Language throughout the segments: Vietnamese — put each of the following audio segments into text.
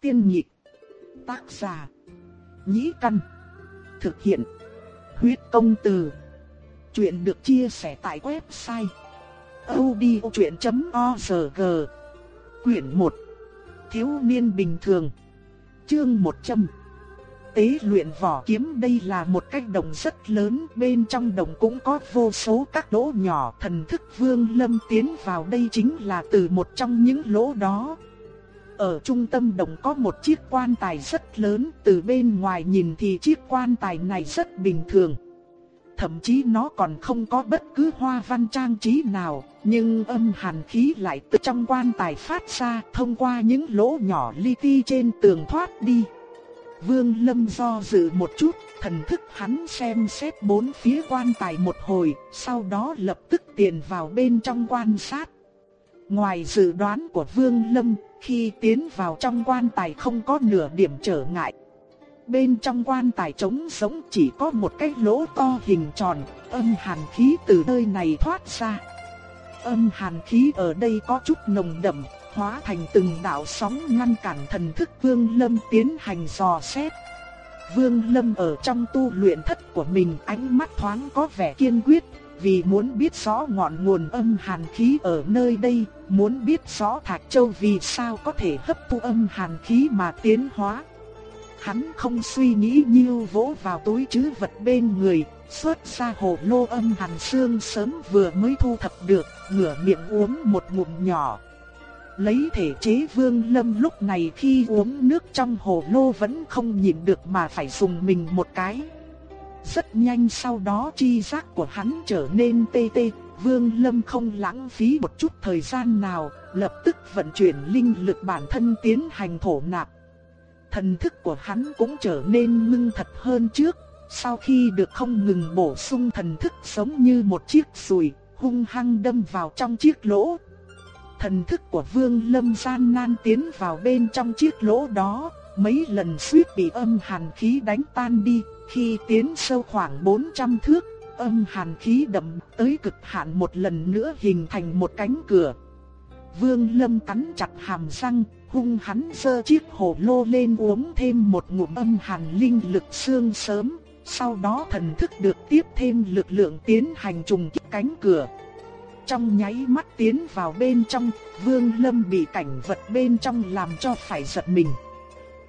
Tiên nhị Tác giả. Nhĩ căn. Thực hiện. Huyết công từ. Chuyện được chia sẻ tại website. odchuyện.org Quyển 1. Thiếu niên bình thường. Chương 100 tế luyện vỏ kiếm đây là một cách đồng rất lớn, bên trong đồng cũng có vô số các lỗ nhỏ, thần thức Vương Lâm tiến vào đây chính là từ một trong những lỗ đó. Ở trung tâm đồng có một chiếc quan tài rất lớn, từ bên ngoài nhìn thì chiếc quan tài này rất bình thường. Thậm chí nó còn không có bất cứ hoa văn trang trí nào, nhưng âm hàn khí lại từ trong quan tài phát ra thông qua những lỗ nhỏ li ti trên tường thoát đi. Vương Lâm do dự một chút, thần thức hắn xem xét bốn phía quan tài một hồi, sau đó lập tức tiền vào bên trong quan sát. Ngoài dự đoán của Vương Lâm, khi tiến vào trong quan tài không có nửa điểm trở ngại. Bên trong quan tài trống sống chỉ có một cái lỗ to hình tròn, âm hàn khí từ nơi này thoát ra. Âm hàn khí ở đây có chút nồng đậm, hóa thành từng đạo sóng ngăn cản thần thức Vương Lâm tiến hành dò xét. Vương Lâm ở trong tu luyện thất của mình ánh mắt thoáng có vẻ kiên quyết, vì muốn biết rõ ngọn nguồn âm hàn khí ở nơi đây, muốn biết rõ Thạch Châu vì sao có thể hấp thu âm hàn khí mà tiến hóa. Hắn không suy nghĩ nhiều vỗ vào túi trữ vật bên người, xuất ra hồ lô âm hàn xương sớm vừa mới thu thập được, ngửa miệng uống một ngụm nhỏ. Lấy thể chế vương lâm lúc này khi uống nước trong hồ lô vẫn không nhịn được mà phải dùng mình một cái. Rất nhanh sau đó chi giác của hắn trở nên tê tê, vương lâm không lãng phí một chút thời gian nào, lập tức vận chuyển linh lực bản thân tiến hành thổ nạp. Thần thức của hắn cũng trở nên ngưng thật hơn trước, sau khi được không ngừng bổ sung thần thức giống như một chiếc sùi, hung hăng đâm vào trong chiếc lỗ, Thần thức của Vương Lâm gian nan tiến vào bên trong chiếc lỗ đó, mấy lần suýt bị âm hàn khí đánh tan đi, khi tiến sâu khoảng 400 thước, âm hàn khí đậm tới cực hạn một lần nữa hình thành một cánh cửa. Vương Lâm cắn chặt hàm răng, hung hắn giơ chiếc hồ lô lên uống thêm một ngụm âm hàn linh lực xương sớm, sau đó thần thức được tiếp thêm lực lượng tiến hành trùng kích cánh cửa. Trong nháy mắt tiến vào bên trong, Vương Lâm bị cảnh vật bên trong làm cho phải giật mình.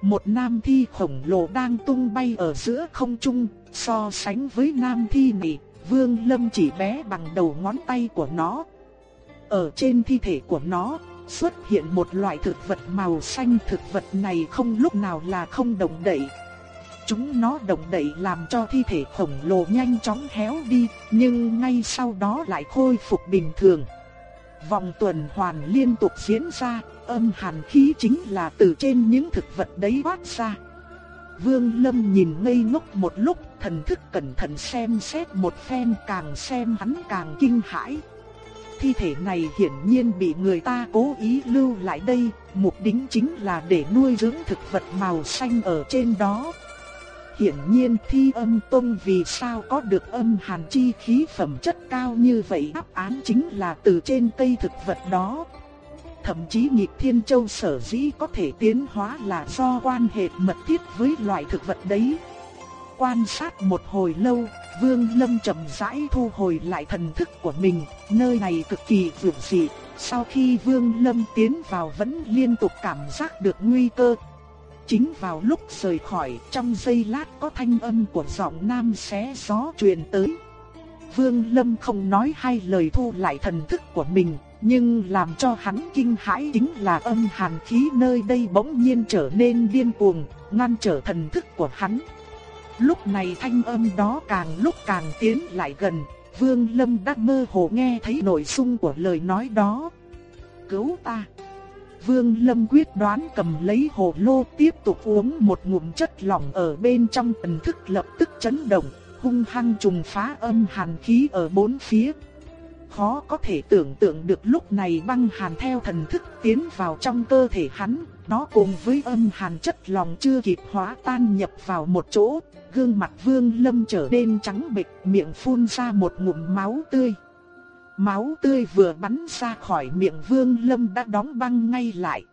Một nam thi khổng lồ đang tung bay ở giữa không trung, so sánh với nam thi này, Vương Lâm chỉ bé bằng đầu ngón tay của nó. Ở trên thi thể của nó, xuất hiện một loại thực vật màu xanh thực vật này không lúc nào là không động đậy, Chúng nó động đậy làm cho thi thể khổng lồ nhanh chóng héo đi, nhưng ngay sau đó lại khôi phục bình thường. Vòng tuần hoàn liên tục diễn ra, âm hàn khí chính là từ trên những thực vật đấy phát ra. Vương Lâm nhìn ngây ngốc một lúc, thần thức cẩn thận xem xét một phen càng xem hắn càng kinh hãi. Thi thể này hiển nhiên bị người ta cố ý lưu lại đây, mục đích chính là để nuôi dưỡng thực vật màu xanh ở trên đó. Hiển nhiên thi âm tông vì sao có được âm hàn chi khí phẩm chất cao như vậy đáp án chính là từ trên cây thực vật đó. Thậm chí nhịp thiên châu sở dĩ có thể tiến hóa là do quan hệ mật thiết với loại thực vật đấy. Quan sát một hồi lâu, Vương Lâm chậm rãi thu hồi lại thần thức của mình, nơi này cực kỳ vượt dị. Sau khi Vương Lâm tiến vào vẫn liên tục cảm giác được nguy cơ, Chính vào lúc rời khỏi, trong giây lát có thanh âm của giọng nam xé gió truyền tới. Vương Lâm không nói hai lời thu lại thần thức của mình, nhưng làm cho hắn kinh hãi chính là âm hàn khí nơi đây bỗng nhiên trở nên điên cuồng, ngăn trở thần thức của hắn. Lúc này thanh âm đó càng lúc càng tiến lại gần, Vương Lâm đã mơ hồ nghe thấy nội dung của lời nói đó. Cứu ta! Vương Lâm quyết đoán cầm lấy hồ lô tiếp tục uống một ngụm chất lỏng ở bên trong thần thức lập tức chấn động, hung hăng trùng phá âm hàn khí ở bốn phía. Khó có thể tưởng tượng được lúc này băng hàn theo thần thức tiến vào trong cơ thể hắn, nó cùng với âm hàn chất lòng chưa kịp hóa tan nhập vào một chỗ, gương mặt Vương Lâm trở nên trắng bệch, miệng phun ra một ngụm máu tươi. Máu tươi vừa bắn ra khỏi miệng Vương Lâm đã đóng băng ngay lại.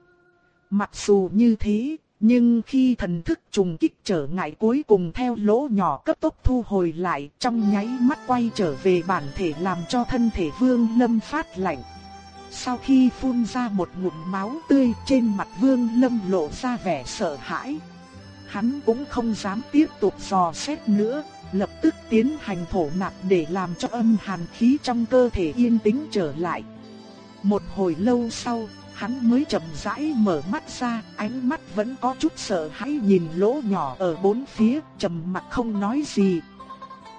Mặc dù như thế, nhưng khi thần thức trùng kích trở ngại cuối cùng theo lỗ nhỏ cấp tốc thu hồi lại trong nháy mắt quay trở về bản thể làm cho thân thể vương lâm phát lạnh. Sau khi phun ra một ngụm máu tươi trên mặt vương lâm lộ ra vẻ sợ hãi. Hắn cũng không dám tiếp tục dò xét nữa, lập tức tiến hành thổ nạp để làm cho âm hàn khí trong cơ thể yên tĩnh trở lại. Một hồi lâu sau, hắn mới chậm rãi mở mắt ra, ánh mắt vẫn có chút sợ hãi nhìn lỗ nhỏ ở bốn phía, trầm mặc không nói gì.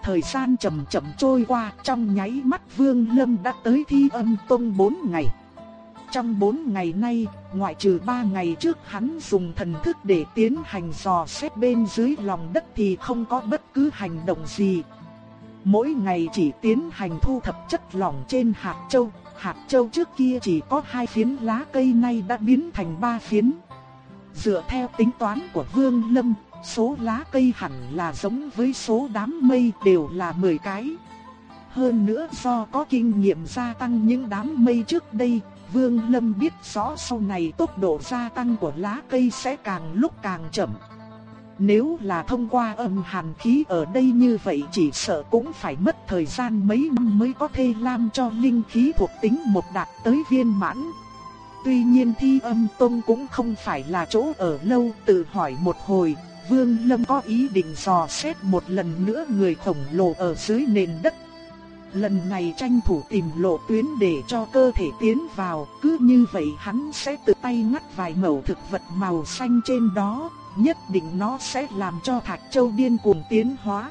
Thời gian chậm chậm trôi qua, trong nháy mắt Vương Lâm đã tới Thi Âm Tông 4 ngày. Trong 4 ngày nay, ngoại trừ 3 ngày trước hắn dùng thần thức để tiến hành dò xét bên dưới lòng đất thì không có bất cứ hành động gì. Mỗi ngày chỉ tiến hành thu thập chất lỏng trên hạt châu, hạt châu trước kia chỉ có hai phiến lá cây nay đã biến thành ba phiến. Dựa theo tính toán của Vương Lâm, số lá cây hẳn là giống với số đám mây đều là 10 cái. Hơn nữa do có kinh nghiệm gia tăng những đám mây trước đây, Vương Lâm biết rõ sau này tốc độ gia tăng của lá cây sẽ càng lúc càng chậm. Nếu là thông qua âm hàn khí ở đây như vậy chỉ sợ cũng phải mất thời gian mấy năm mới có thể làm cho linh khí thuộc tính một đạt tới viên mãn. Tuy nhiên thi âm tông cũng không phải là chỗ ở lâu tự hỏi một hồi, Vương Lâm có ý định dò xét một lần nữa người khổng lồ ở dưới nền đất. Lần này tranh thủ tìm lộ tuyến để cho cơ thể tiến vào, cứ như vậy hắn sẽ tự tay ngắt vài mẩu thực vật màu xanh trên đó, nhất định nó sẽ làm cho Thạch Châu điên cuồng tiến hóa.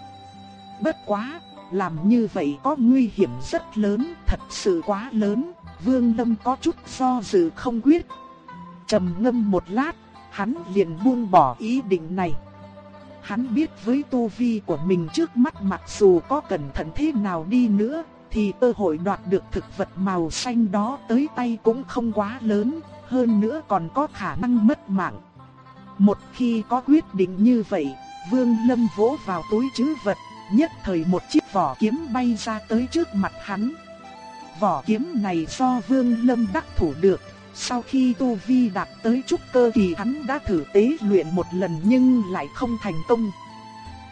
Bất quá, làm như vậy có nguy hiểm rất lớn, thật sự quá lớn, Vương Lâm có chút do dự không quyết. Trầm ngâm một lát, hắn liền buông bỏ ý định này. Hắn biết với tu vi của mình trước mắt mặc dù có cẩn thận thế nào đi nữa, thì cơ hội đoạt được thực vật màu xanh đó tới tay cũng không quá lớn, hơn nữa còn có khả năng mất mạng. Một khi có quyết định như vậy, Vương Lâm vỗ vào túi trữ vật, nhất thời một chiếc vỏ kiếm bay ra tới trước mặt hắn. Vỏ kiếm này do Vương Lâm đắc thủ được, sau khi tu vi đạt tới trúc cơ thì hắn đã thử tế luyện một lần nhưng lại không thành công.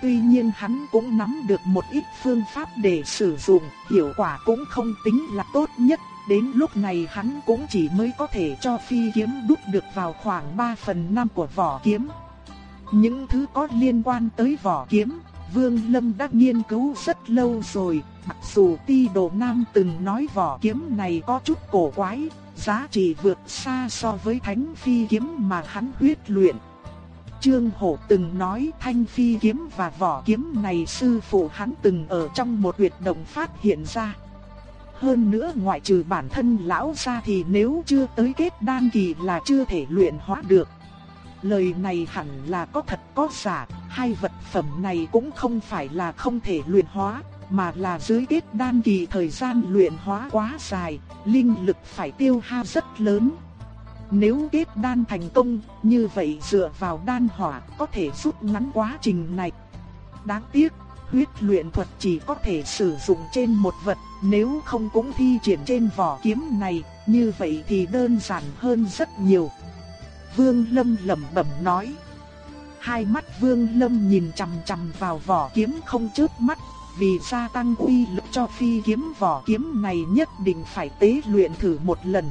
Tuy nhiên hắn cũng nắm được một ít phương pháp để sử dụng, hiệu quả cũng không tính là tốt nhất. Đến lúc này hắn cũng chỉ mới có thể cho phi kiếm đúc được vào khoảng 3 phần 5 của vỏ kiếm. Những thứ có liên quan tới vỏ kiếm, Vương Lâm đã nghiên cứu rất lâu rồi, mặc dù ti đồ nam từng nói vỏ kiếm này có chút cổ quái, giá trị vượt xa so với thánh phi kiếm mà hắn huyết luyện. Trương Hổ từng nói thanh phi kiếm và vỏ kiếm này sư phụ hắn từng ở trong một huyệt động phát hiện ra. Hơn nữa ngoại trừ bản thân lão ra thì nếu chưa tới kết đan kỳ là chưa thể luyện hóa được. Lời này hẳn là có thật có giả, hai vật phẩm này cũng không phải là không thể luyện hóa, mà là dưới kết đan kỳ thời gian luyện hóa quá dài, linh lực phải tiêu hao rất lớn. Nếu kết đan thành công, như vậy dựa vào đan hỏa có thể rút ngắn quá trình này. Đáng tiếc, huyết luyện thuật chỉ có thể sử dụng trên một vật, nếu không cũng thi triển trên vỏ kiếm này, như vậy thì đơn giản hơn rất nhiều. Vương Lâm lẩm bẩm nói. Hai mắt Vương Lâm nhìn chằm chằm vào vỏ kiếm không chớp mắt, vì gia tăng uy lực cho phi kiếm vỏ kiếm này nhất định phải tế luyện thử một lần.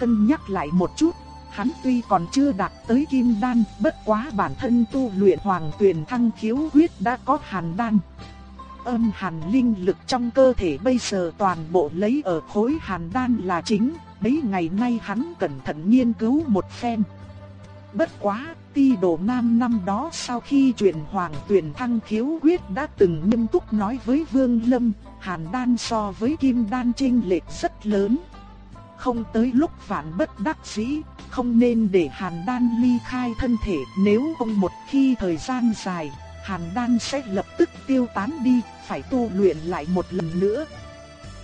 Cân nhắc lại một chút, hắn tuy còn chưa đạt tới kim đan, bất quá bản thân tu luyện hoàng tuyền thăng khiếu huyết đã có hàn đan. Âm hàn linh lực trong cơ thể bây giờ toàn bộ lấy ở khối hàn đan là chính, mấy ngày nay hắn cẩn thận nghiên cứu một phen. Bất quá, ti đồ nam năm đó sau khi truyền hoàng tuyển thăng khiếu quyết đã từng nghiêm túc nói với Vương Lâm, hàn đan so với kim đan trinh lệch rất lớn. Không tới lúc vạn bất đắc dĩ, không nên để hàn đan ly khai thân thể nếu không một khi thời gian dài, hàn đan sẽ lập tức tiêu tán đi, phải tu luyện lại một lần nữa.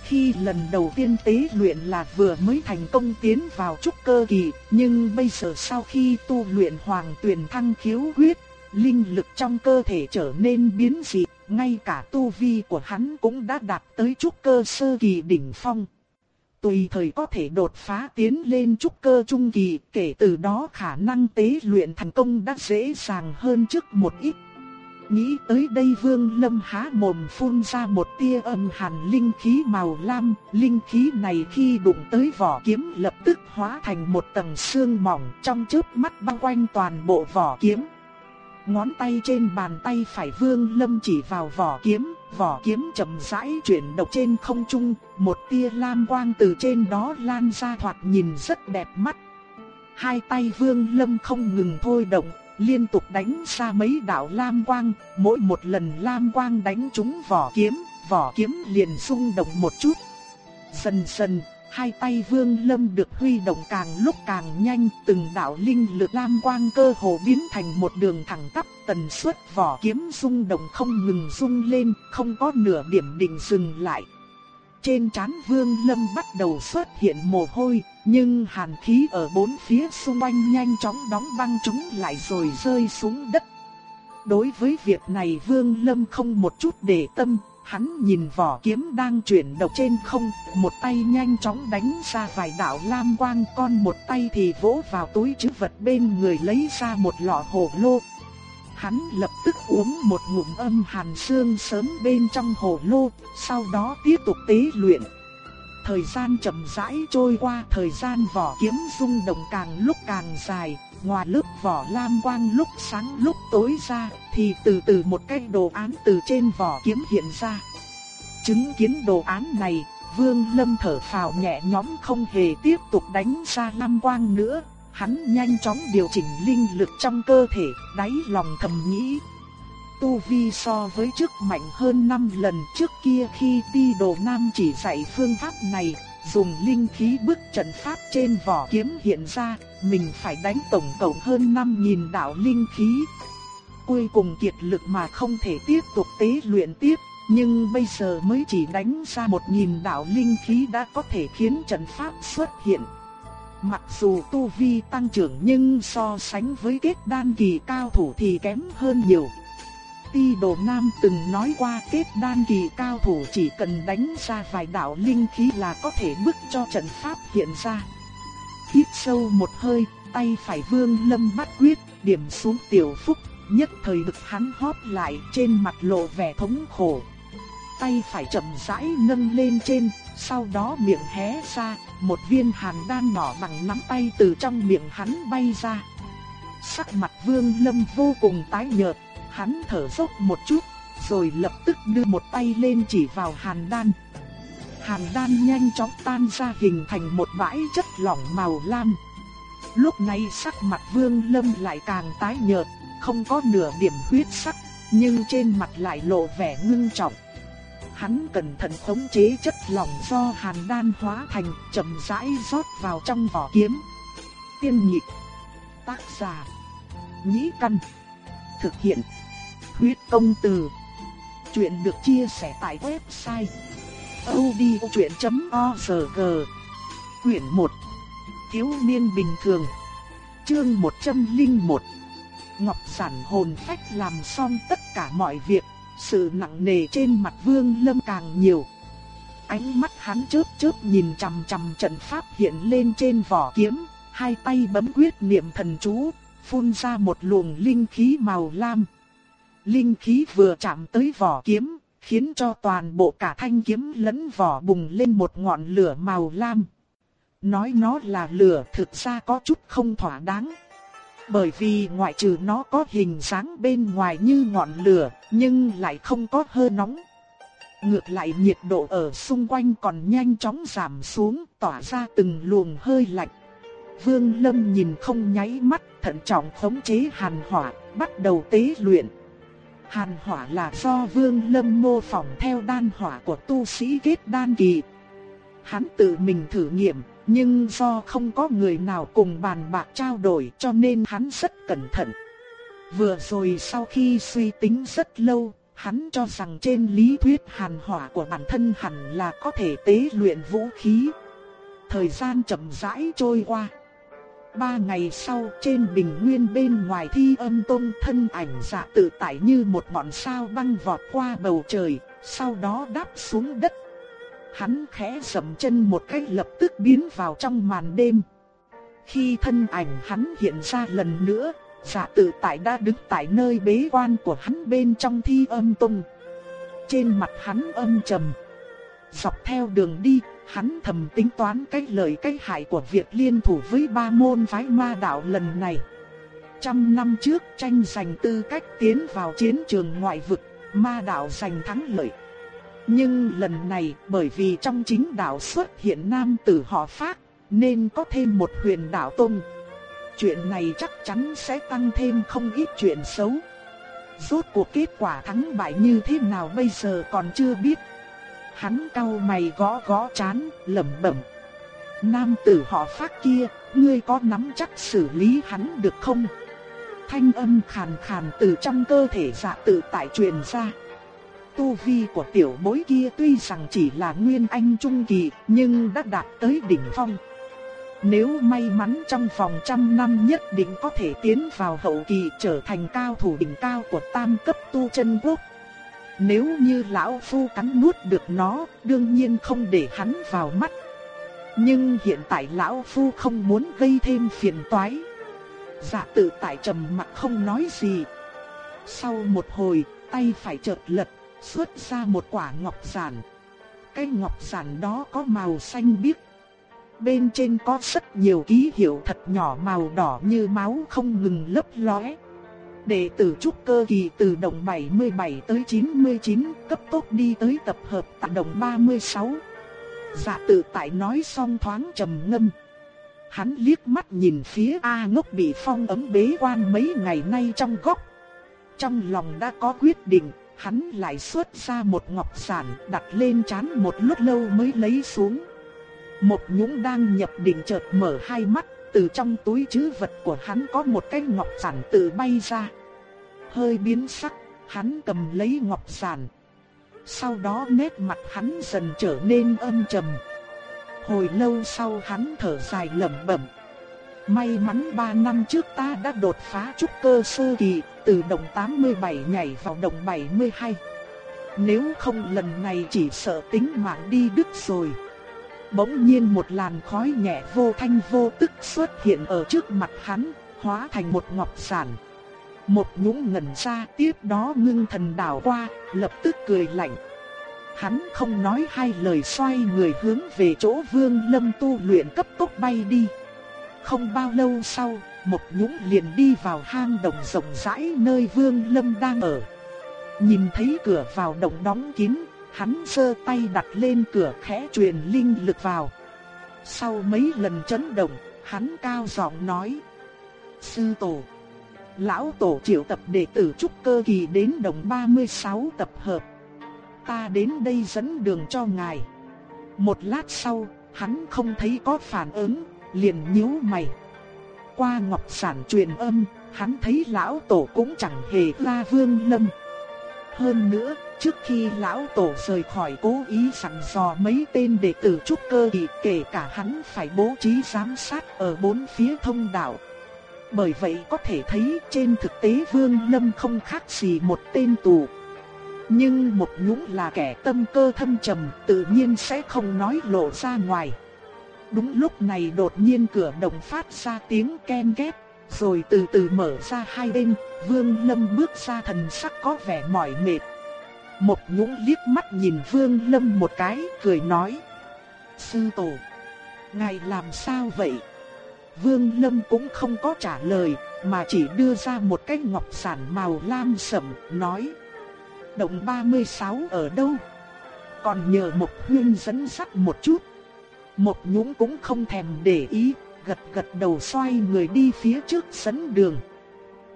Khi lần đầu tiên tế luyện là vừa mới thành công tiến vào trúc cơ kỳ, nhưng bây giờ sau khi tu luyện hoàng tuyển thăng khiếu huyết, linh lực trong cơ thể trở nên biến dị, ngay cả tu vi của hắn cũng đã đạt tới trúc cơ sơ kỳ đỉnh phong. tùy thời có thể đột phá tiến lên trúc cơ trung kỳ, kể từ đó khả năng tế luyện thành công đã dễ dàng hơn trước một ít. Nghĩ tới đây Vương Lâm há mồm phun ra một tia âm hàn linh khí màu lam, linh khí này khi đụng tới vỏ kiếm lập tức hóa thành một tầng xương mỏng trong chớp mắt bao quanh toàn bộ vỏ kiếm. Ngón tay trên bàn tay phải Vương Lâm chỉ vào vỏ kiếm, vỏ kiếm chậm rãi chuyển động trên không trung, một tia lam quang từ trên đó lan ra thoạt nhìn rất đẹp mắt. Hai tay Vương Lâm không ngừng thôi động, liên tục đánh ra mấy đạo lam quang, mỗi một lần lam quang đánh trúng vỏ kiếm, vỏ kiếm liền rung động một chút. Dần dần, hai tay Vương Lâm được huy động càng lúc càng nhanh, từng đạo linh lực lam quang cơ hồ biến thành một đường thẳng tắp, tần suất vỏ kiếm rung động không ngừng rung lên, không có nửa điểm định dừng lại. Trên trán Vương Lâm bắt đầu xuất hiện mồ hôi, nhưng hàn khí ở bốn phía xung quanh nhanh chóng đóng băng chúng lại rồi rơi xuống đất. Đối với việc này Vương Lâm không một chút để tâm, hắn nhìn vỏ kiếm đang chuyển động trên không, một tay nhanh chóng đánh ra vài đạo lam quang, con một tay thì vỗ vào túi trữ vật bên người lấy ra một lọ hồ lô. Hắn lập tức uống một ngụm âm hàn xương sớm bên trong hồ lô, sau đó tiếp tục tế luyện. Thời gian chậm rãi trôi qua, thời gian vỏ kiếm rung động càng lúc càng dài, ngoài lớp vỏ lam quang lúc sáng lúc tối ra, thì từ từ một cái đồ án từ trên vỏ kiếm hiện ra. Chứng kiến đồ án này, Vương Lâm thở phào nhẹ nhõm không hề tiếp tục đánh ra lam quang nữa, hắn nhanh chóng điều chỉnh linh lực trong cơ thể, đáy lòng thầm nghĩ. Tu Vi so với trước mạnh hơn 5 lần trước kia khi ti đồ nam chỉ dạy phương pháp này, dùng linh khí bức trận pháp trên vỏ kiếm hiện ra, mình phải đánh tổng cộng hơn 5.000 đạo linh khí. Cuối cùng kiệt lực mà không thể tiếp tục tế luyện tiếp, nhưng bây giờ mới chỉ đánh ra 1.000 đạo linh khí đã có thể khiến trận pháp xuất hiện. Mặc dù tu vi tăng trưởng nhưng so sánh với kết đan kỳ cao thủ thì kém hơn nhiều. Ti Đồ Nam từng nói qua kết đan kỳ cao thủ chỉ cần đánh ra vài đạo linh khí là có thể bức cho trận pháp hiện ra. Hít sâu một hơi, tay phải vương lâm bắt quyết, điểm xuống tiểu phúc, nhất thời được hắn hóp lại trên mặt lộ vẻ thống khổ. Tay phải chậm rãi nâng lên trên, sau đó miệng hé ra, một viên hàn đan nhỏ bằng nắm tay từ trong miệng hắn bay ra. Sắc mặt vương lâm vô cùng tái nhợt, hắn thở dốc một chút, rồi lập tức đưa một tay lên chỉ vào hàn đan. Hàn đan nhanh chóng tan ra hình thành một bãi chất lỏng màu lam. Lúc này sắc mặt vương lâm lại càng tái nhợt, không có nửa điểm huyết sắc, nhưng trên mặt lại lộ vẻ ngưng trọng. Hắn cẩn thận khống chế chất lỏng do hàn đan hóa thành, chậm rãi rót vào trong vỏ kiếm. Tiên nhịp, tác giả, nhĩ căn, thực hiện, huyết công từ. Chuyện được chia sẻ tại website odchuyện.org Quyển 1 Thiếu niên bình thường Chương 101 Ngọc sản hồn phách làm xong tất cả mọi việc sự nặng nề trên mặt vương lâm càng nhiều Ánh mắt hắn chớp chớp nhìn chằm chằm trận pháp hiện lên trên vỏ kiếm, Hai tay bấm quyết niệm thần chú, Phun ra một luồng linh khí màu lam Linh khí vừa chạm tới vỏ kiếm, khiến cho toàn bộ cả thanh kiếm lẫn vỏ bùng lên một ngọn lửa màu lam. Nói nó là lửa thực ra có chút không thỏa đáng. Bởi vì ngoại trừ nó có hình dáng bên ngoài như ngọn lửa, nhưng lại không có hơi nóng. Ngược lại nhiệt độ ở xung quanh còn nhanh chóng giảm xuống, tỏa ra từng luồng hơi lạnh. Vương Lâm nhìn không nháy mắt, thận trọng khống chế hàn hỏa, bắt đầu tế luyện. Hàn hỏa là do Vương Lâm mô phỏng theo đan hỏa của tu sĩ kết đan kỳ. Hắn tự mình thử nghiệm, nhưng do không có người nào cùng bàn bạc trao đổi cho nên hắn rất cẩn thận. Vừa rồi sau khi suy tính rất lâu, hắn cho rằng trên lý thuyết hàn hỏa của bản thân hẳn là có thể tế luyện vũ khí. Thời gian chậm rãi trôi qua. Ba ngày sau trên bình nguyên bên ngoài thi âm tông thân ảnh dạ tự tại như một ngọn sao băng vọt qua bầu trời, sau đó đáp xuống đất. Hắn khẽ sầm chân một cách lập tức biến vào trong màn đêm. Khi thân ảnh hắn hiện ra lần nữa, giả tự tại đã đứng tại nơi bế quan của hắn bên trong thi âm tung. Trên mặt hắn âm trầm. Dọc theo đường đi, hắn thầm tính toán cái lời cái hại của việc liên thủ với ba môn phái ma đạo lần này. Trăm năm trước tranh giành tư cách tiến vào chiến trường ngoại vực, ma đạo giành thắng lợi. Nhưng lần này bởi vì trong chính đạo xuất hiện nam tử họ phát, nên có thêm một huyền đạo tông. Chuyện này chắc chắn sẽ tăng thêm không ít chuyện xấu. Rốt cuộc kết quả thắng bại như thế nào bây giờ còn chưa biết. Hắn cau mày gõ gõ chán, lẩm bẩm. Nam tử họ phát kia, ngươi có nắm chắc xử lý hắn được không? Thanh âm khàn khàn từ trong cơ thể dạ tự tại truyền ra. Tu vi của tiểu bối kia tuy rằng chỉ là nguyên anh trung kỳ, nhưng đã đạt tới đỉnh phong. Nếu may mắn trong vòng trăm năm nhất định có thể tiến vào hậu kỳ trở thành cao thủ đỉnh cao của tam cấp tu chân quốc. Nếu như lão phu cắn nuốt được nó, đương nhiên không để hắn vào mắt. Nhưng hiện tại lão phu không muốn gây thêm phiền toái. Dạ tự tại trầm mặt không nói gì. Sau một hồi, tay phải chợt lật, xuất ra một quả ngọc giản. Cái ngọc giản đó có màu xanh biếc. Bên trên có rất nhiều ký hiệu thật nhỏ màu đỏ như máu không ngừng lấp lóe. Đệ tử trúc cơ kỳ từ đồng 77 tới 99 cấp tốc đi tới tập hợp tại đồng 36. Dạ tự tại nói xong thoáng trầm ngâm. Hắn liếc mắt nhìn phía A ngốc bị phong ấm bế quan mấy ngày nay trong góc. Trong lòng đã có quyết định, hắn lại xuất ra một ngọc sản đặt lên chán một lúc lâu mới lấy xuống. Một nhũng đang nhập định chợt mở hai mắt, từ trong túi chứ vật của hắn có một cái ngọc sản tự bay ra. Hơi biến sắc, hắn cầm lấy ngọc sản. Sau đó nét mặt hắn dần trở nên âm trầm. Hồi lâu sau hắn thở dài lẩm bẩm. May mắn 3 năm trước ta đã đột phá trúc cơ sơ kỳ, từ đồng 87 nhảy vào đồng 72. Nếu không lần này chỉ sợ tính mạng đi đứt rồi. Bỗng nhiên một làn khói nhẹ vô thanh vô tức xuất hiện ở trước mặt hắn, hóa thành một ngọc sản. Một nhũng ngẩn ra tiếp đó ngưng thần đảo qua, lập tức cười lạnh. Hắn không nói hai lời xoay người hướng về chỗ vương lâm tu luyện cấp tốc bay đi. Không bao lâu sau, một nhũng liền đi vào hang động rộng rãi nơi vương lâm đang ở. Nhìn thấy cửa vào động đóng kín, hắn giơ tay đặt lên cửa khẽ truyền linh lực vào. Sau mấy lần chấn động, hắn cao giọng nói: "Sư tổ, lão tổ triệu tập đệ tử trúc cơ kỳ đến đồng 36 tập hợp. Ta đến đây dẫn đường cho ngài." Một lát sau, hắn không thấy có phản ứng, liền nhíu mày. Qua ngọc sản truyền âm, hắn thấy lão tổ cũng chẳng hề la vương lâm. Hơn nữa, trước khi lão tổ rời khỏi cố ý sẵn dò mấy tên đệ tử trúc cơ kỳ kể cả hắn phải bố trí giám sát ở bốn phía thông đạo. Bởi vậy có thể thấy trên thực tế Vương Lâm không khác gì một tên tù. Nhưng một nhũng là kẻ tâm cơ thâm trầm tự nhiên sẽ không nói lộ ra ngoài. Đúng lúc này đột nhiên cửa động phát ra tiếng ken két, rồi từ từ mở ra hai bên, Vương Lâm bước ra thần sắc có vẻ mỏi mệt. Một nhũng liếc mắt nhìn Vương Lâm một cái, cười nói. Sư tổ, ngài làm sao vậy? Vương Lâm cũng không có trả lời, mà chỉ đưa ra một cái ngọc sản màu lam sẫm, nói. Động 36 ở đâu? Còn nhờ một huyên dẫn sắt một chút. Một nhũng cũng không thèm để ý, gật gật đầu xoay người đi phía trước sấn đường.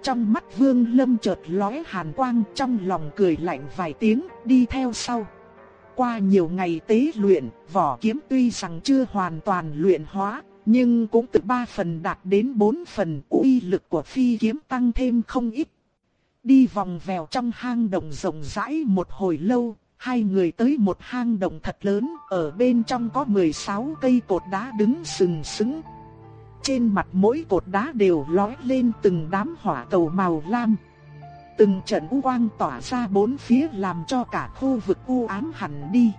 Trong mắt Vương Lâm chợt lóe hàn quang, trong lòng cười lạnh vài tiếng, đi theo sau. Qua nhiều ngày tế luyện, vỏ kiếm tuy rằng chưa hoàn toàn luyện hóa, nhưng cũng từ 3 phần đạt đến 4 phần, uy lực của phi kiếm tăng thêm không ít. Đi vòng vèo trong hang động rộng rãi một hồi lâu, hai người tới một hang động thật lớn, ở bên trong có 16 cây cột đá đứng sừng sững, trên mặt mỗi cột đá đều lói lên từng đám hỏa cầu màu lam. Từng trận u quang tỏa ra bốn phía làm cho cả khu vực u ám hẳn đi.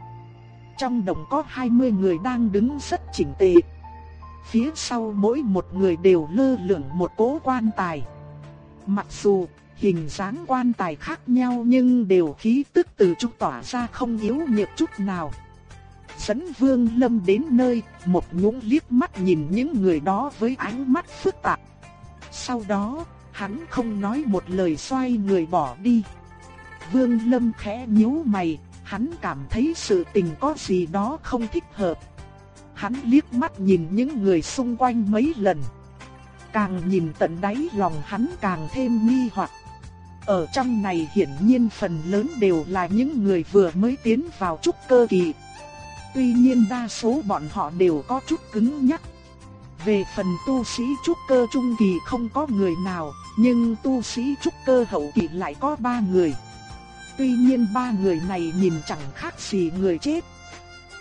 trong đồng có 20 người đang đứng rất chỉnh tề. Phía sau mỗi một người đều lơ lửng một cố quan tài. Mặc dù hình dáng quan tài khác nhau nhưng đều khí tức từ trung tỏa ra không yếu nhược chút nào. Dẫn Vương Lâm đến nơi, một nhũng liếc mắt nhìn những người đó với ánh mắt phức tạp. Sau đó, hắn không nói một lời xoay người bỏ đi. Vương Lâm khẽ nhíu mày, hắn cảm thấy sự tình có gì đó không thích hợp. Hắn liếc mắt nhìn những người xung quanh mấy lần. Càng nhìn tận đáy lòng hắn càng thêm nghi hoặc. Ở trong này hiển nhiên phần lớn đều là những người vừa mới tiến vào trúc cơ kỳ. Tuy nhiên đa số bọn họ đều có chút cứng nhắc. Về phần tu sĩ trúc cơ trung kỳ không có người nào, nhưng tu sĩ trúc cơ hậu kỳ lại có ba người. Tuy nhiên ba người này nhìn chẳng khác gì người chết.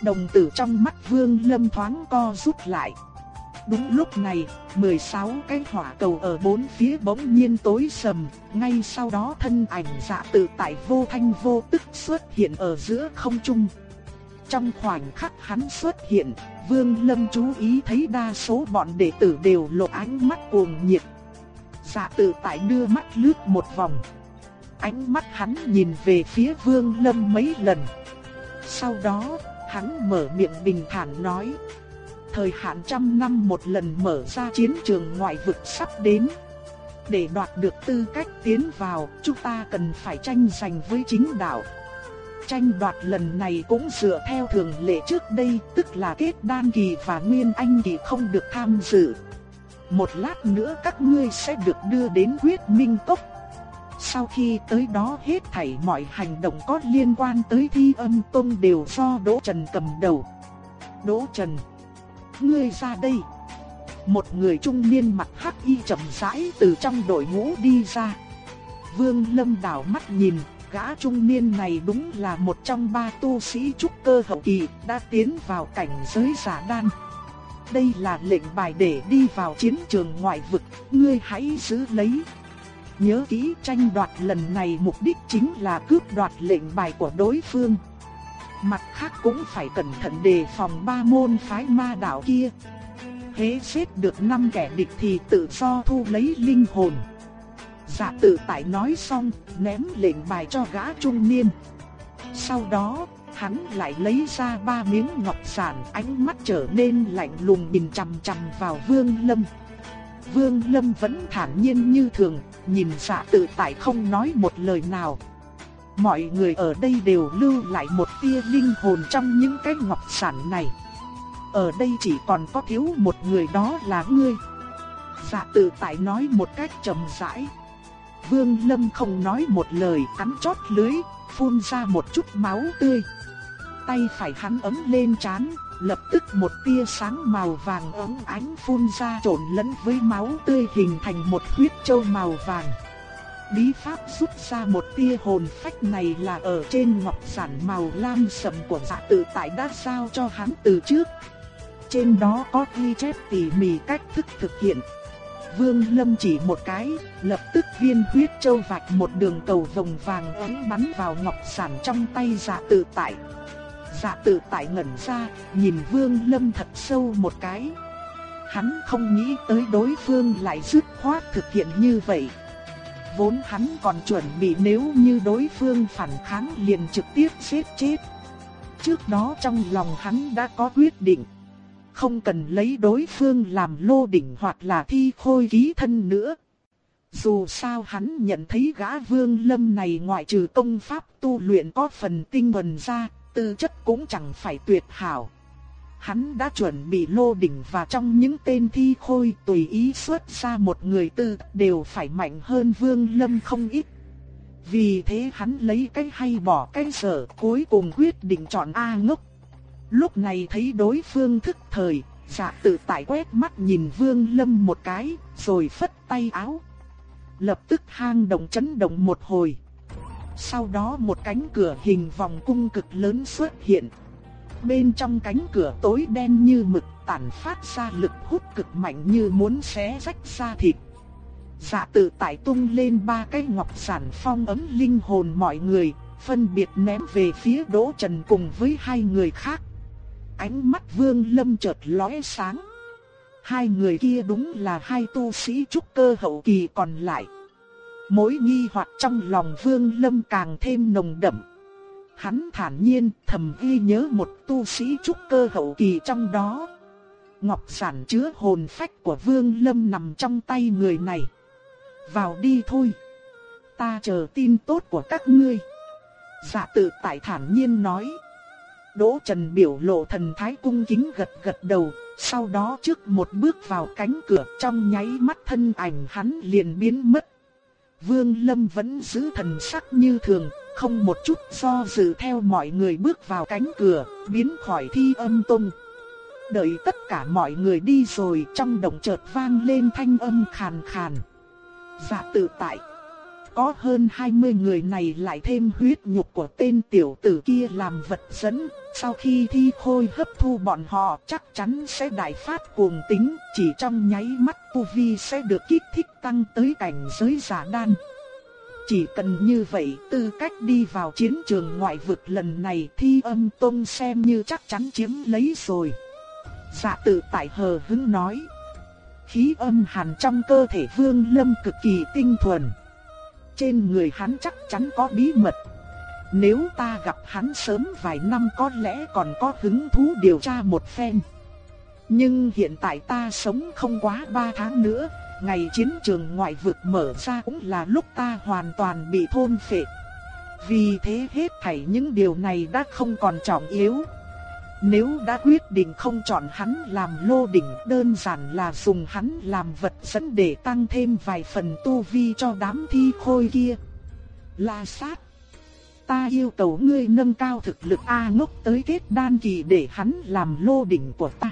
Đồng tử trong mắt Vương Lâm thoáng co rút lại. Đúng lúc này, 16 cái hỏa cầu ở bốn phía bỗng nhiên tối sầm, ngay sau đó thân ảnh dạ tự tại vô thanh vô tức xuất hiện ở giữa không trung. Trong khoảnh khắc hắn xuất hiện, Vương Lâm chú ý thấy đa số bọn đệ tử đều lộ ánh mắt cuồng nhiệt. Dạ tự tại đưa mắt lướt một vòng. Ánh mắt hắn nhìn về phía Vương Lâm mấy lần. Sau đó, hắn mở miệng bình thản nói. Thời hạn trăm năm một lần mở ra chiến trường ngoại vực sắp đến. Để đoạt được tư cách tiến vào, chúng ta cần phải tranh giành với chính đạo. Tranh đoạt lần này cũng dựa theo thường lệ trước đây, tức là kết đan kỳ và nguyên anh kỳ không được tham dự. Một lát nữa các ngươi sẽ được đưa đến huyết minh cốc. Sau khi tới đó hết thảy mọi hành động có liên quan tới thi âm tông đều do Đỗ Trần cầm đầu. Đỗ Trần, ngươi ra đây. Một người trung niên mặt hắc y chậm rãi từ trong đội ngũ đi ra. Vương Lâm đảo mắt nhìn, gã trung niên này đúng là một trong ba tu sĩ trúc cơ hậu kỳ đã tiến vào cảnh giới giả đan. Đây là lệnh bài để đi vào chiến trường ngoại vực, ngươi hãy giữ lấy. Nhớ kỹ tranh đoạt lần này mục đích chính là cướp đoạt lệnh bài của đối phương. Mặt khác cũng phải cẩn thận đề phòng ba môn phái ma đạo kia. Hế xếp được năm kẻ địch thì tự do thu lấy linh hồn. giả tự tại nói xong, ném lệnh bài cho gã trung niên. Sau đó, hắn lại lấy ra ba miếng ngọc sản, ánh mắt trở nên lạnh lùng nhìn chằm chằm vào Vương Lâm. Vương Lâm vẫn thản nhiên như thường, nhìn giả tự tại không nói một lời nào. Mọi người ở đây đều lưu lại một tia linh hồn trong những cái ngọc sản này. Ở đây chỉ còn có thiếu một người đó là ngươi. Dạ tự tại nói một cách trầm rãi. Vương Lâm không nói một lời cắn chót lưới, phun ra một chút máu tươi. Tay phải hắn ấm lên chán, lập tức một tia sáng màu vàng ấm ánh phun ra trộn lẫn với máu tươi hình thành một huyết châu màu vàng. Bí pháp rút ra một tia hồn phách này là ở trên ngọc sản màu lam sẫm của dạ tự tại đã sao cho hắn từ trước. Trên đó có ghi chép tỉ mỉ cách thức thực hiện. Vương Lâm chỉ một cái, lập tức viên huyết châu vạch một đường cầu vòng vàng ấm bắn vào ngọc sản trong tay dạ tự tại. Dạ tự tại ngẩn ra, nhìn Vương Lâm thật sâu một cái. Hắn không nghĩ tới đối phương lại dứt khoát thực hiện như vậy. Vốn hắn còn chuẩn bị nếu như đối phương phản kháng liền trực tiếp giết chết. Trước đó trong lòng hắn đã có quyết định. Không cần lấy đối phương làm lô đỉnh hoặc là thi khôi ký thân nữa. Dù sao hắn nhận thấy gã vương lâm này ngoại trừ công pháp tu luyện có phần tinh thuần ra, tư chất cũng chẳng phải tuyệt hảo. Hắn đã chuẩn bị lô đỉnh và trong những tên thi khôi tùy ý xuất ra một người tư đều phải mạnh hơn Vương Lâm không ít. Vì thế hắn lấy cái hay bỏ cái sở cuối cùng quyết định chọn A ngốc. Lúc này thấy đối phương thức thời, dạ tự tại quét mắt nhìn Vương Lâm một cái, rồi phất tay áo. Lập tức hang động chấn động một hồi. Sau đó một cánh cửa hình vòng cung cực lớn xuất hiện. Bên trong cánh cửa tối đen như mực tản phát ra lực hút cực mạnh như muốn xé rách da thịt. Dạ tự tại tung lên ba cái ngọc sản phong ấm linh hồn mọi người, phân biệt ném về phía Đỗ Trần cùng với hai người khác. ánh mắt Vương Lâm chợt lóe sáng. Hai người kia đúng là hai tu sĩ trúc cơ hậu kỳ còn lại. Mối nghi hoặc trong lòng Vương Lâm càng thêm nồng đậm. Hắn thản nhiên thầm ghi nhớ một tu sĩ trúc cơ hậu kỳ trong đó. Ngọc sản chứa hồn phách của Vương Lâm nằm trong tay người này. Vào đi thôi. Ta chờ tin tốt của các ngươi. Dạ tự tại thản nhiên nói. Đỗ Trần biểu lộ thần thái cung kính gật gật đầu, sau đó trước một bước vào cánh cửa trong nháy mắt thân ảnh hắn liền biến mất. Vương Lâm vẫn giữ thần sắc như thường, không một chút do dự theo mọi người bước vào cánh cửa, biến khỏi thi âm tông. Đợi tất cả mọi người đi rồi trong động chợt vang lên thanh âm khàn khàn. Dạ tự tại. Có hơn 20 người này lại thêm huyết nhục của tên tiểu tử kia làm vật dẫn. Sau khi thi khôi hấp thu bọn họ, chắc chắn sẽ đại phát cuồng tính. Chỉ trong nháy mắt, tu vi sẽ được kích thích tăng tới cảnh giới giả đan. Chỉ cần như vậy, tư cách đi vào chiến trường ngoại vực lần này thi âm tông xem như chắc chắn chiếm lấy rồi. Dạ tự tại hờ hứng nói. Khí âm hàn trong cơ thể vương lâm cực kỳ tinh thuần. Trên người hắn chắc chắn có bí mật. Nếu ta gặp hắn sớm vài năm có lẽ còn có hứng thú điều tra một phen. Nhưng hiện tại ta sống không quá ba tháng nữa, ngày chiến trường ngoại vực mở ra cũng là lúc ta hoàn toàn bị thôn phệ. Vì thế hết thảy những điều này đã không còn trọng yếu. Nếu đã quyết định không chọn hắn làm lô đỉnh đơn giản là dùng hắn làm vật dẫn để tăng thêm vài phần tu vi cho đám thi khôi kia. La sát. Ta yêu cầu ngươi nâng cao thực lực A ngốc tới kết đan kỳ để hắn làm lô đỉnh của ta.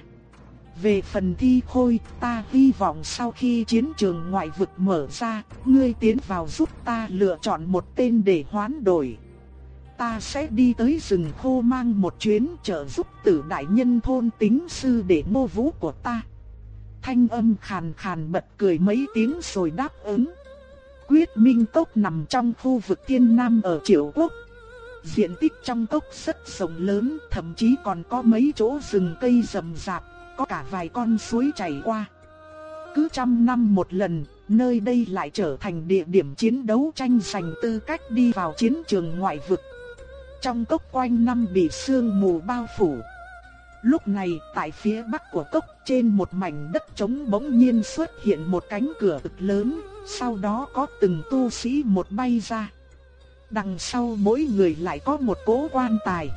Về phần thi khôi, ta hy vọng sau khi chiến trường ngoại vực mở ra, ngươi tiến vào giúp ta lựa chọn một tên để hoán đổi ta sẽ đi tới rừng khô mang một chuyến trợ giúp tử đại nhân thôn tính sư để mô vũ của ta. Thanh âm khàn khàn bật cười mấy tiếng rồi đáp ứng. Quyết Minh Tốc nằm trong khu vực Thiên Nam ở Triệu Quốc. Diện tích trong cốc rất rộng lớn, thậm chí còn có mấy chỗ rừng cây rậm rạp, có cả vài con suối chảy qua. Cứ trăm năm một lần, nơi đây lại trở thành địa điểm chiến đấu tranh giành tư cách đi vào chiến trường ngoại vực trong cốc quanh năm bị sương mù bao phủ. Lúc này, tại phía bắc của cốc trên một mảnh đất trống bỗng nhiên xuất hiện một cánh cửa cực lớn, sau đó có từng tu sĩ một bay ra. Đằng sau mỗi người lại có một cố quan tài.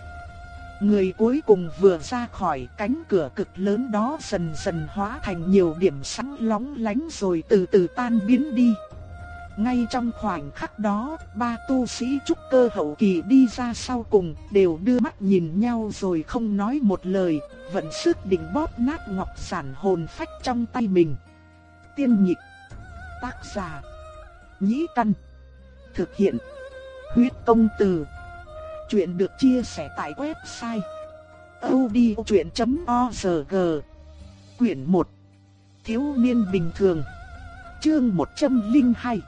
Người cuối cùng vừa ra khỏi cánh cửa cực lớn đó dần dần hóa thành nhiều điểm sáng lóng lánh rồi từ từ tan biến đi. Ngay trong khoảnh khắc đó, ba tu sĩ trúc cơ hậu kỳ đi ra sau cùng, đều đưa mắt nhìn nhau rồi không nói một lời, vẫn sức định bóp nát ngọc sản hồn phách trong tay mình. Tiên nhịp, tác giả, nhĩ căn, thực hiện, huyết công từ. Chuyện được chia sẻ tại website odchuyện.org Quyển 1 Thiếu niên bình thường Chương 102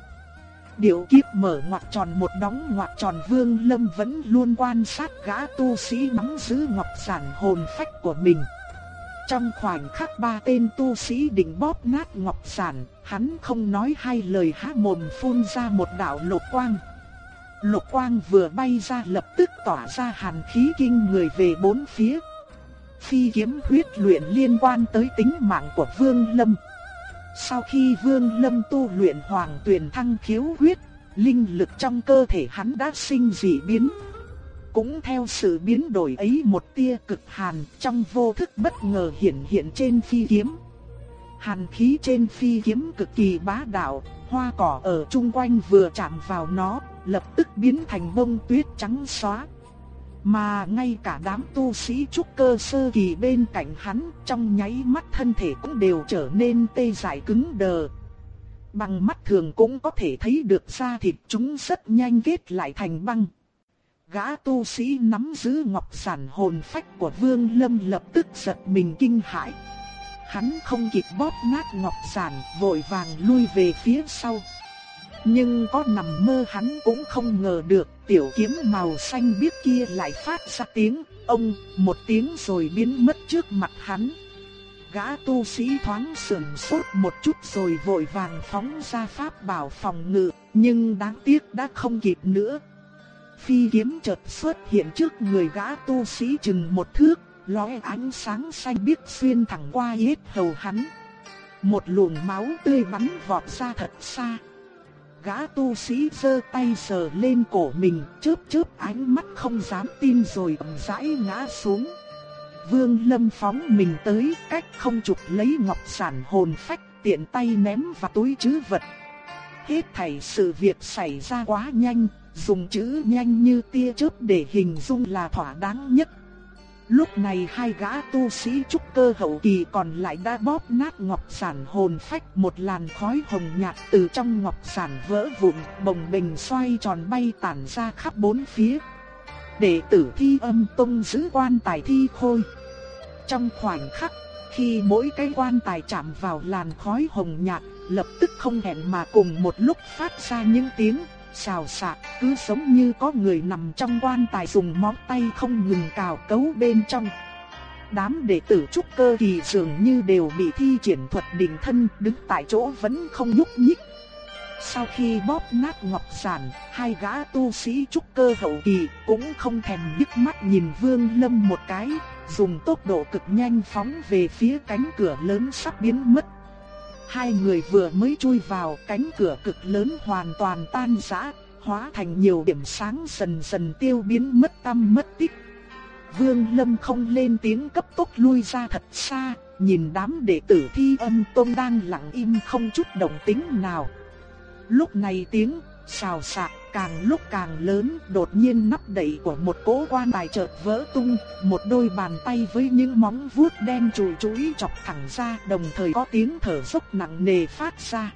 Điệu kiếp mở ngoặc tròn một đóng ngoặc tròn vương lâm vẫn luôn quan sát gã tu sĩ nắm giữ ngọc sản hồn phách của mình. Trong khoảnh khắc ba tên tu sĩ định bóp nát ngọc sản, hắn không nói hai lời há mồm phun ra một đạo lục quang. Lục quang vừa bay ra lập tức tỏa ra hàn khí kinh người về bốn phía. Phi kiếm huyết luyện liên quan tới tính mạng của Vương Lâm. Sau khi Vương Lâm tu luyện Hoàng Tuyền Thăng khiếu huyết, linh lực trong cơ thể hắn đã sinh dị biến. Cũng theo sự biến đổi ấy một tia cực hàn trong vô thức bất ngờ hiện hiện trên phi kiếm. Hàn khí trên phi kiếm cực kỳ bá đạo, hoa cỏ ở chung quanh vừa chạm vào nó, lập tức biến thành bông tuyết trắng xóa. Mà ngay cả đám tu sĩ trúc cơ sơ kỳ bên cạnh hắn trong nháy mắt thân thể cũng đều trở nên tê dại cứng đờ. Bằng mắt thường cũng có thể thấy được da thịt chúng rất nhanh kết lại thành băng. Gã tu sĩ nắm giữ ngọc sản hồn phách của Vương Lâm lập tức giật mình kinh hãi. Hắn không kịp bóp nát ngọc sản, vội vàng lui về phía sau. Nhưng có nằm mơ hắn cũng không ngờ được tiểu kiếm màu xanh biếc kia lại phát ra tiếng ông một tiếng rồi biến mất trước mặt hắn. Gã tu sĩ thoáng sườn sốt một chút rồi vội vàng phóng ra pháp bảo phòng ngự, nhưng đáng tiếc đã không kịp nữa. Phi kiếm chợt xuất hiện trước người gã tu sĩ chừng một thước, lóe ánh sáng xanh biếc xuyên thẳng qua yết hầu hắn. Một luồng máu tươi bắn vọt ra thật xa. Gã tu sĩ giơ tay sờ lên cổ mình, chớp chớp ánh mắt không dám tin rồi ầm rãi ngã xuống. Vương Lâm phóng mình tới, cách không chụp lấy ngọc sản hồn phách, tiện tay ném vào túi trữ vật. Hết thảy sự việc xảy ra quá nhanh, dùng chữ nhanh như tia chớp để hình dung là thỏa đáng nhất. Lúc này hai gã tu sĩ trúc cơ hậu kỳ còn lại đã bóp nát ngọc sản hồn phách một làn khói hồng nhạt từ trong ngọc sản vỡ vụn bồng bềnh xoay tròn bay tản ra khắp bốn phía. Đệ tử thi âm tông giữ quan tài thi khôi. Trong khoảnh khắc, khi mỗi cái quan tài chạm vào làn khói hồng nhạt, lập tức không hẹn mà cùng một lúc phát ra những tiếng xào xạc, cứ giống như có người nằm trong quan tài dùng móng tay không ngừng cào cấu bên trong. Đám đệ tử trúc cơ kỳ dường như đều bị thi triển thuật định thân, đứng tại chỗ vẫn không nhúc nhích. Sau khi bóp nát ngọc giản, hai gã tu sĩ trúc cơ hậu kỳ cũng không thèm nhức mắt nhìn Vương Lâm một cái, dùng tốc độ cực nhanh phóng về phía cánh cửa lớn sắp biến mất. Hai người vừa mới chui vào cánh cửa cực lớn hoàn toàn tan rã, hóa thành nhiều điểm sáng dần dần tiêu biến mất tâm mất tích. Vương Lâm không lên tiếng cấp tốc lui ra thật xa, nhìn đám đệ tử thi âm tôn đang lặng im không chút động tĩnh nào. Lúc này tiếng xào xạc càng lúc càng lớn, đột nhiên nắp đậy của một cỗ quan tài chợt vỡ tung, một đôi bàn tay với những móng vuốt đen chùi chũi chọc thẳng ra, đồng thời có tiếng thở dốc nặng nề phát ra.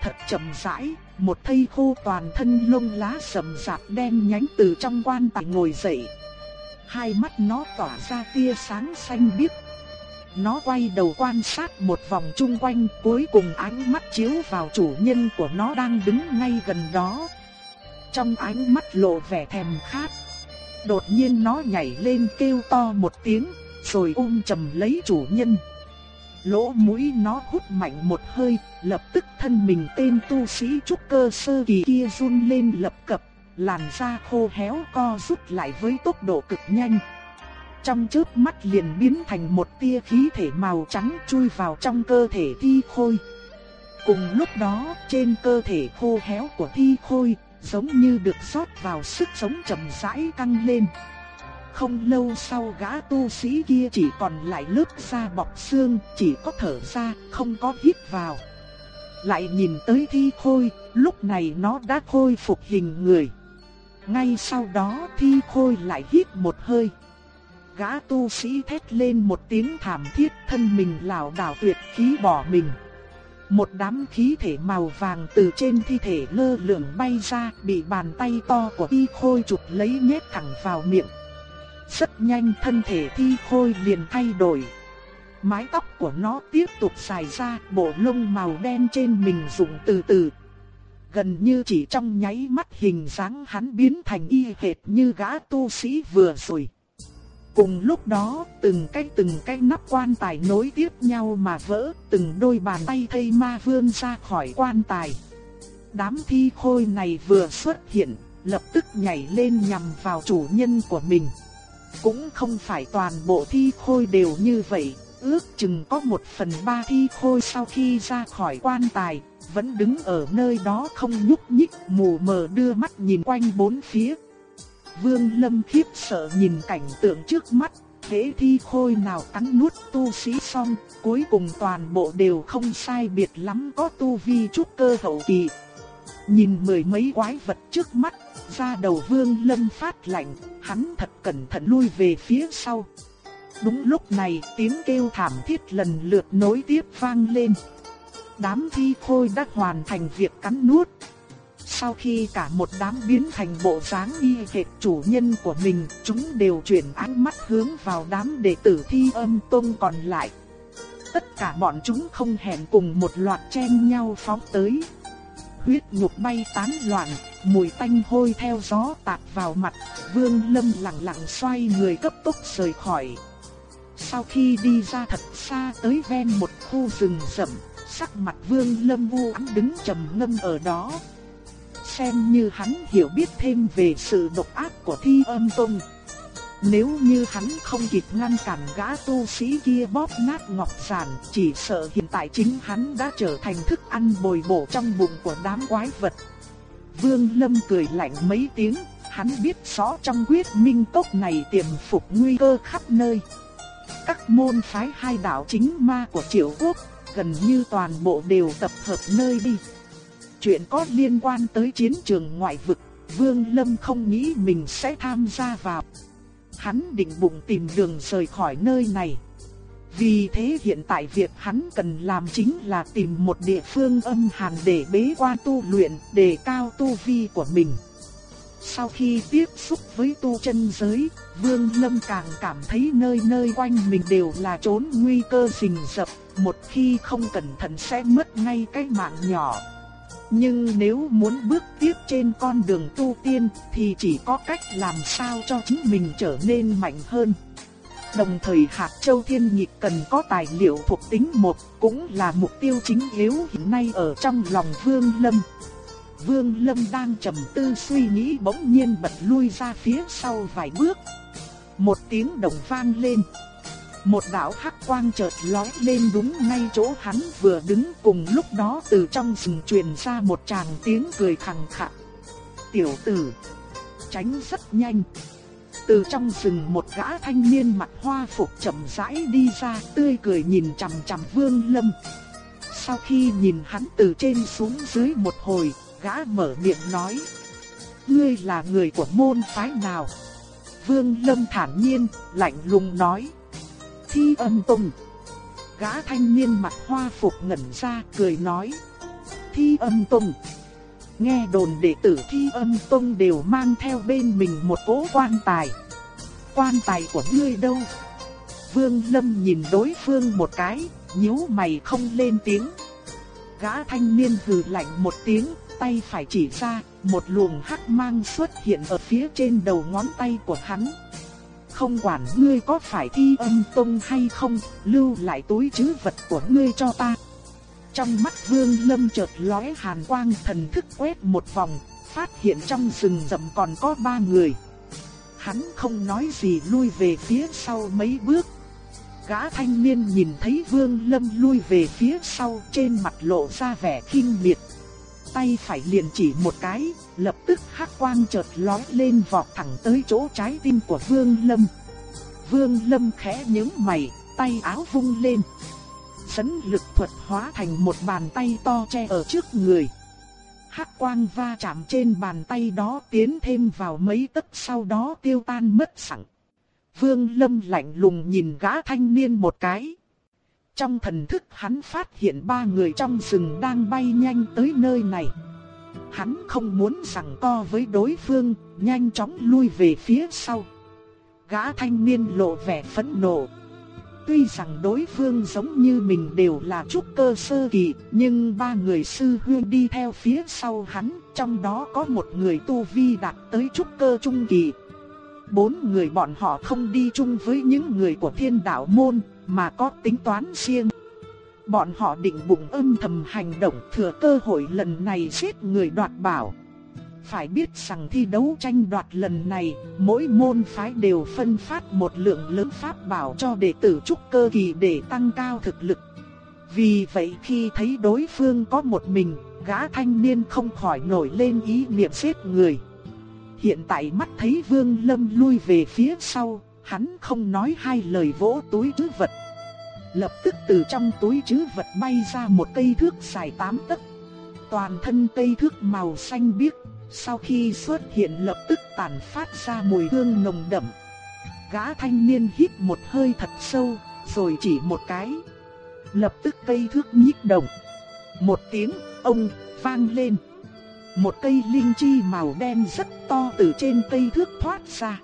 Thật chậm rãi, một thây khô toàn thân lông lá sầm sạp đen nhánh từ trong quan tài ngồi dậy. Hai mắt nó tỏa ra tia sáng xanh biếc. Nó quay đầu quan sát một vòng chung quanh, cuối cùng ánh mắt chiếu vào chủ nhân của nó đang đứng ngay gần đó trong ánh mắt lộ vẻ thèm khát. Đột nhiên nó nhảy lên kêu to một tiếng, rồi ôm chầm lấy chủ nhân. Lỗ mũi nó hút mạnh một hơi, lập tức thân mình tên tu sĩ trúc cơ sơ kỳ kia run lên lập cập, làn da khô héo co rút lại với tốc độ cực nhanh. Trong chớp mắt liền biến thành một tia khí thể màu trắng chui vào trong cơ thể thi khôi. Cùng lúc đó, trên cơ thể khô héo của thi khôi, giống như được rót vào sức sống chậm rãi căng lên. Không lâu sau gã tu sĩ kia chỉ còn lại lớp da bọc xương, chỉ có thở ra, không có hít vào. Lại nhìn tới thi khôi, lúc này nó đã khôi phục hình người. Ngay sau đó thi khôi lại hít một hơi. Gã tu sĩ thét lên một tiếng thảm thiết thân mình lảo đảo tuyệt khí bỏ mình. Một đám khí thể màu vàng từ trên thi thể lơ lửng bay ra, bị bàn tay to của Y khôi chụp lấy nhét thẳng vào miệng. Rất nhanh thân thể thi khôi liền thay đổi. Mái tóc của nó tiếp tục dài ra, bộ lông màu đen trên mình rụng từ từ. Gần như chỉ trong nháy mắt hình dáng hắn biến thành y hệt như gã tu sĩ vừa rồi. Cùng lúc đó, từng cái từng cái nắp quan tài nối tiếp nhau mà vỡ, từng đôi bàn tay thây ma vươn ra khỏi quan tài. Đám thi khôi này vừa xuất hiện, lập tức nhảy lên nhằm vào chủ nhân của mình. Cũng không phải toàn bộ thi khôi đều như vậy, ước chừng có một phần ba thi khôi sau khi ra khỏi quan tài, vẫn đứng ở nơi đó không nhúc nhích, mù mờ đưa mắt nhìn quanh bốn phía, Vương Lâm khiếp sợ nhìn cảnh tượng trước mắt, thế thi khôi nào cắn nuốt tu sĩ xong, cuối cùng toàn bộ đều không sai biệt lắm có tu vi trúc cơ hậu kỳ. Nhìn mười mấy quái vật trước mắt, ra đầu Vương Lâm phát lạnh, hắn thật cẩn thận lui về phía sau. Đúng lúc này, tiếng kêu thảm thiết lần lượt nối tiếp vang lên. Đám thi khôi đã hoàn thành việc cắn nuốt, sau khi cả một đám biến thành bộ dáng y hệt chủ nhân của mình, chúng đều chuyển ánh mắt hướng vào đám đệ tử thi âm tông còn lại. Tất cả bọn chúng không hẹn cùng một loạt chen nhau phóng tới. huyết nhục bay tán loạn, mùi tanh hôi theo gió tạt vào mặt, Vương Lâm lặng lặng xoay người cấp tốc rời khỏi. Sau khi đi ra thật xa tới ven một khu rừng rậm, sắc mặt Vương Lâm u ám đứng trầm ngâm ở đó. Xem như hắn hiểu biết thêm về sự độc ác của Thi Âm Tông. Nếu như hắn không kịp ngăn cản gã tu sĩ kia bóp nát ngọc giản, chỉ sợ hiện tại chính hắn đã trở thành thức ăn bồi bổ trong bụng của đám quái vật. Vương Lâm cười lạnh mấy tiếng, hắn biết rõ trong quyết minh tốc này tiềm phục nguy cơ khắp nơi. Các môn phái hai đạo chính ma của triệu quốc, gần như toàn bộ đều tập hợp nơi đi. Chuyện có liên quan tới chiến trường ngoại vực, Vương Lâm không nghĩ mình sẽ tham gia vào. Hắn định bụng tìm đường rời khỏi nơi này. Vì thế hiện tại việc hắn cần làm chính là tìm một địa phương âm hàn để bế quan tu luyện, để cao tu vi của mình. Sau khi tiếp xúc với tu chân giới, Vương Lâm càng cảm thấy nơi nơi quanh mình đều là chốn nguy cơ rình rập, một khi không cẩn thận sẽ mất ngay cái mạng nhỏ. Nhưng nếu muốn bước tiếp trên con đường tu tiên thì chỉ có cách làm sao cho chính mình trở nên mạnh hơn. Đồng thời hạt châu thiên nhịp cần có tài liệu thuộc tính một cũng là mục tiêu chính yếu hiện nay ở trong lòng Vương Lâm. Vương Lâm đang trầm tư suy nghĩ bỗng nhiên bật lui ra phía sau vài bước. Một tiếng đồng vang lên. Một đạo hắc quang chợt lóe lên đúng ngay chỗ hắn vừa đứng cùng lúc đó từ trong rừng truyền ra một tràng tiếng cười khẳng khặc. Tiểu tử, tránh rất nhanh. Từ trong rừng một gã thanh niên mặc hoa phục chậm rãi đi ra tươi cười nhìn chằm chằm vương lâm. Sau khi nhìn hắn từ trên xuống dưới một hồi, gã mở miệng nói. Ngươi là người của môn phái nào? Vương lâm thản nhiên, lạnh lùng nói. Thi âm tùng. Gã thanh niên mặt hoa phục ngẩn ra cười nói. Thi âm tùng. Nghe đồn đệ tử thi âm tông đều mang theo bên mình một cỗ quan tài. Quan tài của ngươi đâu? Vương Lâm nhìn đối phương một cái, nhíu mày không lên tiếng. Gã thanh niên hừ lạnh một tiếng, tay phải chỉ ra, một luồng hắc mang xuất hiện ở phía trên đầu ngón tay của hắn. Không quản ngươi có phải thi âm tông hay không, lưu lại túi chứ vật của ngươi cho ta. Trong mắt vương lâm chợt lóe hàn quang thần thức quét một vòng, phát hiện trong rừng rậm còn có ba người. Hắn không nói gì lui về phía sau mấy bước. Gã thanh niên nhìn thấy vương lâm lui về phía sau trên mặt lộ ra vẻ kinh miệt. Tay phải liền chỉ một cái, lập tức hắc quang chợt lóe lên vọt thẳng tới chỗ trái tim của vương lâm. Vương lâm khẽ nhướng mày, tay áo vung lên sấn lực thuật hóa thành một bàn tay to che ở trước người. Hắc quang va chạm trên bàn tay đó tiến thêm vào mấy tấc sau đó tiêu tan mất sẵn. Vương Lâm lạnh lùng nhìn gã thanh niên một cái. Trong thần thức hắn phát hiện ba người trong rừng đang bay nhanh tới nơi này. Hắn không muốn rằng co với đối phương, nhanh chóng lui về phía sau. Gã thanh niên lộ vẻ phẫn nộ, Tuy rằng đối phương giống như mình đều là trúc cơ sơ kỳ, nhưng ba người sư huynh đi theo phía sau hắn, trong đó có một người tu vi đạt tới trúc cơ trung kỳ. Bốn người bọn họ không đi chung với những người của thiên đạo môn, mà có tính toán riêng. Bọn họ định bụng âm thầm hành động thừa cơ hội lần này giết người đoạt bảo. Phải biết rằng thi đấu tranh đoạt lần này, mỗi môn phái đều phân phát một lượng lớn pháp bảo cho đệ tử trúc cơ kỳ để tăng cao thực lực. Vì vậy khi thấy đối phương có một mình, gã thanh niên không khỏi nổi lên ý niệm giết người. Hiện tại mắt thấy Vương Lâm lui về phía sau, hắn không nói hai lời vỗ túi chứ vật. Lập tức từ trong túi chứ vật bay ra một cây thước dài tám tấc. Toàn thân cây thước màu xanh biếc, sau khi xuất hiện lập tức tản phát ra mùi hương nồng đậm. Gã thanh niên hít một hơi thật sâu, rồi chỉ một cái. Lập tức cây thước nhích động. Một tiếng ông vang lên. Một cây linh chi màu đen rất to từ trên cây thước thoát ra.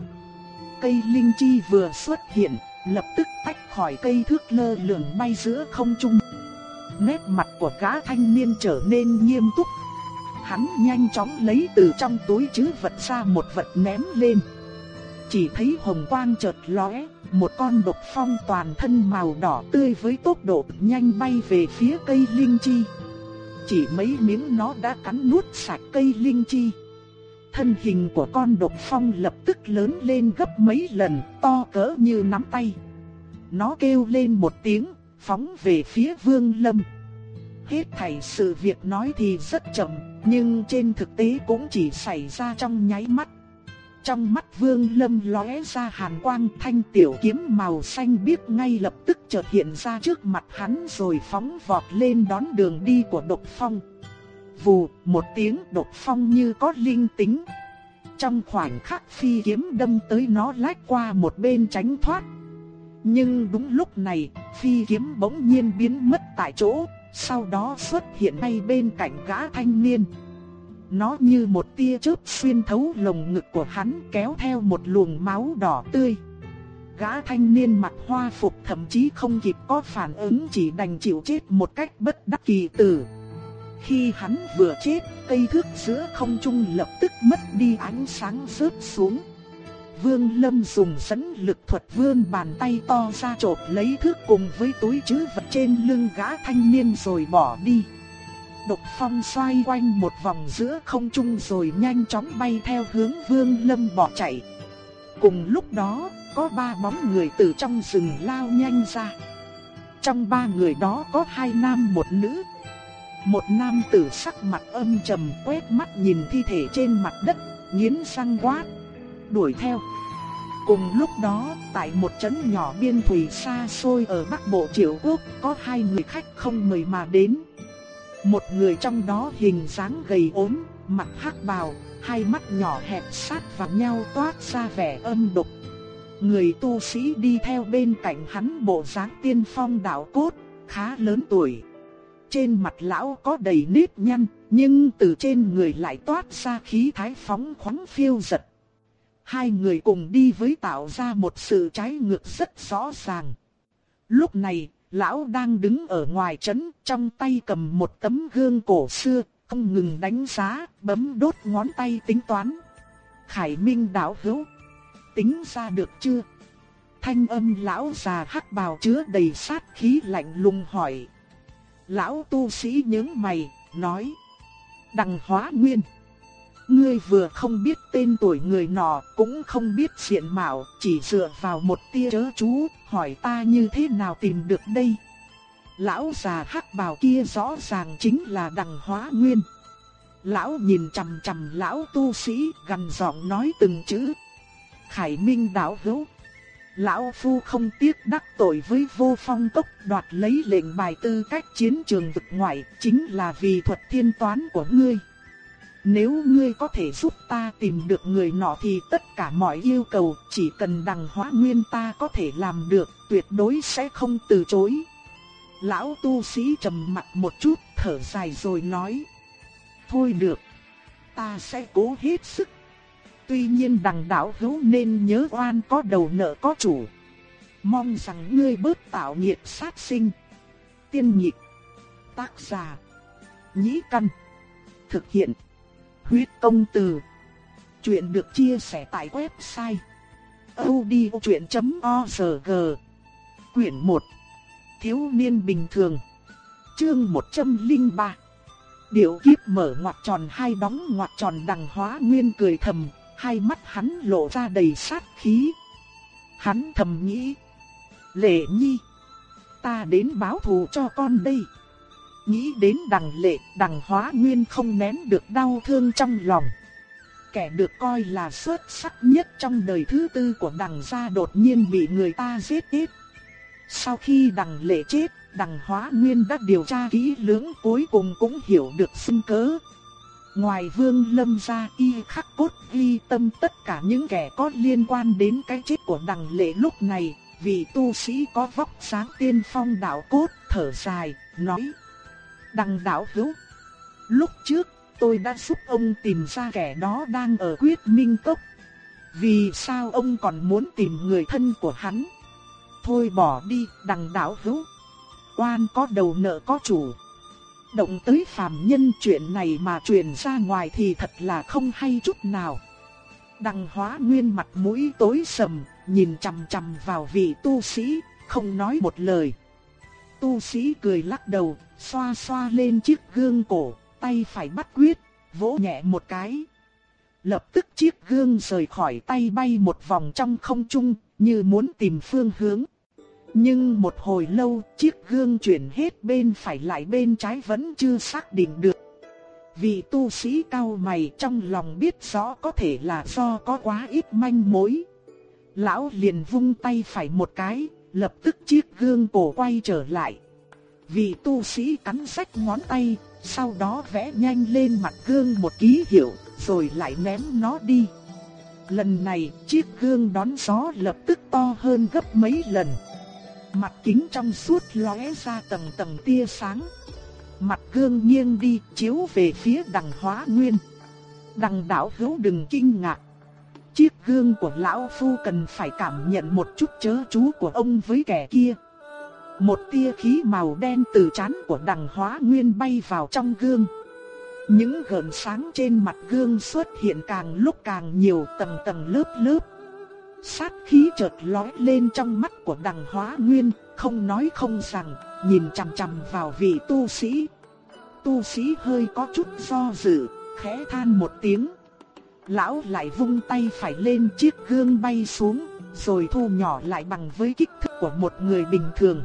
Cây linh chi vừa xuất hiện, lập tức tách khỏi cây thước lơ lửng bay giữa không trung. Nét mặt của gã thanh niên trở nên nghiêm túc hắn nhanh chóng lấy từ trong túi chứ vật ra một vật ném lên. Chỉ thấy hồng quang chợt lóe, một con độc phong toàn thân màu đỏ tươi với tốc độ nhanh bay về phía cây linh chi. Chỉ mấy miếng nó đã cắn nuốt sạch cây linh chi. Thân hình của con độc phong lập tức lớn lên gấp mấy lần, to cỡ như nắm tay. Nó kêu lên một tiếng, phóng về phía Vương Lâm. Hết thảy sự việc nói thì rất chậm, nhưng trên thực tế cũng chỉ xảy ra trong nháy mắt. Trong mắt Vương Lâm lóe ra hàn quang thanh tiểu kiếm màu xanh biếc ngay lập tức chợt hiện ra trước mặt hắn rồi phóng vọt lên đón đường đi của độc phong. Vù, một tiếng độc phong như có linh tính. Trong khoảnh khắc phi kiếm đâm tới nó lách qua một bên tránh thoát. Nhưng đúng lúc này, phi kiếm bỗng nhiên biến mất tại chỗ, sau đó xuất hiện ngay bên cạnh gã thanh niên. Nó như một tia chớp xuyên thấu lồng ngực của hắn kéo theo một luồng máu đỏ tươi. Gã thanh niên mặc hoa phục thậm chí không kịp có phản ứng chỉ đành chịu chết một cách bất đắc kỳ tử. Khi hắn vừa chết, cây thước giữa không trung lập tức mất đi ánh sáng rớt xuống. Vương Lâm dùng dẫn lực thuật vươn bàn tay to ra chộp lấy thước cùng với túi trữ vật trên lưng gã thanh niên rồi bỏ đi. Độc phong xoay quanh một vòng giữa không trung rồi nhanh chóng bay theo hướng Vương Lâm bỏ chạy. Cùng lúc đó, có ba bóng người từ trong rừng lao nhanh ra. Trong ba người đó có hai nam một nữ. Một nam tử sắc mặt âm trầm quét mắt nhìn thi thể trên mặt đất, nghiến răng quát đuổi theo. Cùng lúc đó, tại một trấn nhỏ biên thủy xa xôi ở Bắc Bộ Triệu Quốc, có hai người khách không mời mà đến. Một người trong đó hình dáng gầy ốm, mặt hắc bào, hai mắt nhỏ hẹp sát vào nhau toát ra vẻ âm độc. Người tu sĩ đi theo bên cạnh hắn bộ dáng tiên phong đạo cốt, khá lớn tuổi. Trên mặt lão có đầy nếp nhăn, nhưng từ trên người lại toát ra khí thái phóng khoáng phiêu giật. Hai người cùng đi với tạo ra một sự trái ngược rất rõ ràng. Lúc này, lão đang đứng ở ngoài trấn, trong tay cầm một tấm gương cổ xưa, không ngừng đánh giá, bấm đốt ngón tay tính toán. Khải Minh đạo hữu, tính ra được chưa? Thanh âm lão già hắc bào chứa đầy sát khí lạnh lùng hỏi. Lão tu sĩ nhướng mày, nói. Đằng hóa nguyên. Ngươi vừa không biết tên tuổi người nọ, cũng không biết diện mạo, chỉ dựa vào một tia chớ chú, hỏi ta như thế nào tìm được đây. Lão già hắc bào kia rõ ràng chính là đằng hóa nguyên. Lão nhìn chằm chằm lão tu sĩ, gần giọng nói từng chữ. Khải Minh đạo hữu. Lão Phu không tiếc đắc tội với vô phong tốc đoạt lấy lệnh bài tư cách chiến trường vực ngoại, chính là vì thuật thiên toán của ngươi. Nếu ngươi có thể giúp ta tìm được người nọ thì tất cả mọi yêu cầu chỉ cần đằng hóa nguyên ta có thể làm được, tuyệt đối sẽ không từ chối. Lão tu sĩ trầm mặt một chút, thở dài rồi nói. Thôi được, ta sẽ cố hết sức. Tuy nhiên đằng đạo hữu nên nhớ oan có đầu nợ có chủ. Mong rằng ngươi bớt tạo nghiệt sát sinh. Tiên nhịp, tác giả, nhĩ căn, thực hiện Huyết công từ. Chuyện được chia sẻ tại website odchuyện.org. Quyển 1. Thiếu niên bình thường. Chương 103. Điệu kiếp mở ngoặt tròn hai đóng ngoặt tròn đằng hóa nguyên cười thầm, hai mắt hắn lộ ra đầy sát khí. Hắn thầm nghĩ. Lệ nhi. Ta đến báo thù cho con đây. Nghĩ đến đằng lệ, đằng hóa nguyên không nén được đau thương trong lòng. Kẻ được coi là xuất sắc nhất trong đời thứ tư của đằng gia đột nhiên bị người ta giết chết. Sau khi đằng lệ chết, đằng hóa nguyên đã điều tra kỹ lưỡng cuối cùng cũng hiểu được sinh cớ. Ngoài vương lâm ra y khắc cốt ghi tâm tất cả những kẻ có liên quan đến cái chết của đằng lệ lúc này, vì tu sĩ có vóc sáng tiên phong đạo cốt, thở dài, nói. Đằng đạo hữu. Lúc trước, tôi đã giúp ông tìm ra kẻ đó đang ở quyết minh cốc. Vì sao ông còn muốn tìm người thân của hắn? Thôi bỏ đi, đằng đạo hữu. Quan có đầu nợ có chủ. Động tới phàm nhân chuyện này mà truyền ra ngoài thì thật là không hay chút nào. Đằng hóa nguyên mặt mũi tối sầm, nhìn chằm chằm vào vị tu sĩ, không nói một lời. Tu sĩ cười lắc đầu, xoa xoa lên chiếc gương cổ, tay phải bắt quyết, vỗ nhẹ một cái. Lập tức chiếc gương rời khỏi tay bay một vòng trong không trung, như muốn tìm phương hướng. Nhưng một hồi lâu, chiếc gương chuyển hết bên phải lại bên trái vẫn chưa xác định được. Vị tu sĩ cao mày trong lòng biết rõ có thể là do có quá ít manh mối. Lão liền vung tay phải một cái, lập tức chiếc gương cổ quay trở lại. Vị tu sĩ cắn rách ngón tay, sau đó vẽ nhanh lên mặt gương một ký hiệu, rồi lại ném nó đi. Lần này, chiếc gương đón gió lập tức to hơn gấp mấy lần. Mặt kính trong suốt lóe ra tầng tầng tia sáng. Mặt gương nghiêng đi, chiếu về phía đằng hóa nguyên. Đằng đảo hữu đừng kinh ngạc. Chiếc gương của lão phu cần phải cảm nhận một chút chớ chú của ông với kẻ kia. Một tia khí màu đen từ chán của đằng hóa nguyên bay vào trong gương. Những gợn sáng trên mặt gương xuất hiện càng lúc càng nhiều tầng tầng lớp lớp. Sát khí chợt lóe lên trong mắt của đằng hóa nguyên, không nói không rằng, nhìn chằm chằm vào vị tu sĩ. Tu sĩ hơi có chút do dự, khẽ than một tiếng. Lão lại vung tay phải lên chiếc gương bay xuống, rồi thu nhỏ lại bằng với kích thước của một người bình thường.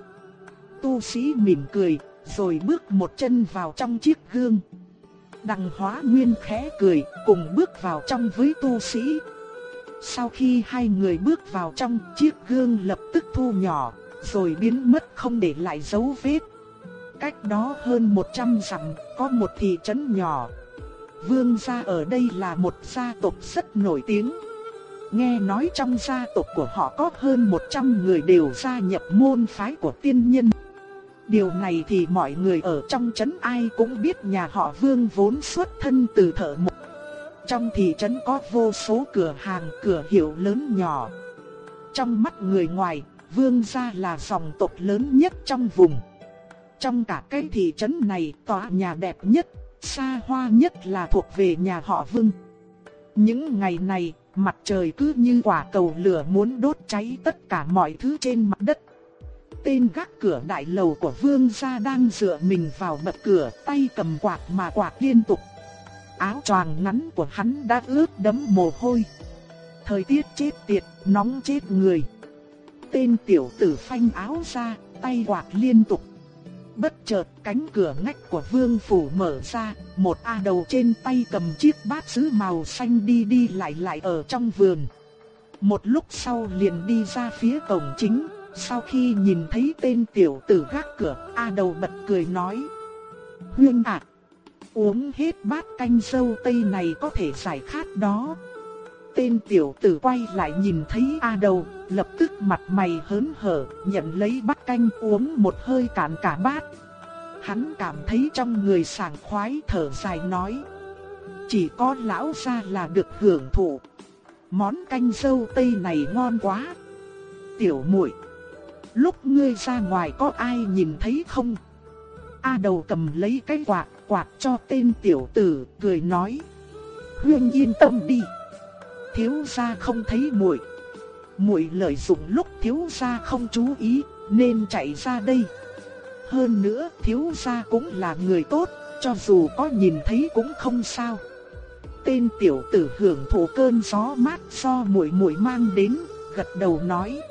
Tu sĩ mỉm cười, rồi bước một chân vào trong chiếc gương. Đằng hóa nguyên khẽ cười, cùng bước vào trong với tu sĩ. Sau khi hai người bước vào trong, chiếc gương lập tức thu nhỏ, rồi biến mất không để lại dấu vết. Cách đó hơn 100 dặm, có một thị trấn nhỏ. Vương gia ở đây là một gia tộc rất nổi tiếng. Nghe nói trong gia tộc của họ có hơn 100 người đều gia nhập môn phái của tiên nhân. Điều này thì mọi người ở trong trấn ai cũng biết nhà họ Vương vốn xuất thân từ thợ mộc. Trong thị trấn có vô số cửa hàng, cửa hiệu lớn nhỏ. Trong mắt người ngoài, Vương gia là dòng tộc lớn nhất trong vùng. Trong cả cái thị trấn này, tòa nhà đẹp nhất, xa hoa nhất là thuộc về nhà họ Vương. Những ngày này, mặt trời cứ như quả cầu lửa muốn đốt cháy tất cả mọi thứ trên mặt đất tên gác cửa đại lầu của vương gia đang dựa mình vào bậc cửa, tay cầm quạt mà quạt liên tục. Áo choàng ngắn của hắn đã ướt đẫm mồ hôi. Thời tiết chết tiệt, nóng chết người. Tên tiểu tử phanh áo ra, tay quạt liên tục. Bất chợt cánh cửa ngách của vương phủ mở ra, một A đầu trên tay cầm chiếc bát sứ màu xanh đi đi lại lại ở trong vườn. Một lúc sau liền đi ra phía cổng chính, sau khi nhìn thấy tên tiểu tử gác cửa, A đầu bật cười nói. Huyên ạ, uống hết bát canh sâu tây này có thể giải khát đó. Tên tiểu tử quay lại nhìn thấy A đầu, lập tức mặt mày hớn hở, nhận lấy bát canh uống một hơi cạn cả bát. Hắn cảm thấy trong người sảng khoái thở dài nói. Chỉ có lão gia là được hưởng thụ. Món canh sâu tây này ngon quá. Tiểu muội lúc ngươi ra ngoài có ai nhìn thấy không? A đầu cầm lấy cái quạt, quạt cho tên tiểu tử, cười nói. Huyên yên tâm đi. Thiếu gia không thấy muội. Muội lợi dụng lúc thiếu gia không chú ý, nên chạy ra đây. Hơn nữa, thiếu gia cũng là người tốt, cho dù có nhìn thấy cũng không sao. Tên tiểu tử hưởng thụ cơn gió mát do muội muội mang đến, gật đầu nói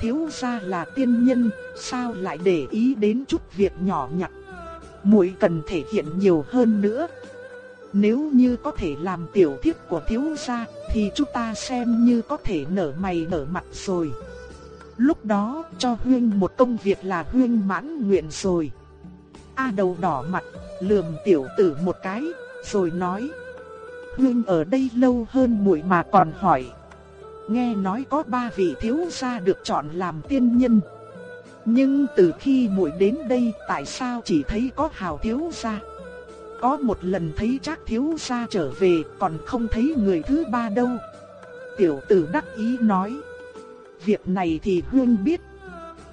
thiếu gia là tiên nhân, sao lại để ý đến chút việc nhỏ nhặt. Muội cần thể hiện nhiều hơn nữa. Nếu như có thể làm tiểu thiếp của thiếu gia, thì chúng ta xem như có thể nở mày nở mặt rồi. Lúc đó, cho Huyên một công việc là Huyên mãn nguyện rồi. A đầu đỏ mặt, lườm tiểu tử một cái, rồi nói. Huyên ở đây lâu hơn muội mà còn hỏi nghe nói có ba vị thiếu gia được chọn làm tiên nhân. Nhưng từ khi muội đến đây tại sao chỉ thấy có hào thiếu gia? Có một lần thấy chắc thiếu gia trở về còn không thấy người thứ ba đâu. Tiểu tử đắc ý nói. Việc này thì Hương biết.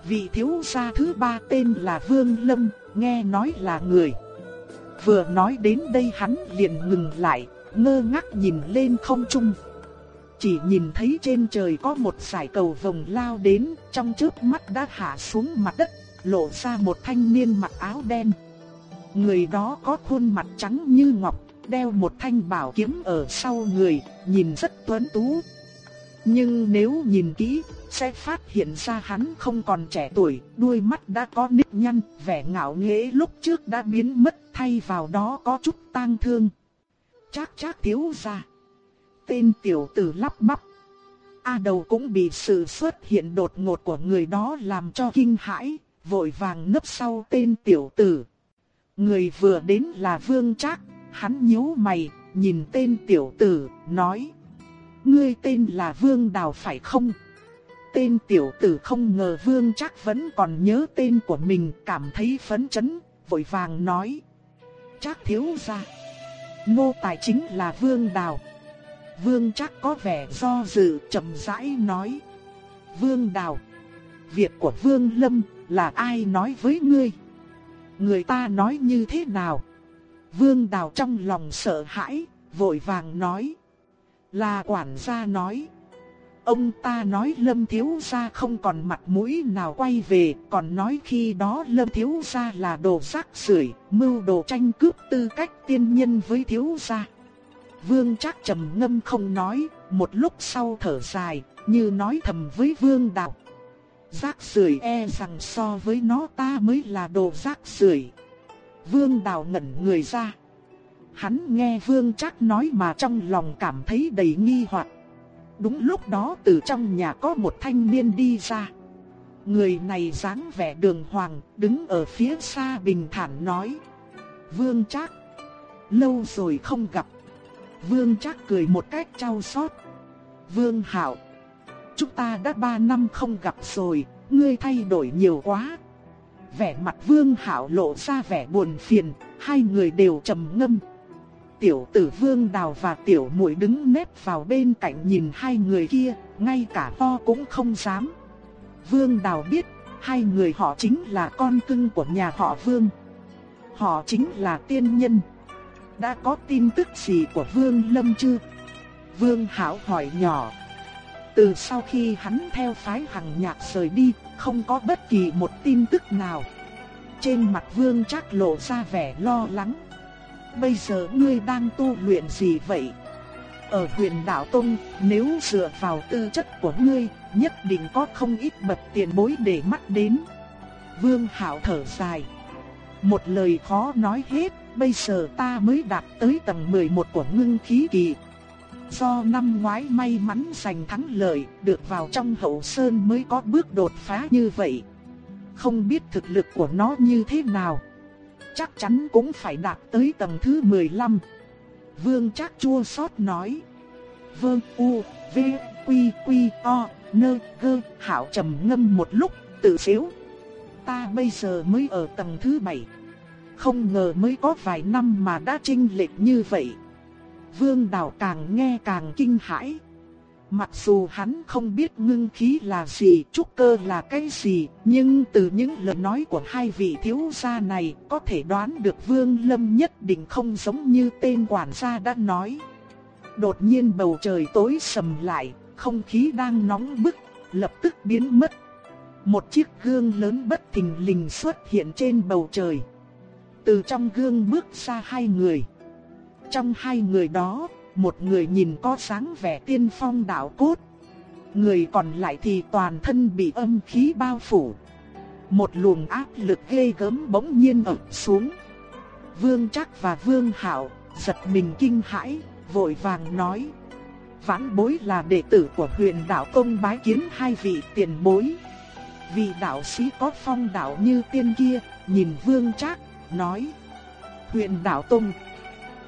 Vị thiếu gia thứ ba tên là Vương Lâm, nghe nói là người. Vừa nói đến đây hắn liền ngừng lại, ngơ ngác nhìn lên không trung. Chỉ nhìn thấy trên trời có một sải cầu vồng lao đến, trong chớp mắt đã hạ xuống mặt đất, lộ ra một thanh niên mặc áo đen. Người đó có khuôn mặt trắng như ngọc, đeo một thanh bảo kiếm ở sau người, nhìn rất tuấn tú. Nhưng nếu nhìn kỹ, sẽ phát hiện ra hắn không còn trẻ tuổi, đuôi mắt đã có nếp nhăn, vẻ ngạo nghễ lúc trước đã biến mất, thay vào đó có chút tang thương. Chắc chắc thiếu gia. Tên tiểu tử lắp bắp. A đầu cũng bị sự xuất hiện đột ngột của người đó làm cho kinh hãi, vội vàng nấp sau tên tiểu tử. Người vừa đến là Vương Trác, hắn nhíu mày, nhìn tên tiểu tử, nói: "Ngươi tên là Vương Đào phải không?" Tên tiểu tử không ngờ Vương Trác vẫn còn nhớ tên của mình, cảm thấy phấn chấn, vội vàng nói: "Trác thiếu gia, nô tài chính là Vương Đào." Vương Trác có vẻ do dự, chậm rãi nói: "Vương Đào, việc của Vương Lâm là ai nói với ngươi?" Người ta nói như thế nào? Vương Đào trong lòng sợ hãi, vội vàng nói. Là quản gia nói. Ông ta nói Lâm Thiếu Gia không còn mặt mũi nào quay về, còn nói khi đó Lâm Thiếu Gia là đồ rác rưởi, mưu đồ tranh cướp tư cách tiên nhân với Thiếu Gia. Vương Trác trầm ngâm không nói, một lúc sau thở dài, như nói thầm với Vương Đào. Rác rưởi e rằng so với nó ta mới là đồ rác rưởi. Vương Đào ngẩn người ra. Hắn nghe Vương Trác nói mà trong lòng cảm thấy đầy nghi hoặc. Đúng lúc đó từ trong nhà có một thanh niên đi ra. Người này dáng vẻ đường hoàng, đứng ở phía xa bình thản nói. Vương Trác, lâu rồi không gặp. Vương Trác cười một cách trao xót. Vương Hạo, chúng ta đã ba năm không gặp rồi, ngươi thay đổi nhiều quá. Vẻ mặt Vương Hạo lộ ra vẻ buồn phiền, hai người đều trầm ngâm. Tiểu tử Vương Đào và tiểu muội đứng nép vào bên cạnh nhìn hai người kia, ngay cả to cũng không dám. Vương Đào biết, hai người họ chính là con cưng của nhà họ Vương. Họ chính là tiên nhân. Đã có tin tức gì của Vương Lâm chưa? Vương Hảo hỏi nhỏ. Từ sau khi hắn theo phái hằng nhạc rời đi, không có bất kỳ một tin tức nào. Trên mặt vương chắc lộ ra vẻ lo lắng. Bây giờ ngươi đang tu luyện gì vậy? Ở huyện đạo Tông, nếu dựa vào tư chất của ngươi, nhất định có không ít bậc tiền bối để mắt đến. Vương Hạo thở dài. Một lời khó nói hết, bây giờ ta mới đạt tới tầng 11 của ngưng khí kỳ. Do năm ngoái may mắn giành thắng lợi, được vào trong hậu sơn mới có bước đột phá như vậy. Không biết thực lực của nó như thế nào. Chắc chắn cũng phải đạt tới tầng thứ 15. Vương trác chua xót nói. Vương U, V, Quy, Quy, O, Nơ, Gơ, Hảo trầm ngâm một lúc, tự xíu. Ta bây giờ mới ở tầng thứ 7. Không ngờ mới có vài năm mà đã trinh lệch như vậy. Vương Đào càng nghe càng kinh hãi. Mặc dù hắn không biết ngưng khí là gì, trúc cơ là cái gì, nhưng từ những lời nói của hai vị thiếu gia này có thể đoán được Vương Lâm nhất định không giống như tên quản gia đã nói. Đột nhiên bầu trời tối sầm lại, không khí đang nóng bức, lập tức biến mất. Một chiếc gương lớn bất thình lình xuất hiện trên bầu trời. Từ trong gương bước ra hai người. Trong hai người đó, một người nhìn có sáng vẻ tiên phong đạo cốt. Người còn lại thì toàn thân bị âm khí bao phủ. Một luồng áp lực ghê gớm bỗng nhiên ập xuống. Vương Trác và Vương Hạo giật mình kinh hãi, vội vàng nói: "Vãn bối là đệ tử của Huyền Đạo công bái kiến hai vị tiền bối." Vị đạo sĩ có phong đạo như tiên kia, nhìn Vương Trác, nói: "Huyền Đạo Tông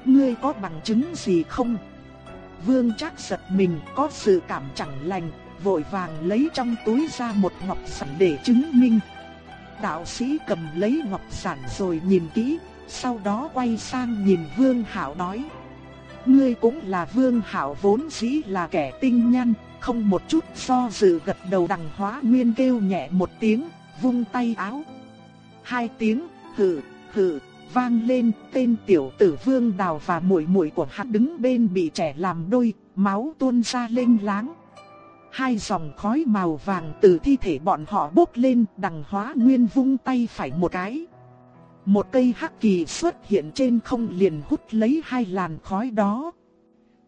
ngươi có bằng chứng gì không? Vương chắc giật mình có sự cảm chẳng lành, vội vàng lấy trong túi ra một ngọc sản để chứng minh. Đạo sĩ cầm lấy ngọc sản rồi nhìn kỹ, sau đó quay sang nhìn Vương hảo nói. Ngươi cũng là Vương hảo vốn dĩ là kẻ tinh nhăn, không một chút do dự gật đầu đằng hóa nguyên kêu nhẹ một tiếng, vung tay áo. Hai tiếng, hừ, hự, vang lên, tên tiểu tử Vương Đào và muội muội của hắn đứng bên bị trẻ làm đôi, máu tuôn ra lênh láng. Hai dòng khói màu vàng từ thi thể bọn họ bốc lên, đằng hóa nguyên vung tay phải một cái. Một cây hắc kỳ xuất hiện trên không liền hút lấy hai làn khói đó.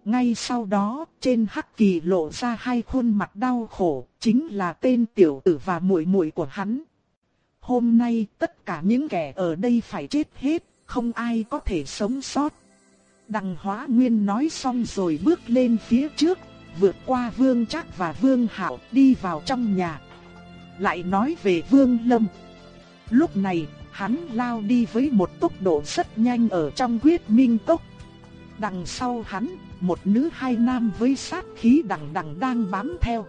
Ngay sau đó, trên hắc kỳ lộ ra hai khuôn mặt đau khổ, chính là tên tiểu tử và muội muội của hắn. Hôm nay tất cả những kẻ ở đây phải chết hết, không ai có thể sống sót. Đằng hóa nguyên nói xong rồi bước lên phía trước, vượt qua vương trác và vương hạo đi vào trong nhà. Lại nói về vương lâm. Lúc này, hắn lao đi với một tốc độ rất nhanh ở trong quyết minh tốc. Đằng sau hắn, một nữ hai nam với sát khí đằng đằng đang bám theo.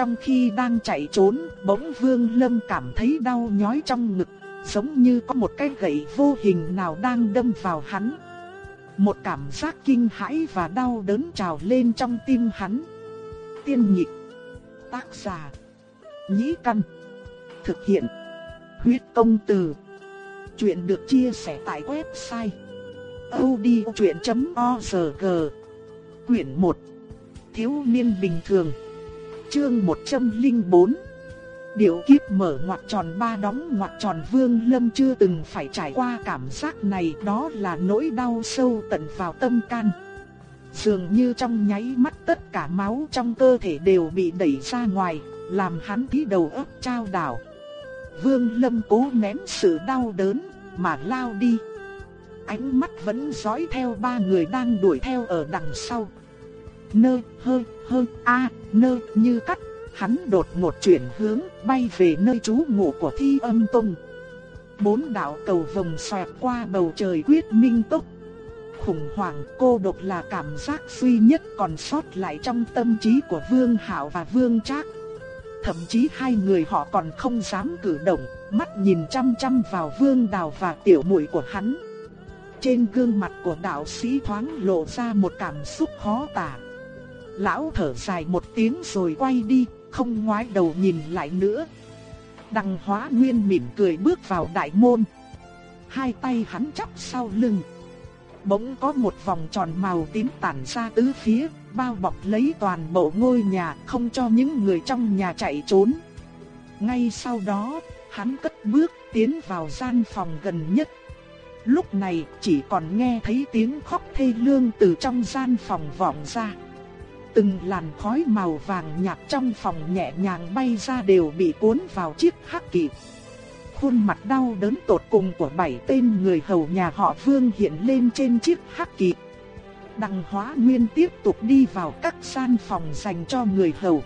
Trong khi đang chạy trốn, bỗng Vương Lâm cảm thấy đau nhói trong ngực, giống như có một cái gậy vô hình nào đang đâm vào hắn. Một cảm giác kinh hãi và đau đớn trào lên trong tim hắn. Tiên nhịp, tác giả, nhĩ căn, thực hiện, huyết công từ. Chuyện được chia sẻ tại website odchuyện.org Quyển 1 Thiếu niên bình thường Chương 104 Điệu kiếp mở ngoặt tròn ba đóng ngoặt tròn vương lâm chưa từng phải trải qua cảm giác này đó là nỗi đau sâu tận vào tâm can. Dường như trong nháy mắt tất cả máu trong cơ thể đều bị đẩy ra ngoài, làm hắn tí đầu óc trao đảo. Vương lâm cố nén sự đau đớn, mà lao đi. Ánh mắt vẫn dõi theo ba người đang đuổi theo ở đằng sau. Nơ, hơ, hơ, a, nơ như cắt, hắn đột ngột chuyển hướng bay về nơi trú ngụ của thi âm tông. Bốn đạo cầu vồng xoẹt qua bầu trời quyết minh tốc. Khủng hoảng cô độc là cảm giác duy nhất còn sót lại trong tâm trí của Vương hảo và Vương Trác. Thậm chí hai người họ còn không dám cử động, mắt nhìn chăm chăm vào Vương Đào và tiểu muội của hắn. Trên gương mặt của đạo sĩ thoáng lộ ra một cảm xúc khó tả. Lão thở dài một tiếng rồi quay đi, không ngoái đầu nhìn lại nữa. Đằng hóa nguyên mỉm cười bước vào đại môn. Hai tay hắn chắp sau lưng. Bỗng có một vòng tròn màu tím tản ra tứ phía, bao bọc lấy toàn bộ ngôi nhà, không cho những người trong nhà chạy trốn. Ngay sau đó, hắn cất bước tiến vào gian phòng gần nhất. Lúc này chỉ còn nghe thấy tiếng khóc thê lương từ trong gian phòng vọng ra. Từng làn khói màu vàng nhạt trong phòng nhẹ nhàng bay ra đều bị cuốn vào chiếc hắc kỳ. Khuôn mặt đau đớn tột cùng của bảy tên người hầu nhà họ Vương hiện lên trên chiếc hắc kỳ. Đằng hóa nguyên tiếp tục đi vào các gian phòng dành cho người hầu.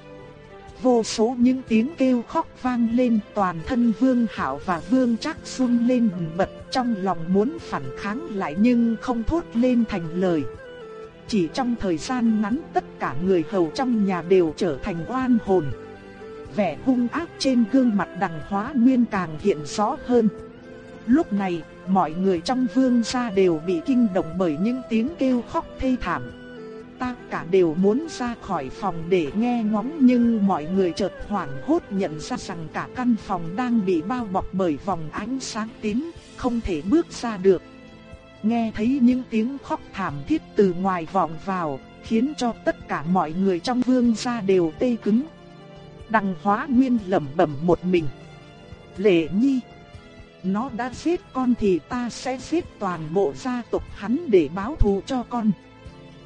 Vô số những tiếng kêu khóc vang lên, toàn thân Vương Hảo và Vương Trác run lên bật, trong lòng muốn phản kháng lại nhưng không thốt lên thành lời. Chỉ trong thời gian ngắn tất cả người hầu trong nhà đều trở thành oan hồn. Vẻ hung ác trên gương mặt đằng hóa nguyên càng hiện rõ hơn. Lúc này, mọi người trong vương gia đều bị kinh động bởi những tiếng kêu khóc thê thảm. Ta cả đều muốn ra khỏi phòng để nghe ngóng nhưng mọi người chợt hoảng hốt nhận ra rằng cả căn phòng đang bị bao bọc bởi vòng ánh sáng tím, không thể bước ra được nghe thấy những tiếng khóc thảm thiết từ ngoài vọng vào, khiến cho tất cả mọi người trong vương gia đều tê cứng. Đằng hóa nguyên lẩm bẩm một mình. Lệ nhi, nó đã giết con thì ta sẽ giết toàn bộ gia tộc hắn để báo thù cho con.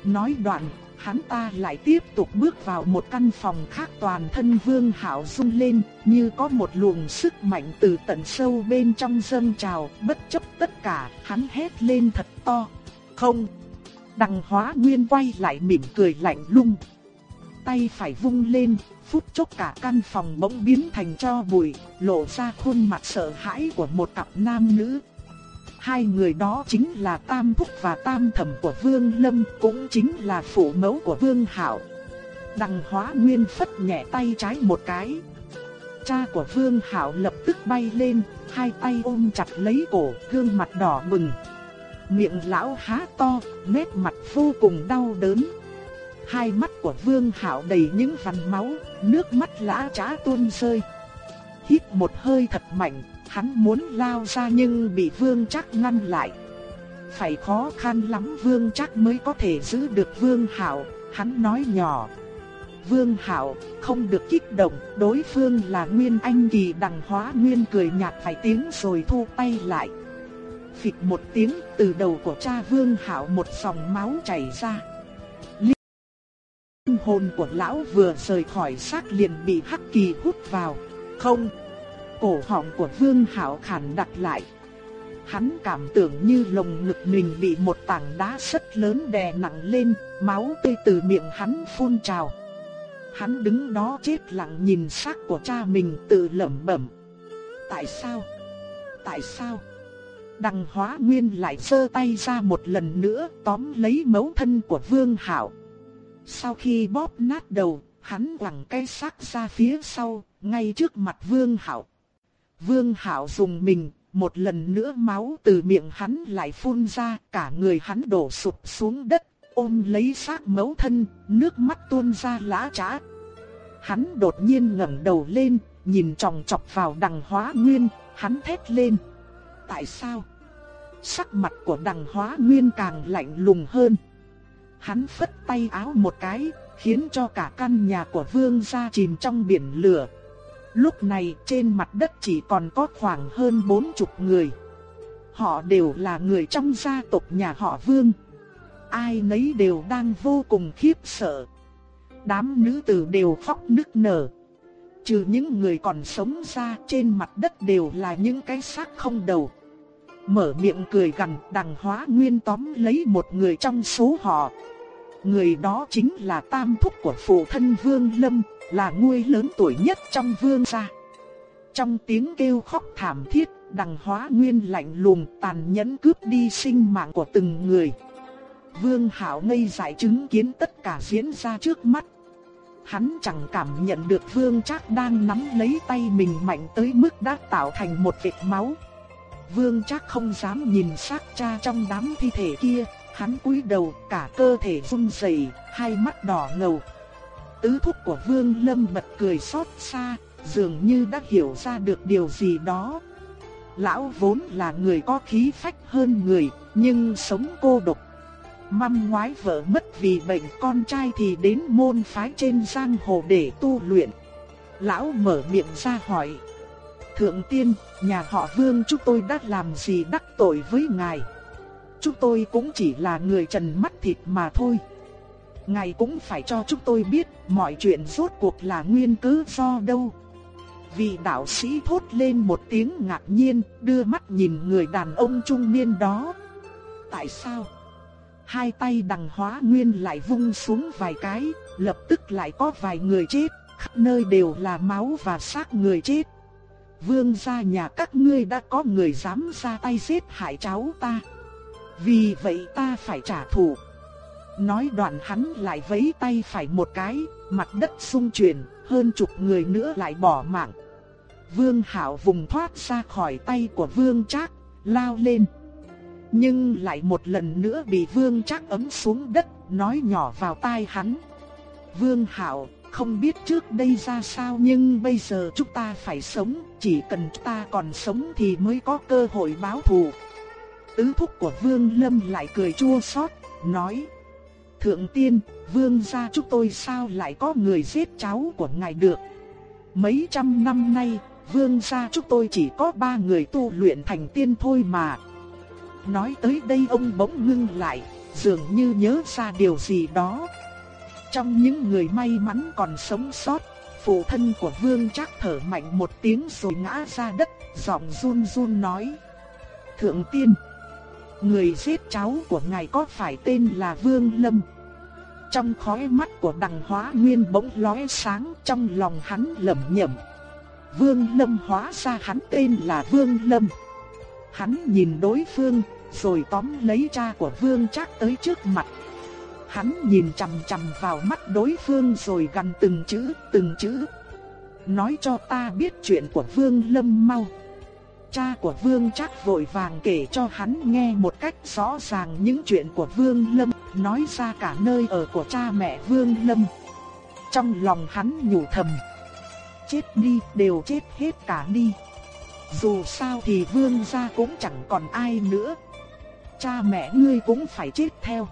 Nói đoạn, hắn ta lại tiếp tục bước vào một căn phòng khác toàn thân Vương Hảo rung lên, như có một luồng sức mạnh từ tận sâu bên trong dâng trào, bất chấp tất cả, hắn hét lên thật to. Không! Đằng hóa nguyên quay lại mỉm cười lạnh lung. Tay phải vung lên, phút chốc cả căn phòng bỗng biến thành cho bụi, lộ ra khuôn mặt sợ hãi của một cặp nam nữ. Hai người đó chính là Tam Thúc và Tam Thẩm của Vương Lâm, cũng chính là phụ mẫu của Vương Hạo. Đằng Hóa Nguyên phất nhẹ tay trái một cái. Cha của Vương Hạo lập tức bay lên, hai tay ôm chặt lấy cổ, gương mặt đỏ bừng. Miệng lão há to, nét mặt vô cùng đau đớn. Hai mắt của Vương Hạo đầy những vằn máu, nước mắt lã chã tuôn rơi. Hít một hơi thật mạnh, hắn muốn lao ra nhưng bị Vương Trác ngăn lại. Phải khó khăn lắm Vương Trác mới có thể giữ được Vương Hạo, hắn nói nhỏ. Vương Hạo, không được kích động, đối phương là Nguyên Anh kỳ đằng hóa Nguyên cười nhạt vài tiếng rồi thu tay lại. Phịch một tiếng, từ đầu của cha Vương Hạo một dòng máu chảy ra. Linh hồn của lão vừa rời khỏi xác liền bị Hắc Kỳ hút vào. Không, cổ họng của Vương Hạo khản đặt lại. Hắn cảm tưởng như lồng ngực mình bị một tảng đá rất lớn đè nặng lên, máu tươi từ miệng hắn phun trào. Hắn đứng đó chết lặng nhìn xác của cha mình tự lẩm bẩm. Tại sao? Tại sao? Đằng hóa nguyên lại sơ tay ra một lần nữa tóm lấy mấu thân của Vương Hạo. Sau khi bóp nát đầu, hắn quẳng cái xác ra phía sau, ngay trước mặt Vương Hạo. Vương Hạo dùng mình, một lần nữa máu từ miệng hắn lại phun ra, cả người hắn đổ sụp xuống đất, ôm lấy xác mẫu thân, nước mắt tuôn ra lã chã. Hắn đột nhiên ngẩng đầu lên, nhìn tròng trọc vào đằng hóa nguyên, hắn thét lên. Tại sao? Sắc mặt của đằng hóa nguyên càng lạnh lùng hơn. Hắn phất tay áo một cái, khiến cho cả căn nhà của vương gia chìm trong biển lửa. Lúc này trên mặt đất chỉ còn có khoảng hơn bốn chục người. Họ đều là người trong gia tộc nhà họ vương. Ai nấy đều đang vô cùng khiếp sợ. Đám nữ tử đều khóc nức nở. Trừ những người còn sống ra trên mặt đất đều là những cái xác không đầu. Mở miệng cười gằn đằng hóa nguyên tóm lấy một người trong số họ. Người đó chính là tam thúc của phụ thân Vương Lâm, là nuôi lớn tuổi nhất trong vương gia. Trong tiếng kêu khóc thảm thiết, đằng hóa nguyên lạnh lùng tàn nhẫn cướp đi sinh mạng của từng người. Vương Hảo ngây dại chứng kiến tất cả diễn ra trước mắt. Hắn chẳng cảm nhận được Vương Trác đang nắm lấy tay mình mạnh tới mức đã tạo thành một vệt máu. Vương Trác không dám nhìn xác cha trong đám thi thể kia, hắn cúi đầu, cả cơ thể run rẩy, hai mắt đỏ ngầu. Tứ thúc của Vương Lâm bật cười xót xa, dường như đã hiểu ra được điều gì đó. Lão vốn là người có khí phách hơn người, nhưng sống cô độc. Măm ngoái vợ mất vì bệnh con trai thì đến môn phái trên giang hồ để tu luyện. Lão mở miệng ra hỏi. Thượng tiên, nhà họ Vương chúng tôi đã làm gì đắc tội với ngài? Chúng tôi cũng chỉ là người trần mắt thịt mà thôi. Ngài cũng phải cho chúng tôi biết mọi chuyện rốt cuộc là nguyên cớ do đâu. Vị đạo sĩ thốt lên một tiếng ngạc nhiên, đưa mắt nhìn người đàn ông trung niên đó. Tại sao? Hai tay đằng hóa nguyên lại vung xuống vài cái, lập tức lại có vài người chết, khắp nơi đều là máu và xác người chết. Vương gia nhà các ngươi đã có người dám ra tay giết hại cháu ta. Vì vậy ta phải trả thù. Nói đoạn hắn lại vấy tay phải một cái, mặt đất xung chuyển, hơn chục người nữa lại bỏ mạng. Vương Hạo vùng thoát ra khỏi tay của Vương Trác, lao lên. Nhưng lại một lần nữa bị Vương Trác ấm xuống đất, nói nhỏ vào tai hắn. Vương Hạo, không biết trước đây ra sao nhưng bây giờ chúng ta phải sống, chỉ cần ta còn sống thì mới có cơ hội báo thù. Tứ thúc của Vương Lâm lại cười chua xót, nói: "Thượng tiên, vương gia chúng tôi sao lại có người giết cháu của ngài được? Mấy trăm năm nay, vương gia chúng tôi chỉ có ba người tu luyện thành tiên thôi mà." Nói tới đây ông bỗng ngưng lại, dường như nhớ ra điều gì đó. Trong những người may mắn còn sống sót, phụ thân của Vương chắc thở mạnh một tiếng rồi ngã ra đất, giọng run run nói: "Thượng tiên, người giết cháu của ngài có phải tên là Vương Lâm?" Trong khóe mắt của Đằng Hóa Nguyên bỗng lóe sáng, trong lòng hắn lẩm nhẩm: Vương Lâm hóa ra hắn tên là Vương Lâm. Hắn nhìn đối phương, rồi tóm lấy cha của Vương Trác tới trước mặt. Hắn nhìn chằm chằm vào mắt đối phương rồi gằn từng chữ, từng chữ. Nói cho ta biết chuyện của Vương Lâm mau. Cha của Vương Trác vội vàng kể cho hắn nghe một cách rõ ràng những chuyện của Vương Lâm, nói ra cả nơi ở của cha mẹ Vương Lâm. Trong lòng hắn nhủ thầm, chết đi, đều chết hết cả đi. Dù sao thì vương gia cũng chẳng còn ai nữa. Cha mẹ ngươi cũng phải chết theo.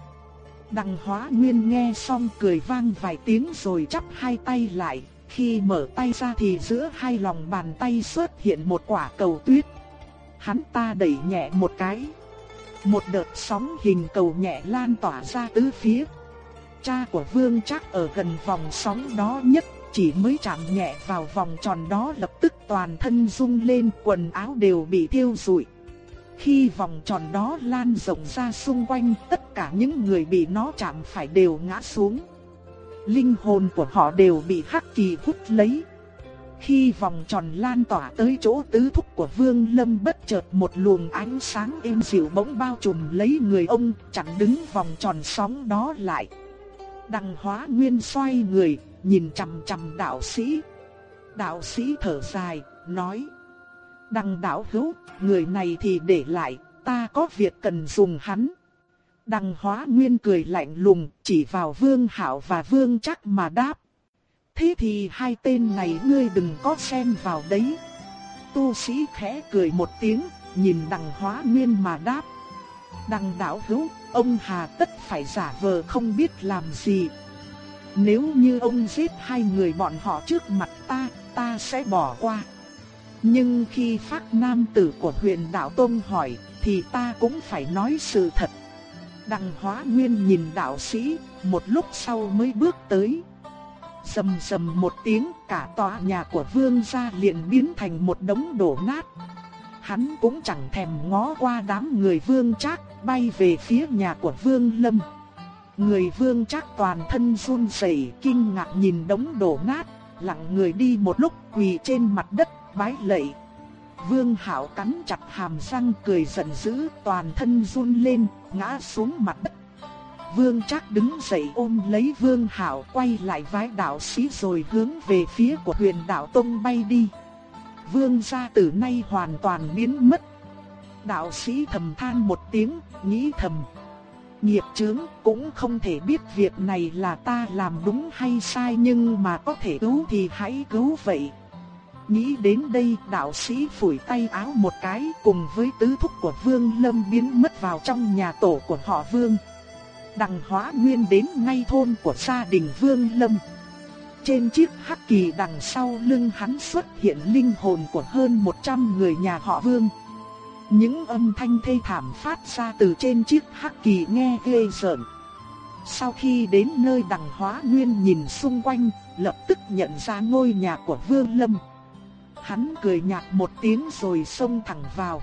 Đằng hóa nguyên nghe xong cười vang vài tiếng rồi chắp hai tay lại. Khi mở tay ra thì giữa hai lòng bàn tay xuất hiện một quả cầu tuyết. Hắn ta đẩy nhẹ một cái. Một đợt sóng hình cầu nhẹ lan tỏa ra tứ phía. Cha của vương chắc ở gần vòng sóng đó nhất chỉ mới chạm nhẹ vào vòng tròn đó lập tức toàn thân rung lên, quần áo đều bị thiêu rụi. Khi vòng tròn đó lan rộng ra xung quanh, tất cả những người bị nó chạm phải đều ngã xuống. Linh hồn của họ đều bị hắc kỳ hút lấy. Khi vòng tròn lan tỏa tới chỗ tứ thúc của Vương Lâm bất chợt một luồng ánh sáng êm dịu bỗng bao trùm lấy người ông, chặn đứng vòng tròn sóng đó lại. Đằng hóa nguyên xoay người, nhìn chằm chằm đạo sĩ. Đạo sĩ thở dài, nói. Đằng đạo hữu, người này thì để lại, ta có việc cần dùng hắn. Đằng hóa nguyên cười lạnh lùng, chỉ vào vương hảo và vương chắc mà đáp. Thế thì hai tên này ngươi đừng có xem vào đấy. Tu sĩ khẽ cười một tiếng, nhìn đằng hóa nguyên mà đáp. Đằng đạo hữu, ông hà tất phải giả vờ không biết làm gì, nếu như ông giết hai người bọn họ trước mặt ta, ta sẽ bỏ qua. Nhưng khi phát nam tử của huyền đạo Tông hỏi, thì ta cũng phải nói sự thật. Đằng hóa nguyên nhìn đạo sĩ, một lúc sau mới bước tới. Dầm dầm một tiếng, cả tòa nhà của vương gia liền biến thành một đống đổ nát. Hắn cũng chẳng thèm ngó qua đám người vương trác, bay về phía nhà của vương lâm. Người vương trác toàn thân run rẩy kinh ngạc nhìn đống đổ nát, lặng người đi một lúc quỳ trên mặt đất, bái lạy. Vương hảo cắn chặt hàm răng cười giận dữ, toàn thân run lên, ngã xuống mặt đất. Vương Trác đứng dậy ôm lấy Vương Hạo quay lại vái đạo sĩ rồi hướng về phía của huyền đạo Tông bay đi. Vương gia từ nay hoàn toàn biến mất. Đạo sĩ thầm than một tiếng, nghĩ thầm nghiệp chướng cũng không thể biết việc này là ta làm đúng hay sai nhưng mà có thể cứu thì hãy cứu vậy. Nghĩ đến đây đạo sĩ phủi tay áo một cái cùng với tứ thúc của Vương Lâm biến mất vào trong nhà tổ của họ Vương. Đằng hóa nguyên đến ngay thôn của gia đình Vương Lâm. Trên chiếc hắc kỳ đằng sau lưng hắn xuất hiện linh hồn của hơn 100 người nhà họ Vương. Những âm thanh thê thảm phát ra từ trên chiếc hắc kỳ nghe ghê rợn. Sau khi đến nơi đằng hóa nguyên nhìn xung quanh, lập tức nhận ra ngôi nhà của Vương Lâm. Hắn cười nhạt một tiếng rồi xông thẳng vào.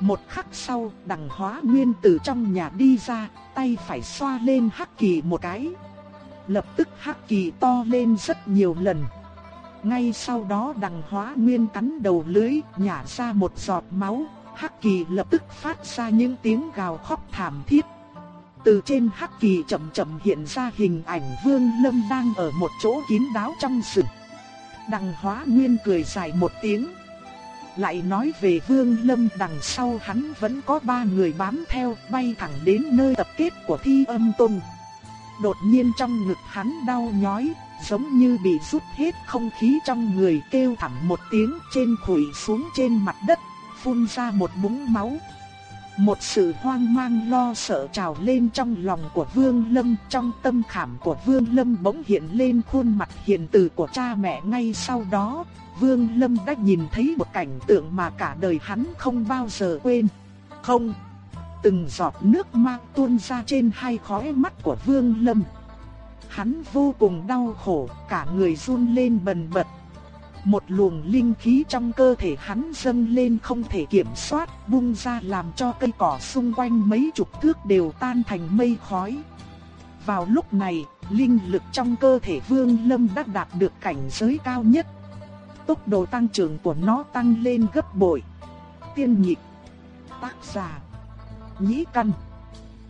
Một khắc sau, đằng hóa nguyên từ trong nhà đi ra, tay phải xoa lên hắc kỳ một cái. Lập tức hắc kỳ to lên rất nhiều lần. Ngay sau đó đằng hóa nguyên cắn đầu lưới, nhả ra một giọt máu, Hắc Kỳ lập tức phát ra những tiếng gào khóc thảm thiết. Từ trên Hắc Kỳ chậm chậm hiện ra hình ảnh Vương Lâm đang ở một chỗ kín đáo trong rừng. Đằng Hóa Nguyên cười dài một tiếng. Lại nói về Vương Lâm đằng sau hắn vẫn có ba người bám theo bay thẳng đến nơi tập kết của Thi Âm Tông. Đột nhiên trong ngực hắn đau nhói, giống như bị rút hết không khí trong người kêu thảm một tiếng trên khủy xuống trên mặt đất phun ra một búng máu. Một sự hoang mang lo sợ trào lên trong lòng của Vương Lâm, trong tâm khảm của Vương Lâm bỗng hiện lên khuôn mặt hiền từ của cha mẹ ngay sau đó. Vương Lâm đã nhìn thấy một cảnh tượng mà cả đời hắn không bao giờ quên. Không, từng giọt nước mang tuôn ra trên hai khóe mắt của Vương Lâm. Hắn vô cùng đau khổ, cả người run lên bần bật, một luồng linh khí trong cơ thể hắn dâng lên không thể kiểm soát, bung ra làm cho cây cỏ xung quanh mấy chục thước đều tan thành mây khói. Vào lúc này, linh lực trong cơ thể Vương Lâm đã đạt được cảnh giới cao nhất. Tốc độ tăng trưởng của nó tăng lên gấp bội. Tiên nhịp, tác giả, nhĩ căn,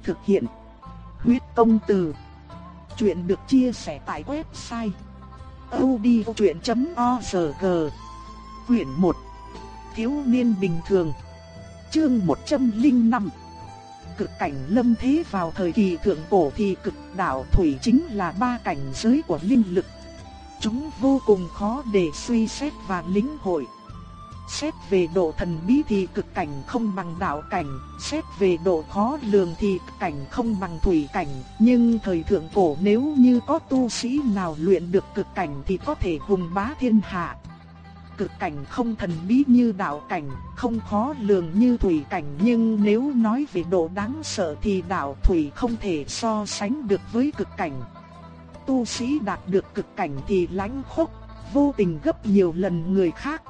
thực hiện, huyết công từ. Chuyện được chia sẻ tại website audiochuyện.org Quyển 1 Thiếu niên bình thường, Chương 105 Cực cảnh lâm thế vào thời kỳ thượng cổ thì cực đạo thủy chính là ba cảnh giới của linh lực. Chúng vô cùng khó để suy xét và lĩnh hội. Xét về độ thần bí thì cực cảnh không bằng đạo cảnh, xét về độ khó lường thì cực cảnh không bằng thủy cảnh, nhưng thời thượng cổ nếu như có tu sĩ nào luyện được cực cảnh thì có thể hùng bá thiên hạ. Cực cảnh không thần bí như đạo cảnh, không khó lường như thủy cảnh nhưng nếu nói về độ đáng sợ thì đạo thủy không thể so sánh được với cực cảnh. Tu sĩ đạt được cực cảnh thì lãnh khốc, vô tình gấp nhiều lần người khác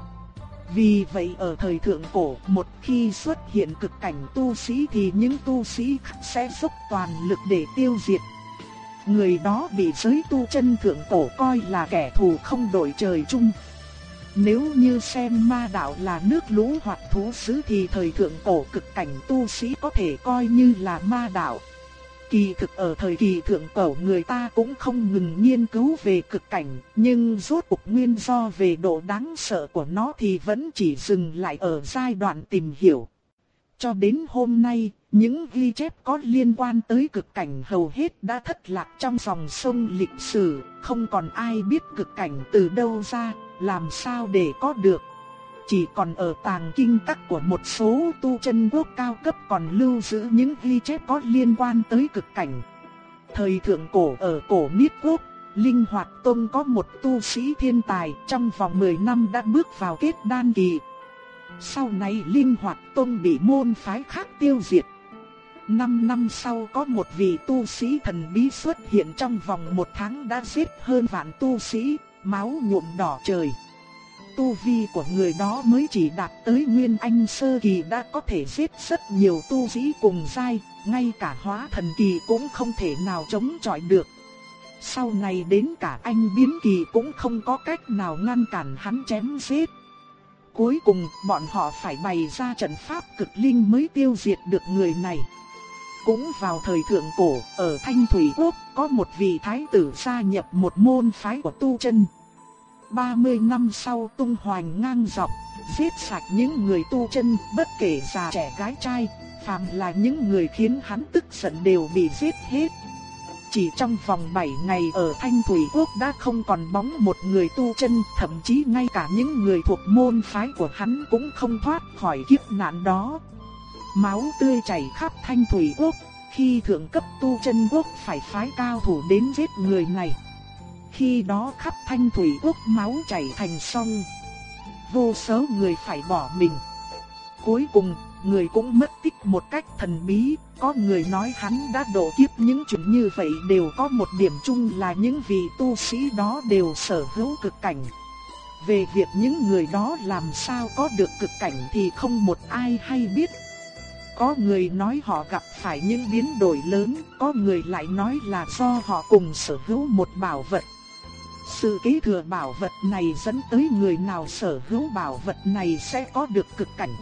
vì vậy ở thời thượng cổ, một khi xuất hiện cực cảnh tu sĩ thì những tu sĩ khác sẽ dốc toàn lực để tiêu diệt. Người đó bị giới tu chân thượng cổ coi là kẻ thù không đội trời chung. Nếu như xem ma đạo là nước lũ hoặc thú sứ thì thời thượng cổ cực cảnh tu sĩ có thể coi như là ma đạo. Kỳ thực ở thời kỳ thượng cổ người ta cũng không ngừng nghiên cứu về cực cảnh, nhưng rốt cuộc nguyên do về độ đáng sợ của nó thì vẫn chỉ dừng lại ở giai đoạn tìm hiểu. Cho đến hôm nay, những ghi chép có liên quan tới cực cảnh hầu hết đã thất lạc trong dòng sông lịch sử, không còn ai biết cực cảnh từ đâu ra, làm sao để có được chỉ còn ở tàng kinh các của một số tu chân quốc cao cấp còn lưu giữ những ghi chép có liên quan tới cực cảnh. Thời thượng cổ ở cổ Niết Quốc, Linh Hoạt Tông có một tu sĩ thiên tài trong vòng 10 năm đã bước vào kết đan kỳ. Sau này Linh Hoạt Tông bị môn phái khác tiêu diệt. Năm năm sau có một vị tu sĩ thần bí xuất hiện trong vòng một tháng đã giết hơn vạn tu sĩ, máu nhuộm đỏ trời tu vi của người đó mới chỉ đạt tới nguyên anh sơ kỳ đã có thể giết rất nhiều tu sĩ cùng giai, ngay cả hóa thần kỳ cũng không thể nào chống chọi được. Sau này đến cả anh biến kỳ cũng không có cách nào ngăn cản hắn chém giết. Cuối cùng bọn họ phải bày ra trận pháp cực linh mới tiêu diệt được người này. Cũng vào thời thượng cổ, ở Thanh Thủy Quốc có một vị thái tử gia nhập một môn phái của tu chân. 30 năm sau tung hoành ngang dọc, giết sạch những người tu chân, bất kể già trẻ gái trai, phàm là những người khiến hắn tức giận đều bị giết hết. Chỉ trong vòng 7 ngày ở Thanh Thủy Quốc đã không còn bóng một người tu chân, thậm chí ngay cả những người thuộc môn phái của hắn cũng không thoát khỏi kiếp nạn đó. Máu tươi chảy khắp Thanh Thủy Quốc, khi thượng cấp tu chân quốc phải phái cao thủ đến giết người này. Khi đó khắp thanh thủy quốc máu chảy thành sông. Vô số người phải bỏ mình. Cuối cùng, người cũng mất tích một cách thần bí. Có người nói hắn đã độ kiếp những chuyện như vậy đều có một điểm chung là những vị tu sĩ đó đều sở hữu cực cảnh. Về việc những người đó làm sao có được cực cảnh thì không một ai hay biết. Có người nói họ gặp phải những biến đổi lớn, có người lại nói là do họ cùng sở hữu một bảo vật. Sự kế thừa bảo vật này dẫn tới người nào sở hữu bảo vật này sẽ có được cực cảnh.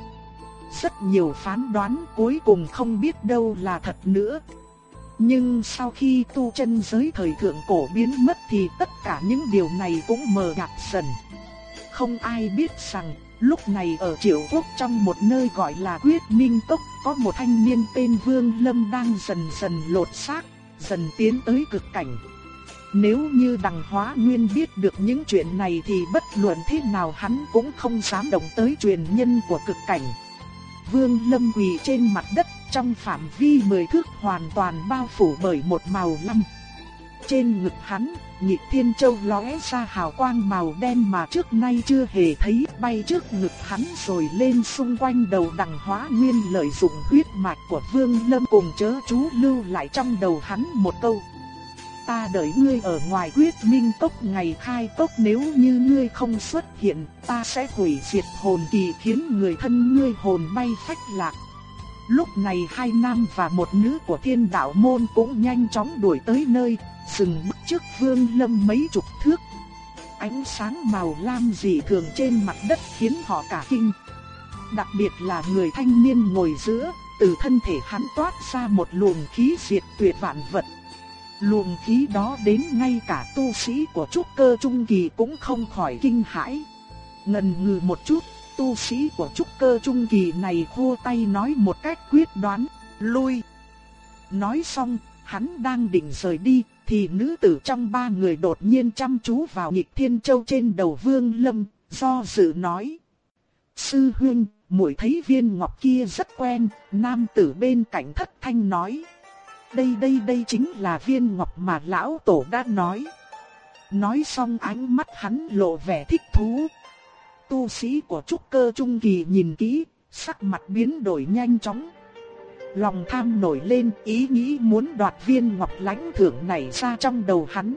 Rất nhiều phán đoán cuối cùng không biết đâu là thật nữa. Nhưng sau khi tu chân giới thời thượng cổ biến mất thì tất cả những điều này cũng mờ nhạt dần. Không ai biết rằng lúc này ở triệu quốc trong một nơi gọi là quyết minh tốc có một thanh niên tên Vương Lâm đang dần dần lột xác, dần tiến tới cực cảnh. Nếu như đằng hóa nguyên biết được những chuyện này thì bất luận thế nào hắn cũng không dám động tới truyền nhân của cực cảnh. Vương Lâm quỳ trên mặt đất trong phạm vi mười thước hoàn toàn bao phủ bởi một màu lam. Trên ngực hắn, nhịp thiên châu lóe ra hào quang màu đen mà trước nay chưa hề thấy bay trước ngực hắn rồi lên xung quanh đầu đằng hóa nguyên lợi dụng huyết mạch của Vương Lâm cùng chớ chú lưu lại trong đầu hắn một câu ta đợi ngươi ở ngoài quyết minh tốc ngày khai tốc nếu như ngươi không xuất hiện, ta sẽ hủy diệt hồn kỳ khiến người thân ngươi hồn bay phách lạc. Lúc này hai nam và một nữ của thiên đạo môn cũng nhanh chóng đuổi tới nơi, dừng bước trước vương lâm mấy chục thước. Ánh sáng màu lam dị thường trên mặt đất khiến họ cả kinh. Đặc biệt là người thanh niên ngồi giữa, từ thân thể hắn toát ra một luồng khí diệt tuyệt vạn vật. Luồng khí đó đến ngay cả tu sĩ của trúc cơ trung kỳ cũng không khỏi kinh hãi. Ngần ngừ một chút, tu sĩ của trúc cơ trung kỳ này khua tay nói một cách quyết đoán, lui. Nói xong, hắn đang định rời đi, thì nữ tử trong ba người đột nhiên chăm chú vào nhịp thiên châu trên đầu vương lâm, do dự nói. sư huynh, muội thấy viên ngọc kia rất quen, nam tử bên cạnh thất thanh nói. Đây đây đây chính là viên ngọc mà lão tổ đã nói. Nói xong ánh mắt hắn lộ vẻ thích thú. Tu sĩ của trúc cơ trung kỳ nhìn kỹ, sắc mặt biến đổi nhanh chóng. Lòng tham nổi lên ý nghĩ muốn đoạt viên ngọc lãnh thưởng này ra trong đầu hắn.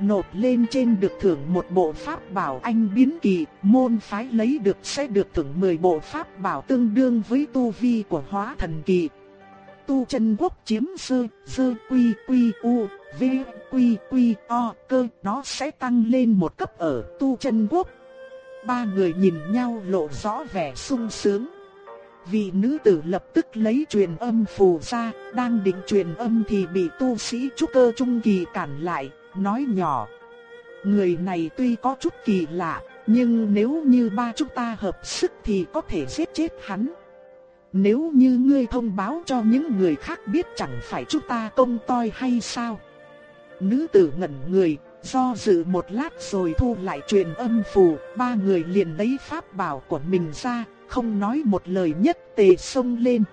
Nộp lên trên được thưởng một bộ pháp bảo anh biến kỳ, môn phái lấy được sẽ được thưởng 10 bộ pháp bảo tương đương với tu vi của hóa thần kỳ. Tu chân quốc chiếm sư sư quy quy u, v quy quy o cơ, nó sẽ tăng lên một cấp ở tu chân quốc. Ba người nhìn nhau lộ rõ vẻ sung sướng. Vị nữ tử lập tức lấy truyền âm phù ra, đang định truyền âm thì bị tu sĩ trúc cơ trung kỳ cản lại, nói nhỏ. Người này tuy có chút kỳ lạ, nhưng nếu như ba chúng ta hợp sức thì có thể giết chết hắn. Nếu như ngươi thông báo cho những người khác biết chẳng phải chúng ta công toi hay sao? Nữ tử ngẩn người, do dự một lát rồi thu lại truyền âm phù, ba người liền lấy pháp bảo của mình ra, không nói một lời nhất tề xông lên.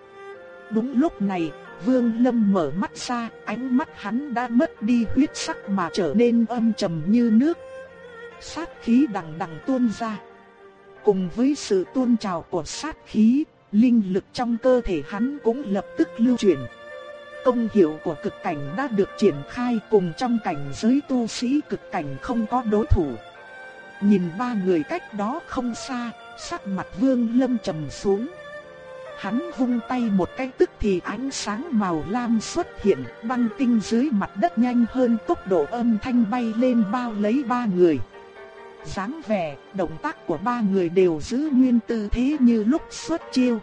Đúng lúc này, Vương Lâm mở mắt ra, ánh mắt hắn đã mất đi huyết sắc mà trở nên âm trầm như nước. Sát khí đằng đằng tuôn ra. Cùng với sự tuôn trào của sát khí, linh lực trong cơ thể hắn cũng lập tức lưu chuyển. Công hiệu của cực cảnh đã được triển khai cùng trong cảnh giới tu sĩ cực cảnh không có đối thủ. Nhìn ba người cách đó không xa, sắc mặt Vương Lâm trầm xuống. Hắn vung tay một cái tức thì ánh sáng màu lam xuất hiện, băng tinh dưới mặt đất nhanh hơn tốc độ âm thanh bay lên bao lấy ba người dáng vẻ, động tác của ba người đều giữ nguyên tư thế như lúc xuất chiêu.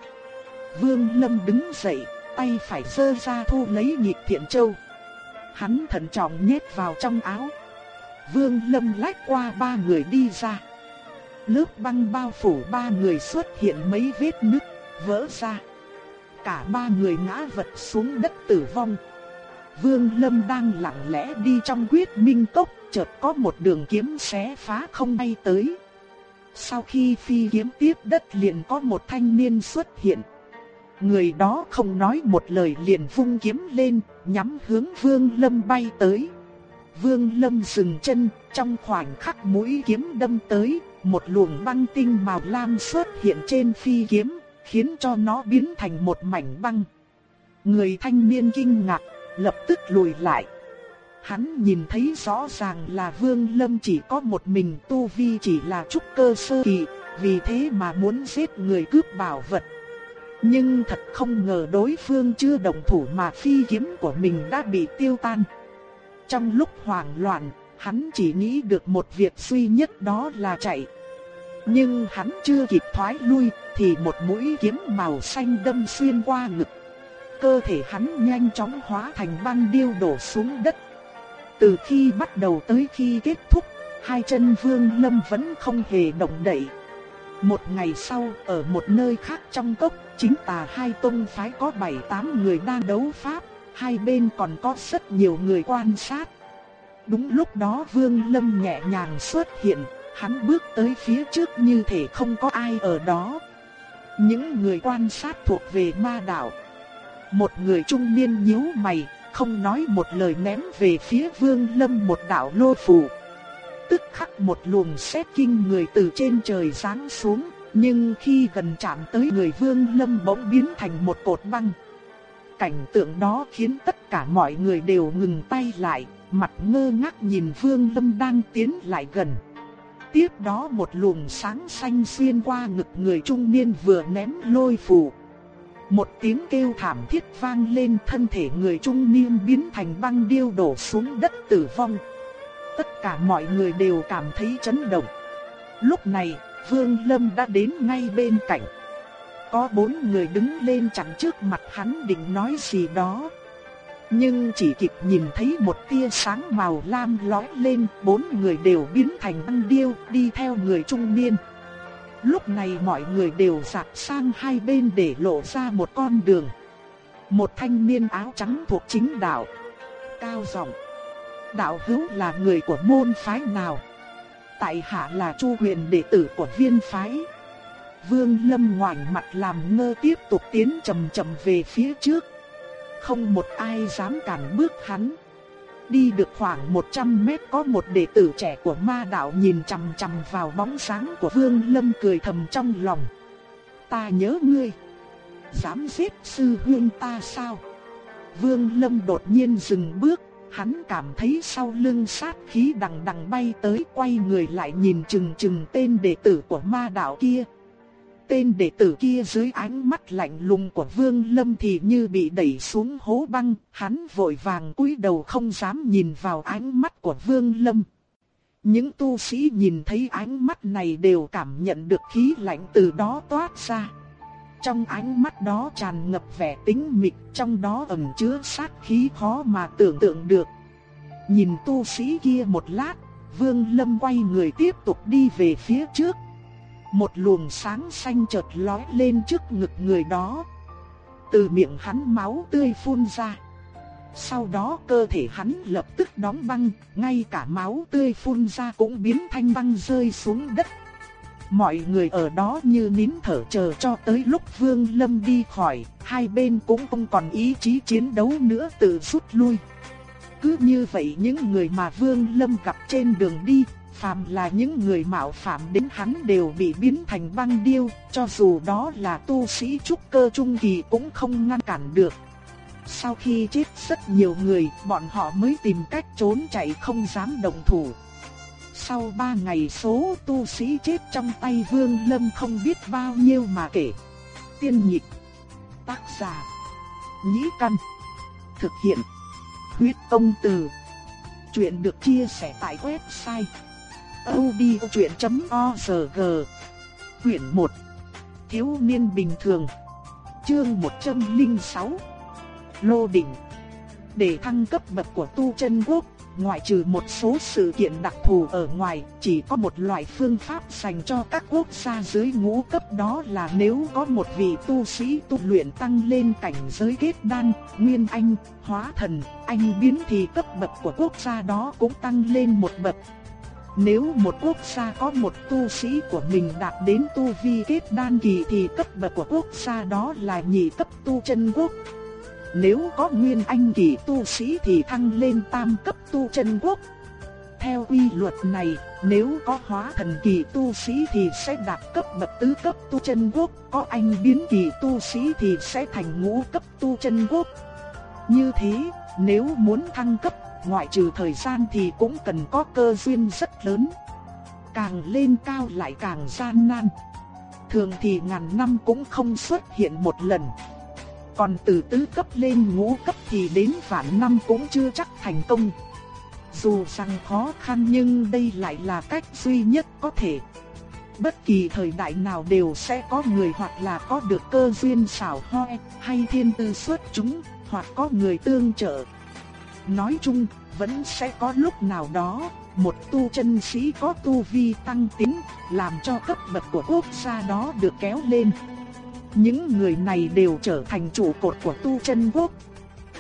Vương Lâm đứng dậy, tay phải giơ ra thu lấy nhịp thiện châu. Hắn thận trọng nhét vào trong áo. Vương Lâm lách qua ba người đi ra. Lớp băng bao phủ ba người xuất hiện mấy vết nứt vỡ ra. Cả ba người ngã vật xuống đất tử vong. Vương Lâm đang lặng lẽ đi trong quyết minh cốc, chợt có một đường kiếm xé phá không bay tới. Sau khi phi kiếm tiếp đất liền có một thanh niên xuất hiện. Người đó không nói một lời liền vung kiếm lên, nhắm hướng Vương Lâm bay tới. Vương Lâm dừng chân, trong khoảnh khắc mũi kiếm đâm tới, một luồng băng tinh màu lam xuất hiện trên phi kiếm, khiến cho nó biến thành một mảnh băng. Người thanh niên kinh ngạc, lập tức lùi lại. Hắn nhìn thấy rõ ràng là Vương Lâm chỉ có một mình tu vi chỉ là trúc cơ sơ kỳ, vì thế mà muốn giết người cướp bảo vật. Nhưng thật không ngờ đối phương chưa đồng thủ mà phi kiếm của mình đã bị tiêu tan. Trong lúc hoảng loạn, hắn chỉ nghĩ được một việc duy nhất đó là chạy. Nhưng hắn chưa kịp thoái lui, thì một mũi kiếm màu xanh đâm xuyên qua ngực. Cơ thể hắn nhanh chóng hóa thành băng điêu đổ xuống đất. Từ khi bắt đầu tới khi kết thúc, hai chân vương lâm vẫn không hề động đậy. Một ngày sau, ở một nơi khác trong cốc, chính tà hai tông phái có bảy tám người đang đấu pháp, hai bên còn có rất nhiều người quan sát. Đúng lúc đó Vương Lâm nhẹ nhàng xuất hiện, hắn bước tới phía trước như thể không có ai ở đó. Những người quan sát thuộc về ma đạo. Một người trung niên nhíu mày, không nói một lời ném về phía Vương Lâm một đạo lô phù. Tức khắc một luồng sét kinh người từ trên trời giáng xuống, nhưng khi gần chạm tới người Vương Lâm bỗng biến thành một cột băng. Cảnh tượng đó khiến tất cả mọi người đều ngừng tay lại, mặt ngơ ngác nhìn Vương Lâm đang tiến lại gần. Tiếp đó một luồng sáng xanh xuyên qua ngực người trung niên vừa ném lôi phù. Một tiếng kêu thảm thiết vang lên thân thể người trung niên biến thành băng điêu đổ xuống đất tử vong. Tất cả mọi người đều cảm thấy chấn động. Lúc này, Vương Lâm đã đến ngay bên cạnh. Có bốn người đứng lên chặn trước mặt hắn định nói gì đó. Nhưng chỉ kịp nhìn thấy một tia sáng màu lam lóe lên, bốn người đều biến thành băng điêu, đi theo người trung niên. Lúc này mọi người đều dạt sang hai bên để lộ ra một con đường. Một thanh niên áo trắng thuộc chính đạo. Cao giọng Đạo hữu là người của môn phái nào? Tại hạ là Chu huyền đệ tử của viên phái. Vương Lâm ngoảnh mặt làm ngơ tiếp tục tiến chậm chậm về phía trước. Không một ai dám cản bước hắn. Đi được khoảng 100 mét có một đệ tử trẻ của ma đạo nhìn chằm chằm vào bóng sáng của Vương Lâm cười thầm trong lòng. Ta nhớ ngươi. Dám giết sư huyên ta sao? Vương Lâm đột nhiên dừng bước, hắn cảm thấy sau lưng sát khí đằng đằng bay tới quay người lại nhìn chừng chừng tên đệ tử của ma đạo kia. Tên đệ tử kia dưới ánh mắt lạnh lùng của Vương Lâm thì như bị đẩy xuống hố băng, hắn vội vàng cúi đầu không dám nhìn vào ánh mắt của Vương Lâm. Những tu sĩ nhìn thấy ánh mắt này đều cảm nhận được khí lạnh từ đó toát ra. Trong ánh mắt đó tràn ngập vẻ tính mịch, trong đó ẩn chứa sát khí khó mà tưởng tượng được. Nhìn tu sĩ kia một lát, Vương Lâm quay người tiếp tục đi về phía trước. Một luồng sáng xanh chợt lóe lên trước ngực người đó. Từ miệng hắn máu tươi phun ra. Sau đó cơ thể hắn lập tức đóng băng, ngay cả máu tươi phun ra cũng biến thành băng rơi xuống đất. Mọi người ở đó như nín thở chờ cho tới lúc Vương Lâm đi khỏi, hai bên cũng không còn ý chí chiến đấu nữa tự rút lui. Cứ như vậy những người mà Vương Lâm gặp trên đường đi, phàm là những người mạo phạm đến hắn đều bị biến thành băng điêu, cho dù đó là tu sĩ trúc cơ trung kỳ cũng không ngăn cản được. Sau khi chết rất nhiều người, bọn họ mới tìm cách trốn chạy không dám động thủ. Sau ba ngày số tu sĩ chết trong tay Vương Lâm không biết bao nhiêu mà kể. Tiên nhịp, tác giả, nhĩ căn, thực hiện, huyết công từ. Chuyện được chia sẻ tại website audiochuyện.org Quyển 1 Thiếu niên bình thường Chương 106 Lô đỉnh. Để thăng cấp bậc của tu chân quốc Ngoại trừ một số sự kiện đặc thù ở ngoài, chỉ có một loại phương pháp dành cho các quốc gia dưới ngũ cấp đó là nếu có một vị tu sĩ tu luyện tăng lên cảnh giới kết đan, nguyên anh, hóa thần, anh biến thì cấp bậc của quốc gia đó cũng tăng lên một bậc, nếu một quốc gia có một tu sĩ của mình đạt đến tu vi kết đan kỳ thì cấp bậc của quốc gia đó là nhị cấp tu chân quốc. Nếu có nguyên anh kỳ tu sĩ thì thăng lên tam cấp tu chân quốc. Theo quy luật này, nếu có hóa thần kỳ tu sĩ thì sẽ đạt cấp bậc tứ cấp tu chân quốc, có anh biến kỳ tu sĩ thì sẽ thành ngũ cấp tu chân quốc. Như thế, nếu muốn thăng cấp ngoại trừ thời gian thì cũng cần có cơ duyên rất lớn. Càng lên cao lại càng gian nan. Thường thì ngàn năm cũng không xuất hiện một lần. Còn từ tứ cấp lên ngũ cấp thì đến vạn năm cũng chưa chắc thành công. Dù rằng khó khăn nhưng đây lại là cách duy nhất có thể. Bất kỳ thời đại nào đều sẽ có người hoặc là có được cơ duyên xảo hoe, hay thiên tư xuất chúng, hoặc có người tương trợ. Nói chung, vẫn sẽ có lúc nào đó, một tu chân sĩ có tu vi tăng tiến, làm cho cấp bậc của quốc gia đó được kéo lên. Những người này đều trở thành trụ cột của tu chân quốc.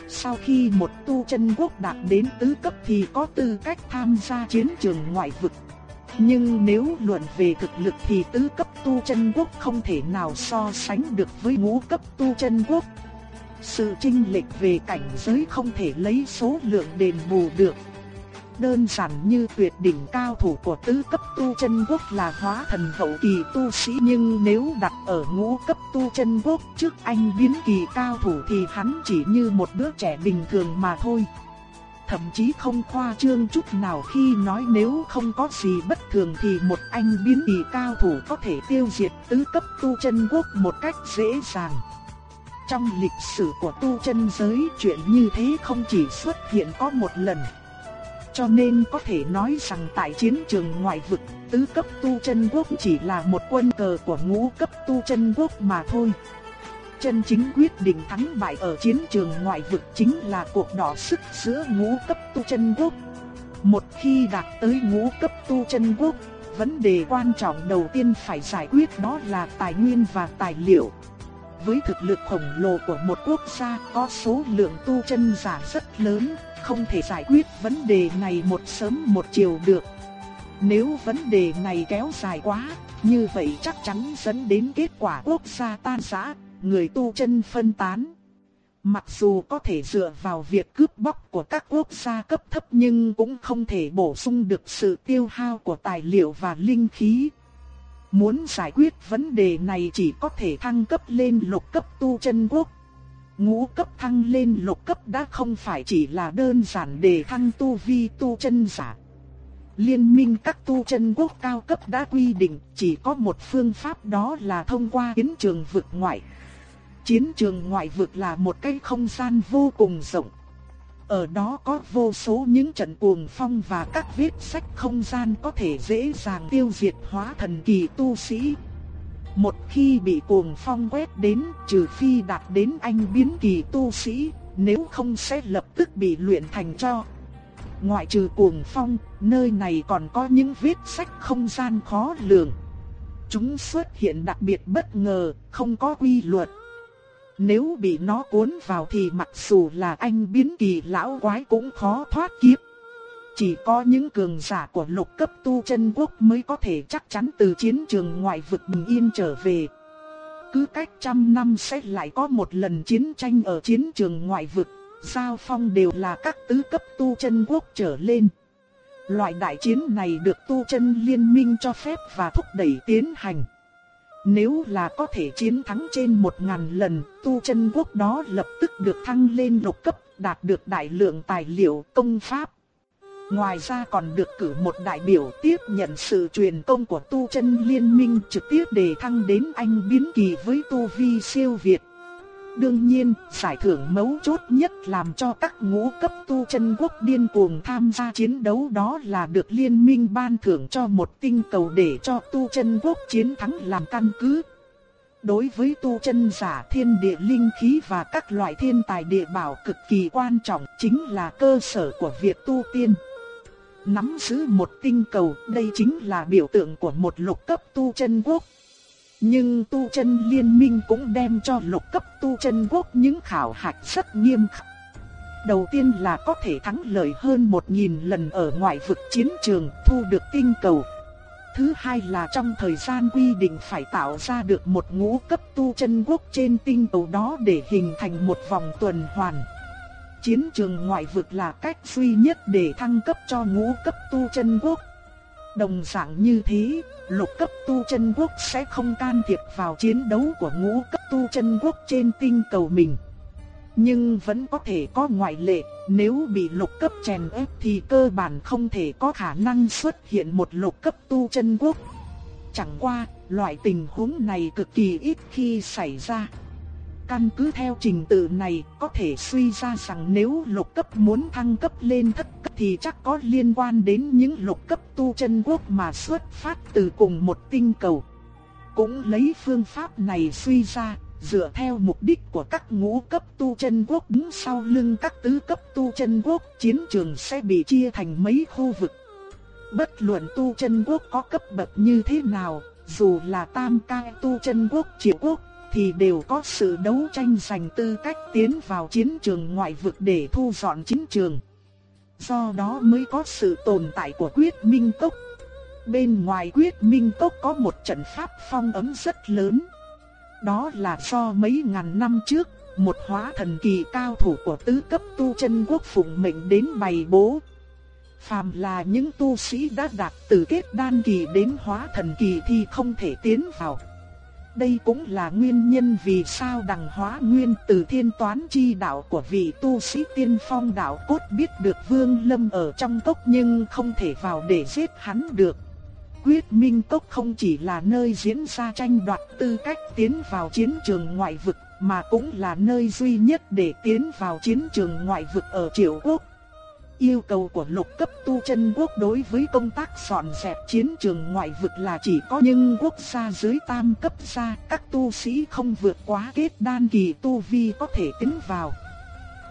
Sau khi một tu chân quốc đạt đến tứ cấp thì có tư cách tham gia chiến trường ngoại vực. Nhưng nếu luận về thực lực thì tứ cấp tu chân quốc không thể nào so sánh được với ngũ cấp tu chân quốc. Sự chênh lệch về cảnh giới không thể lấy số lượng đền bù được. Đơn giản như tuyệt đỉnh cao thủ của tứ cấp tu chân quốc là hóa thần hậu kỳ tu sĩ, nhưng nếu đặt ở ngũ cấp tu chân quốc trước anh biến kỳ cao thủ thì hắn chỉ như một đứa trẻ bình thường mà thôi. Thậm chí không khoa trương chút nào khi nói nếu không có gì bất thường thì một anh biến kỳ cao thủ có thể tiêu diệt tứ cấp tu chân quốc một cách dễ dàng. Trong lịch sử của tu chân giới chuyện như thế không chỉ xuất hiện có một lần. Cho nên có thể nói rằng tại chiến trường ngoại vực, tứ cấp tu chân quốc chỉ là một quân cờ của ngũ cấp tu chân quốc mà thôi. Chân chính quyết định thắng bại ở chiến trường ngoại vực chính là cuộc đỏ sức giữa ngũ cấp tu chân quốc. Một khi đạt tới ngũ cấp tu chân quốc, vấn đề quan trọng đầu tiên phải giải quyết đó là tài nguyên và tài liệu với thực lực khổng lồ của một quốc gia có số lượng tu chân giả rất lớn, không thể giải quyết vấn đề này một sớm một chiều được. Nếu vấn đề này kéo dài quá, như vậy chắc chắn dẫn đến kết quả quốc gia tan rã, người tu chân phân tán. Mặc dù có thể dựa vào việc cướp bóc của các quốc gia cấp thấp nhưng cũng không thể bổ sung được sự tiêu hao của tài liệu và linh khí. Muốn giải quyết vấn đề này chỉ có thể thăng cấp lên lục cấp tu chân quốc. Ngũ cấp thăng lên lục cấp đã không phải chỉ là đơn giản để thăng tu vi tu chân giả. Liên minh các tu chân quốc cao cấp đã quy định chỉ có một phương pháp đó là thông qua chiến trường vực ngoại. Chiến trường ngoại vực là một cái không gian vô cùng rộng. Ở đó có vô số những trận cuồng phong và các vết sách không gian có thể dễ dàng tiêu diệt hóa thần kỳ tu sĩ. Một khi bị cuồng phong quét đến, trừ phi đạt đến anh biến kỳ tu sĩ, nếu không sẽ lập tức bị luyện thành cho. Ngoại trừ cuồng phong, nơi này còn có những vết sách không gian khó lường. Chúng xuất hiện đặc biệt bất ngờ, không có quy luật. Nếu bị nó cuốn vào thì mặc dù là anh biến kỳ lão quái cũng khó thoát kiếp. Chỉ có những cường giả của lục cấp tu chân quốc mới có thể chắc chắn từ chiến trường ngoại vực bình yên trở về. Cứ cách trăm năm sẽ lại có một lần chiến tranh ở chiến trường ngoại vực, giao phong đều là các tứ cấp tu chân quốc trở lên. Loại đại chiến này được tu chân liên minh cho phép và thúc đẩy tiến hành. Nếu là có thể chiến thắng trên một ngàn lần, tu chân quốc đó lập tức được thăng lên lục cấp, đạt được đại lượng tài liệu công pháp. Ngoài ra còn được cử một đại biểu tiếp nhận sự truyền công của tu chân liên minh trực tiếp để thăng đến anh biến kỳ với tu vi siêu việt. Đương nhiên, giải thưởng mấu chốt nhất làm cho các ngũ cấp tu chân quốc điên cuồng tham gia chiến đấu đó là được liên minh ban thưởng cho một tinh cầu để cho tu chân quốc chiến thắng làm căn cứ. Đối với tu chân giả thiên địa linh khí và các loại thiên tài địa bảo cực kỳ quan trọng chính là cơ sở của việc tu tiên. Nắm giữ một tinh cầu đây chính là biểu tượng của một lục cấp tu chân quốc. Nhưng tu chân liên minh cũng đem cho lục cấp tu chân quốc những khảo hạch rất nghiêm khắc. Đầu tiên là có thể thắng lợi hơn một nghìn lần ở ngoại vực chiến trường, thu được tinh cầu. Thứ hai là trong thời gian quy định phải tạo ra được một ngũ cấp tu chân quốc trên tinh cầu đó để hình thành một vòng tuần hoàn. Chiến trường ngoại vực là cách duy nhất để thăng cấp cho ngũ cấp tu chân quốc. Đồng dạng như thế, lục cấp tu chân quốc sẽ không can thiệp vào chiến đấu của ngũ cấp tu chân quốc trên tinh cầu mình. Nhưng vẫn có thể có ngoại lệ, nếu bị lục cấp chèn ép thì cơ bản không thể có khả năng xuất hiện một lục cấp tu chân quốc. Chẳng qua, loại tình huống này cực kỳ ít khi xảy ra. Căn cứ theo trình tự này, có thể suy ra rằng nếu lục cấp muốn thăng cấp lên thất cấp thì chắc có liên quan đến những lục cấp tu chân quốc mà xuất phát từ cùng một tinh cầu. Cũng lấy phương pháp này suy ra, dựa theo mục đích của các ngũ cấp tu chân quốc đứng sau lưng các tứ cấp tu chân quốc, chiến trường sẽ bị chia thành mấy khu vực. Bất luận tu chân quốc có cấp bậc như thế nào, dù là tam ca tu chân quốc, triệu quốc, thì đều có sự đấu tranh giành tư cách tiến vào chiến trường ngoại vực để thu dọn chiến trường. Do đó mới có sự tồn tại của quyết minh tốc. Bên ngoài quyết minh tốc có một trận pháp phong ấm rất lớn. Đó là do mấy ngàn năm trước, một hóa thần kỳ cao thủ của tứ cấp tu chân quốc phụng mệnh đến bày bố. Phàm là những tu sĩ đã đạt từ kết đan kỳ đến hóa thần kỳ thì không thể tiến vào. Đây cũng là nguyên nhân vì sao đằng hóa nguyên từ thiên toán chi đạo của vị tu sĩ tiên phong đạo cốt biết được vương lâm ở trong cốc nhưng không thể vào để giết hắn được. Quyết minh cốc không chỉ là nơi diễn ra tranh đoạt tư cách tiến vào chiến trường ngoại vực, mà cũng là nơi duy nhất để tiến vào chiến trường ngoại vực ở triều quốc. Yêu cầu của lục cấp tu chân quốc đối với công tác dọn dẹp chiến trường ngoại vực là chỉ có những quốc gia dưới tam cấp gia, các tu sĩ không vượt quá kết đan kỳ tu vi có thể tính vào.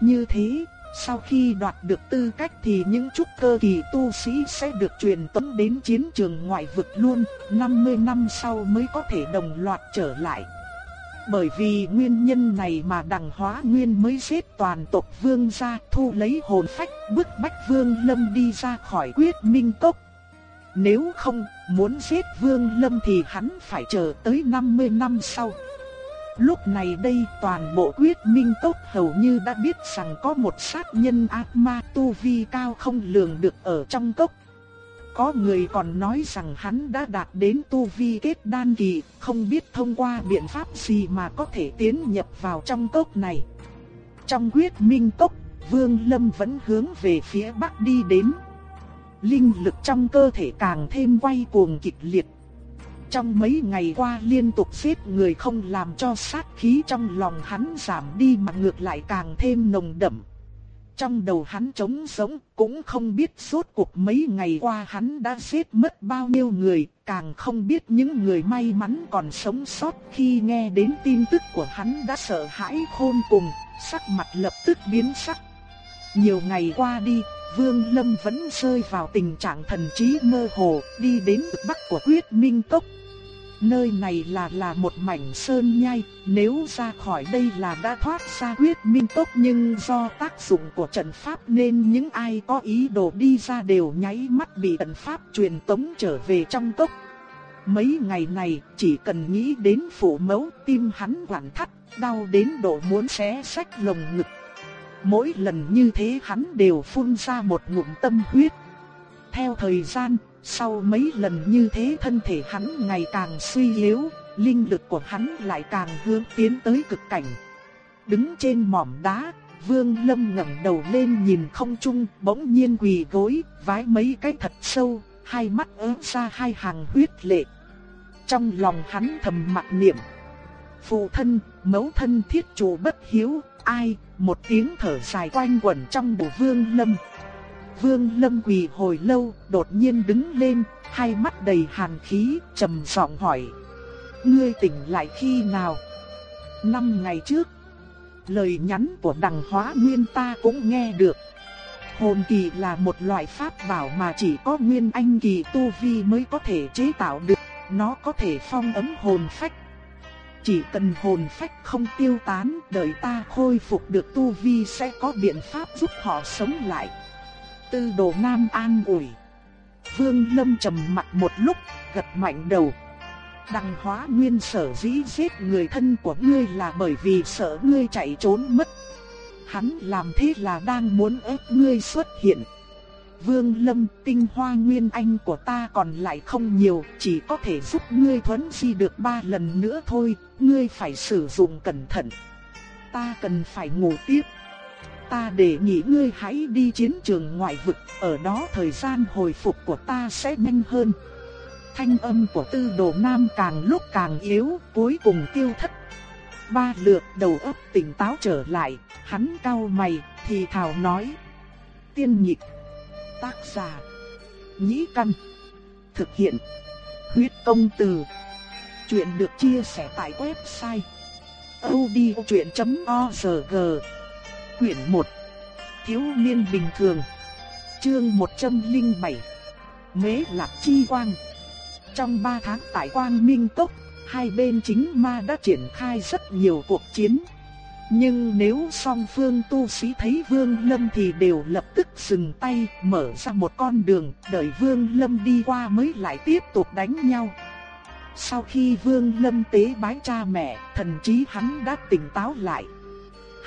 Như thế, sau khi đoạt được tư cách thì những trúc cơ kỳ tu sĩ sẽ được truyền tống đến chiến trường ngoại vực luôn, 50 năm sau mới có thể đồng loạt trở lại. Bởi vì nguyên nhân này mà đằng hóa nguyên mới giết toàn tộc vương gia thu lấy hồn phách bức bách vương lâm đi ra khỏi quyết minh cốc. Nếu không, muốn giết Vương Lâm thì hắn phải chờ tới 50 năm sau. Lúc này đây toàn bộ quyết minh tốc hầu như đã biết rằng có một sát nhân ác ma tu vi cao không lường được ở trong cốc. Có người còn nói rằng hắn đã đạt đến tu vi kết đan kỳ, không biết thông qua biện pháp gì mà có thể tiến nhập vào trong cốc này. Trong quyết minh cốc, Vương Lâm vẫn hướng về phía bắc đi đến. Linh lực trong cơ thể càng thêm quay cuồng kịch liệt. Trong mấy ngày qua liên tục giết người không làm cho sát khí trong lòng hắn giảm đi mà ngược lại càng thêm nồng đậm. Trong đầu hắn trống sống, cũng không biết suốt cuộc mấy ngày qua hắn đã giết mất bao nhiêu người, càng không biết những người may mắn còn sống sót khi nghe đến tin tức của hắn đã sợ hãi khôn cùng, sắc mặt lập tức biến sắc. Nhiều ngày qua đi, Vương Lâm vẫn rơi vào tình trạng thần trí mơ hồ, đi đến cực bắc của Quyết Minh Cốc, Nơi này là là một mảnh sơn nhai, nếu ra khỏi đây là đã thoát ra huyết minh tốc nhưng do tác dụng của trận pháp nên những ai có ý đồ đi ra đều nháy mắt bị trận pháp truyền tống trở về trong tốc. Mấy ngày này chỉ cần nghĩ đến phủ mẫu tim hắn quặn thắt, đau đến độ muốn xé sách lồng ngực. Mỗi lần như thế hắn đều phun ra một ngụm tâm huyết. Theo thời gian, sau mấy lần như thế thân thể hắn ngày càng suy yếu, linh lực của hắn lại càng hướng tiến tới cực cảnh. Đứng trên mỏm đá, Vương Lâm ngẩng đầu lên nhìn không trung, bỗng nhiên quỳ gối, vái mấy cái thật sâu, hai mắt ớn ra hai hàng huyết lệ. Trong lòng hắn thầm mặc niệm, phụ thân, mẫu thân thiết chủ bất hiếu, ai, một tiếng thở dài quanh quẩn trong bộ Vương Lâm. Vương Lâm quỳ hồi lâu, đột nhiên đứng lên, hai mắt đầy hàn khí, trầm giọng hỏi: "Ngươi tỉnh lại khi nào?" Năm ngày trước. Lời nhắn của Đằng Hóa Nguyên ta cũng nghe được. Hồn kỳ là một loại pháp bảo mà chỉ có Nguyên Anh kỳ tu vi mới có thể chế tạo được, nó có thể phong ấm hồn phách. Chỉ cần hồn phách không tiêu tán, đợi ta khôi phục được tu vi sẽ có biện pháp giúp họ sống lại tư đồ nam an ủi. Vương Lâm trầm mặt một lúc, gật mạnh đầu. Đằng hóa nguyên sở dĩ giết người thân của ngươi là bởi vì sợ ngươi chạy trốn mất. Hắn làm thế là đang muốn ép ngươi xuất hiện. Vương Lâm, tinh hoa nguyên anh của ta còn lại không nhiều, chỉ có thể giúp ngươi thuấn di được ba lần nữa thôi, ngươi phải sử dụng cẩn thận. Ta cần phải ngủ tiếp ta đề nghị ngươi hãy đi chiến trường ngoại vực, ở đó thời gian hồi phục của ta sẽ nhanh hơn. Thanh âm của tư đồ nam càng lúc càng yếu, cuối cùng tiêu thất. Ba lượt đầu óc tỉnh táo trở lại, hắn cau mày, thì thào nói. Tiên nhịp, tác giả, nhĩ căn, thực hiện, huyết công từ. Chuyện được chia sẻ tại website odchuyện.org Quyển 1 Thiếu niên bình thường, Chương 107 Mế lạc chi quang. Trong 3 tháng tại quang minh tốc, Hai bên chính ma đã triển khai rất nhiều cuộc chiến. Nhưng nếu song phương tu sĩ thấy Vương Lâm thì đều lập tức dừng tay, Mở ra một con đường, Đợi Vương Lâm đi qua mới lại tiếp tục đánh nhau. Sau khi Vương Lâm tế bái cha mẹ, Thần trí hắn đã tỉnh táo lại.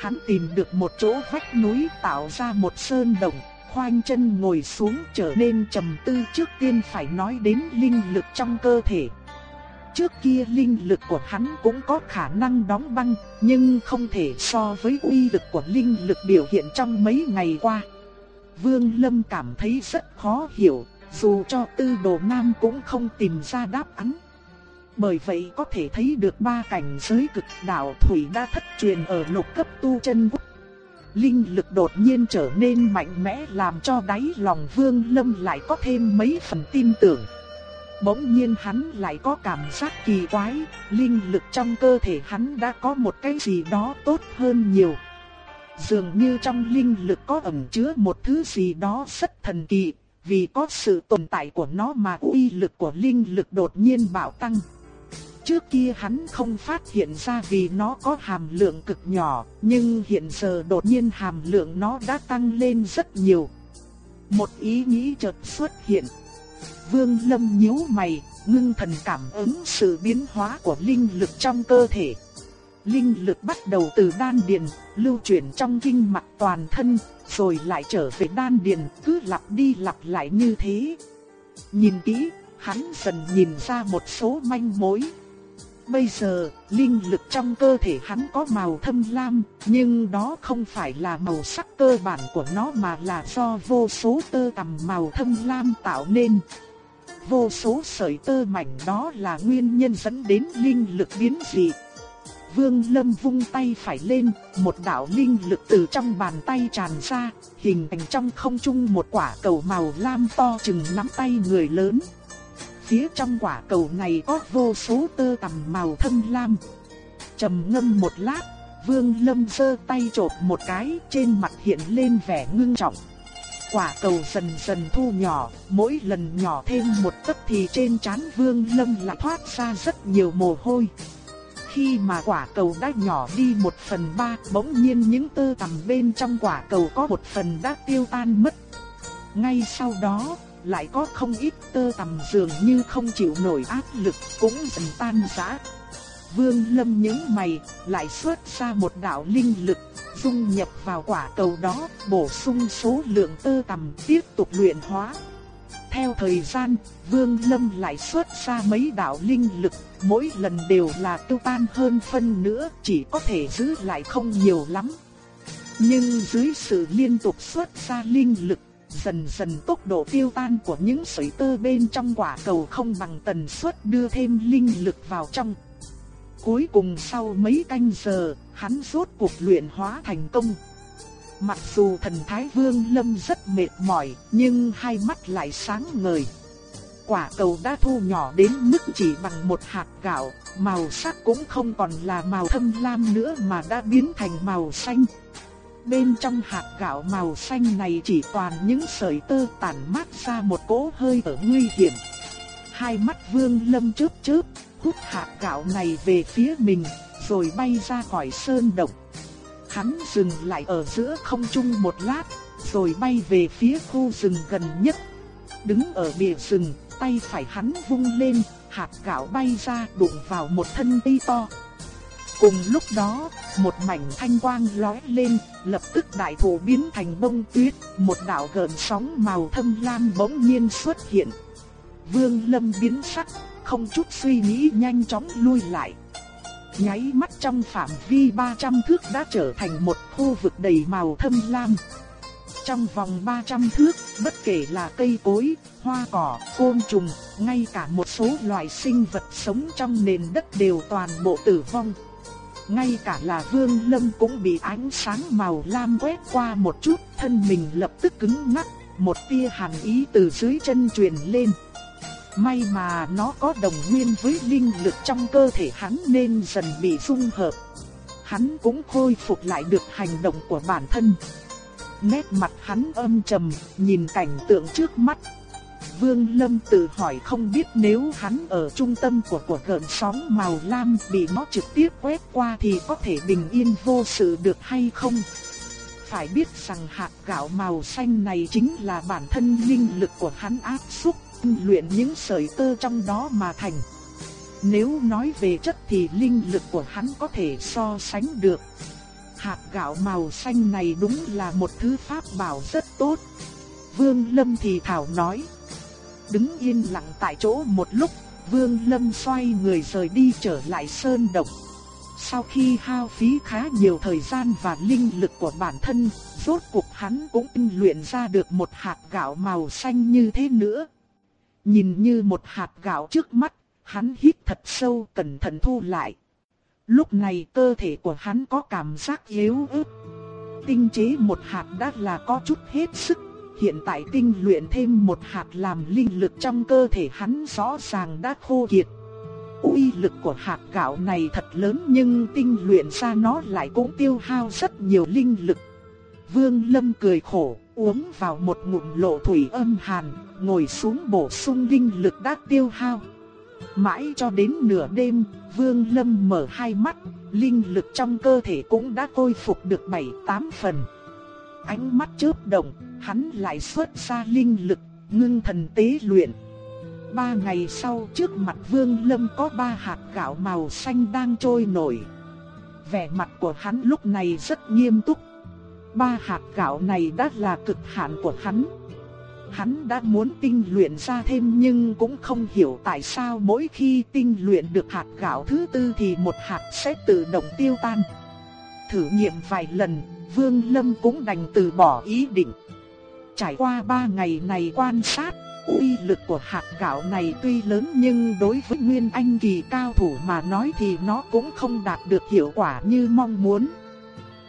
Hắn tìm được một chỗ vách núi tạo ra một sơn động, khoanh chân ngồi xuống trở nên trầm tư trước tiên phải nói đến linh lực trong cơ thể. Trước kia linh lực của hắn cũng có khả năng đóng băng, nhưng không thể so với uy lực của linh lực biểu hiện trong mấy ngày qua. Vương Lâm cảm thấy rất khó hiểu, dù cho tư đồ nam cũng không tìm ra đáp án. Bởi vậy có thể thấy được ba cảnh giới cực đạo thủy đã thất truyền ở lục cấp tu chân quốc. Linh lực đột nhiên trở nên mạnh mẽ làm cho đáy lòng Vương Lâm lại có thêm mấy phần tin tưởng. Bỗng nhiên hắn lại có cảm giác kỳ quái, linh lực trong cơ thể hắn đã có một cái gì đó tốt hơn nhiều. Dường như trong linh lực có ẩn chứa một thứ gì đó rất thần kỳ, vì có sự tồn tại của nó mà uy lực của linh lực đột nhiên bạo tăng. Trước kia hắn không phát hiện ra vì nó có hàm lượng cực nhỏ, nhưng hiện giờ đột nhiên hàm lượng nó đã tăng lên rất nhiều. Một ý nghĩ chợt xuất hiện. Vương Lâm nhíu mày, ngưng thần cảm ứng sự biến hóa của linh lực trong cơ thể. Linh lực bắt đầu từ đan điền, lưu chuyển trong kinh mạch toàn thân, rồi lại trở về đan điền, cứ lặp đi lặp lại như thế. Nhìn kỹ, hắn dần nhìn ra một số manh mối. Bây giờ, linh lực trong cơ thể hắn có màu thâm lam, nhưng đó không phải là màu sắc cơ bản của nó mà là do vô số tơ tằm màu thâm lam tạo nên. Vô số sợi tơ mảnh đó là nguyên nhân dẫn đến linh lực biến dị. Vương Lâm vung tay phải lên, một đạo linh lực từ trong bàn tay tràn ra, hình thành trong không trung một quả cầu màu lam to chừng nắm tay người lớn. Phía trong quả cầu này có vô số tơ tằm màu thâm lam. Trầm ngâm một lát, Vương Lâm giơ tay chộp một cái, trên mặt hiện lên vẻ ngưng trọng. Quả cầu dần dần thu nhỏ, mỗi lần nhỏ thêm một tấc thì trên trán Vương Lâm lại thoát ra rất nhiều mồ hôi. Khi mà quả cầu đã nhỏ đi một phần ba, bỗng nhiên những tơ tằm bên trong quả cầu có một phần đã tiêu tan mất. Ngay sau đó, lại có không ít tơ tằm dường như không chịu nổi áp lực cũng dần tan rã. Vương Lâm những mày, lại xuất ra một đạo linh lực, dung nhập vào quả cầu đó, bổ sung số lượng tơ tằm tiếp tục luyện hóa. Theo thời gian, Vương Lâm lại xuất ra mấy đạo linh lực, mỗi lần đều là tiêu tan hơn phân nữa, chỉ có thể giữ lại không nhiều lắm. Nhưng dưới sự liên tục xuất ra linh lực, dần dần tốc độ tiêu tan của những sợi tơ bên trong quả cầu không bằng tần suất đưa thêm linh lực vào trong. Cuối cùng sau mấy canh giờ, hắn rốt cuộc luyện hóa thành công. Mặc dù thần Thái Vương Lâm rất mệt mỏi, nhưng hai mắt lại sáng ngời. Quả cầu đã thu nhỏ đến mức chỉ bằng một hạt gạo, màu sắc cũng không còn là màu thâm lam nữa mà đã biến thành màu xanh. Bên trong hạt gạo màu xanh này chỉ toàn những sợi tơ tản mát ra một cỗ hơi ở nguy hiểm. Hai mắt Vương Lâm chớp chớp, hút hạt gạo này về phía mình, rồi bay ra khỏi sơn động. Hắn dừng lại ở giữa không trung một lát, rồi bay về phía khu rừng gần nhất. Đứng ở bìa rừng, tay phải hắn vung lên, hạt gạo bay ra đụng vào một thân cây to. Cùng lúc đó, một mảnh thanh quang lóe lên, lập tức đại thổ biến thành bông tuyết, một đạo gợn sóng màu thâm lam bỗng nhiên xuất hiện. Vương Lâm biến sắc, không chút suy nghĩ nhanh chóng lui lại. Nháy mắt trong phạm vi 300 thước đã trở thành một khu vực đầy màu thâm lam. Trong vòng 300 thước, bất kể là cây cối, hoa cỏ, côn trùng, ngay cả một số loài sinh vật sống trong nền đất đều toàn bộ tử vong. Ngay cả là Vương Lâm cũng bị ánh sáng màu lam quét qua một chút, thân mình lập tức cứng ngắc, một tia hàn ý từ dưới chân truyền lên. May mà nó có đồng nguyên với linh lực trong cơ thể hắn nên dần bị dung hợp. Hắn cũng khôi phục lại được hành động của bản thân. Nét mặt hắn âm trầm, nhìn cảnh tượng trước mắt. Vương Lâm tự hỏi không biết nếu hắn ở trung tâm của của gợn sóng màu lam bị nó trực tiếp quét qua thì có thể bình yên vô sự được hay không. Phải biết rằng hạt gạo màu xanh này chính là bản thân linh lực của hắn áp xúc, luyện những sợi tơ trong đó mà thành. Nếu nói về chất thì linh lực của hắn có thể so sánh được. Hạt gạo màu xanh này đúng là một thứ pháp bảo rất tốt. Vương Lâm thì thảo nói. Đứng yên lặng tại chỗ một lúc, Vương Lâm xoay người rời đi trở lại sơn động. Sau khi hao phí khá nhiều thời gian và linh lực của bản thân, rốt cuộc hắn cũng tinh luyện ra được một hạt gạo màu xanh như thế nữa. Nhìn như một hạt gạo trước mắt, hắn hít thật sâu cẩn thận thu lại. Lúc này cơ thể của hắn có cảm giác yếu ớt. Tinh chế một hạt đã là có chút hết sức. Hiện tại tinh luyện thêm một hạt làm linh lực trong cơ thể hắn rõ ràng đã khô kiệt. uy lực của hạt gạo này thật lớn nhưng tinh luyện ra nó lại cũng tiêu hao rất nhiều linh lực. Vương Lâm cười khổ, uống vào một ngụm lộ thủy âm hàn, ngồi xuống bổ sung linh lực đã tiêu hao. Mãi cho đến nửa đêm, Vương Lâm mở hai mắt, linh lực trong cơ thể cũng đã khôi phục được 7-8 phần. Ánh mắt chớp động, hắn lại xuất ra linh lực, ngưng thần tế luyện. Ba ngày sau trước mặt Vương Lâm có ba hạt gạo màu xanh đang trôi nổi. Vẻ mặt của hắn lúc này rất nghiêm túc. Ba hạt gạo này đã là cực hạn của hắn. Hắn đã muốn tinh luyện ra thêm nhưng cũng không hiểu tại sao mỗi khi tinh luyện được hạt gạo thứ tư thì một hạt sẽ tự động tiêu tan. Thử nghiệm vài lần, Vương Lâm cũng đành từ bỏ ý định. Trải qua ba ngày này quan sát, uy lực của hạt gạo này tuy lớn nhưng đối với Nguyên Anh kỳ cao thủ mà nói thì nó cũng không đạt được hiệu quả như mong muốn.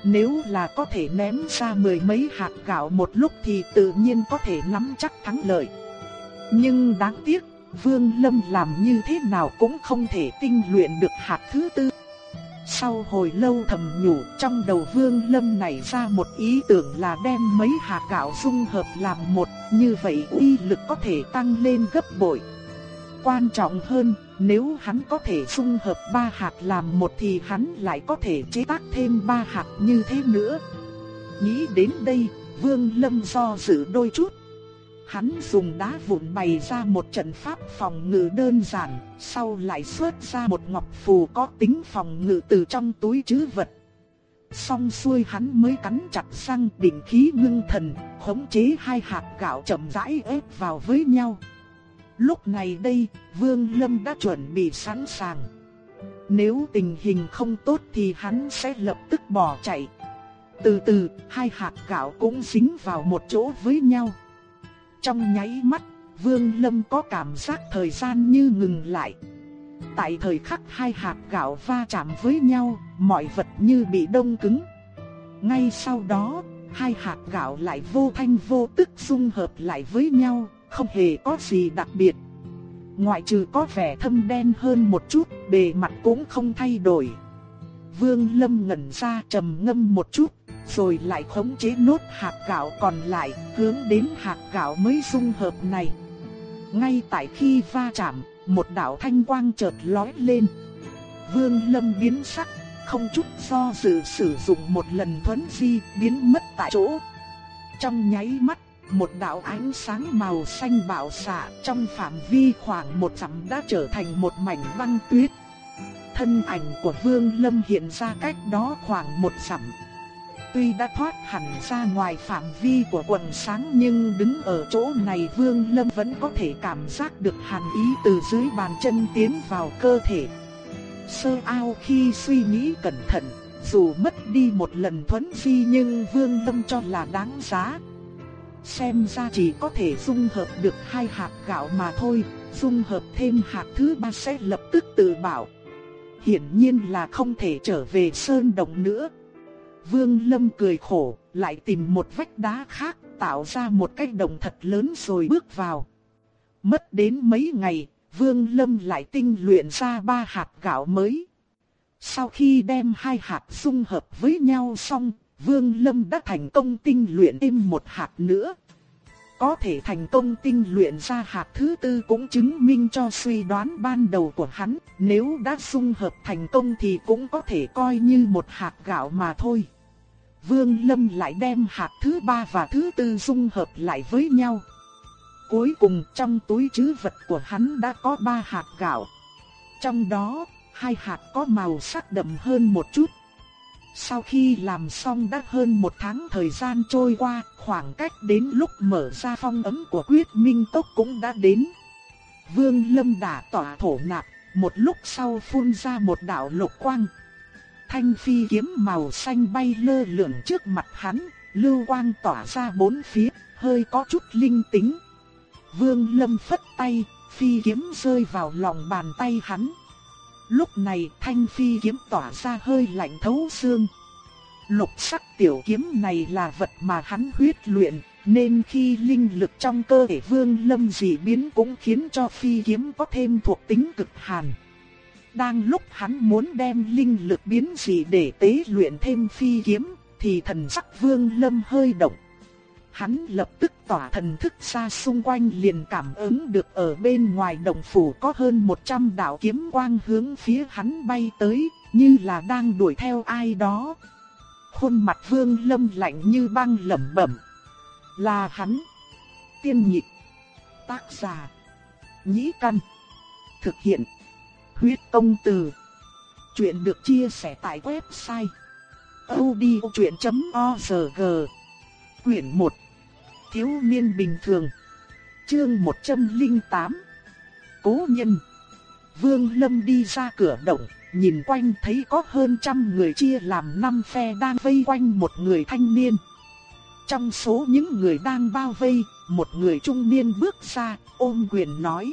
Nếu là có thể ném ra mười mấy hạt gạo một lúc thì tự nhiên có thể nắm chắc thắng lợi. Nhưng đáng tiếc, Vương Lâm làm như thế nào cũng không thể tinh luyện được hạt thứ tư. Sau hồi lâu thầm nhủ trong đầu Vương Lâm này ra một ý tưởng là đem mấy hạt gạo dung hợp làm một, như vậy uy lực có thể tăng lên gấp bội. Quan trọng hơn, nếu hắn có thể dung hợp ba hạt làm một thì hắn lại có thể chế tác thêm ba hạt như thế nữa. Nghĩ đến đây, Vương Lâm do dự đôi chút. Hắn dùng đá vụn bày ra một trận pháp phòng ngự đơn giản, sau lại xuất ra một ngọc phù có tính phòng ngự từ trong túi trữ vật. Xong xuôi hắn mới cắn chặt răng định khí ngưng thần, khống chế hai hạt gạo chậm rãi ép vào với nhau. Lúc này đây, Vương Lâm đã chuẩn bị sẵn sàng. Nếu tình hình không tốt thì hắn sẽ lập tức bỏ chạy. Từ từ, hai hạt gạo cũng dính vào một chỗ với nhau. Trong nháy mắt, Vương Lâm có cảm giác thời gian như ngừng lại. Tại thời khắc hai hạt gạo va chạm với nhau, mọi vật như bị đông cứng. Ngay sau đó, hai hạt gạo lại vô thanh vô tức dung hợp lại với nhau, không hề có gì đặc biệt. Ngoại trừ có vẻ thâm đen hơn một chút, bề mặt cũng không thay đổi. Vương Lâm ngẩn ra trầm ngâm một chút, rồi lại khống chế nốt hạt gạo còn lại, hướng đến hạt gạo mới dung hợp này. Ngay tại khi va chạm, một đạo thanh quang chợt lóe lên. Vương Lâm biến sắc, không chút do dự sử dụng một lần thuấn di biến mất tại chỗ. Trong nháy mắt, một đạo ánh sáng màu xanh bạo xạ trong phạm vi khoảng một dặm đã trở thành một mảnh băng tuyết. Thân ảnh của Vương Lâm hiện ra cách đó khoảng một dặm. Tuy đã thoát hẳn ra ngoài phạm vi của quần sáng nhưng đứng ở chỗ này Vương Lâm vẫn có thể cảm giác được hàn ý từ dưới bàn chân tiến vào cơ thể. Sơ ao khi suy nghĩ cẩn thận, dù mất đi một lần thuấn di nhưng Vương Lâm cho là đáng giá. Xem ra chỉ có thể dung hợp được hai hạt gạo mà thôi, dung hợp thêm hạt thứ ba sẽ lập tức tự bảo. Hiển nhiên là không thể trở về sơn động nữa. Vương Lâm cười khổ, lại tìm một vách đá khác, tạo ra một cái đồng thật lớn rồi bước vào. Mất đến mấy ngày, Vương Lâm lại tinh luyện ra ba hạt gạo mới. Sau khi đem hai hạt dung hợp với nhau xong, Vương Lâm đã thành công tinh luyện thêm một hạt nữa. Có thể thành công tinh luyện ra hạt thứ tư cũng chứng minh cho suy đoán ban đầu của hắn, nếu đã dung hợp thành công thì cũng có thể coi như một hạt gạo mà thôi. Vương Lâm lại đem hạt thứ ba và thứ tư dung hợp lại với nhau. Cuối cùng trong túi trữ vật của hắn đã có ba hạt gạo. Trong đó, hai hạt có màu sắc đậm hơn một chút. Sau khi làm xong đã hơn một tháng thời gian trôi qua, khoảng cách đến lúc mở ra phong ấm của quyết minh tốc cũng đã đến. Vương Lâm đã tỏa thổ nạp, một lúc sau phun ra một đạo lục quang. Thanh phi kiếm màu xanh bay lơ lửng trước mặt hắn, lưu quang tỏa ra bốn phía, hơi có chút linh tính. Vương Lâm phất tay, phi kiếm rơi vào lòng bàn tay hắn. Lúc này thanh phi kiếm tỏa ra hơi lạnh thấu xương. Lục sắc tiểu kiếm này là vật mà hắn huyết luyện, nên khi linh lực trong cơ thể vương lâm dị biến cũng khiến cho phi kiếm có thêm thuộc tính cực hàn. Đang lúc hắn muốn đem linh lực biến dị để tế luyện thêm phi kiếm, thì thần sắc vương lâm hơi động. Hắn lập tức tỏa thần thức ra xung quanh liền cảm ứng được ở bên ngoài đồng phủ có hơn 100 đạo kiếm quang hướng phía hắn bay tới, như là đang đuổi theo ai đó. Khuôn mặt vương lâm lạnh như băng lẩm bẩm. Là hắn. Tiên nhịp. Tác giả. nhĩ căn. Thực hiện. Huyết công từ. Chuyện được chia sẻ tại website. odchuyện.org Quyển 1 Thiếu niên bình thường Chương 108 Cố nhân Vương Lâm đi ra cửa động, nhìn quanh thấy có hơn trăm người chia làm năm phe đang vây quanh một người thanh niên. Trong số những người đang bao vây, một người trung niên bước ra, ôm quyền nói.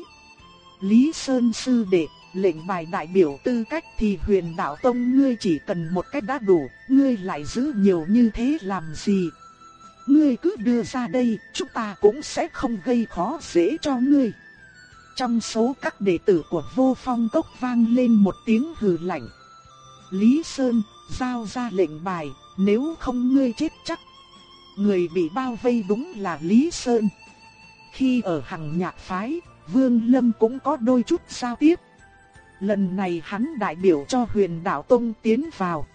Lý Sơn Sư Đệ, lệnh bài đại biểu tư cách thì huyền đạo tông ngươi chỉ cần một cách đã đủ, ngươi lại giữ nhiều như thế làm gì? Ngươi cứ đưa ra đây, chúng ta cũng sẽ không gây khó dễ cho ngươi. Trong số các đệ tử của vô phong cốc vang lên một tiếng hừ lạnh. Lý Sơn, giao ra lệnh bài, nếu không ngươi chết chắc. Người bị bao vây đúng là Lý Sơn. Khi ở hằng nhạc phái, Vương Lâm cũng có đôi chút giao tiếp. Lần này hắn đại biểu cho huyền đạo Tông tiến vào.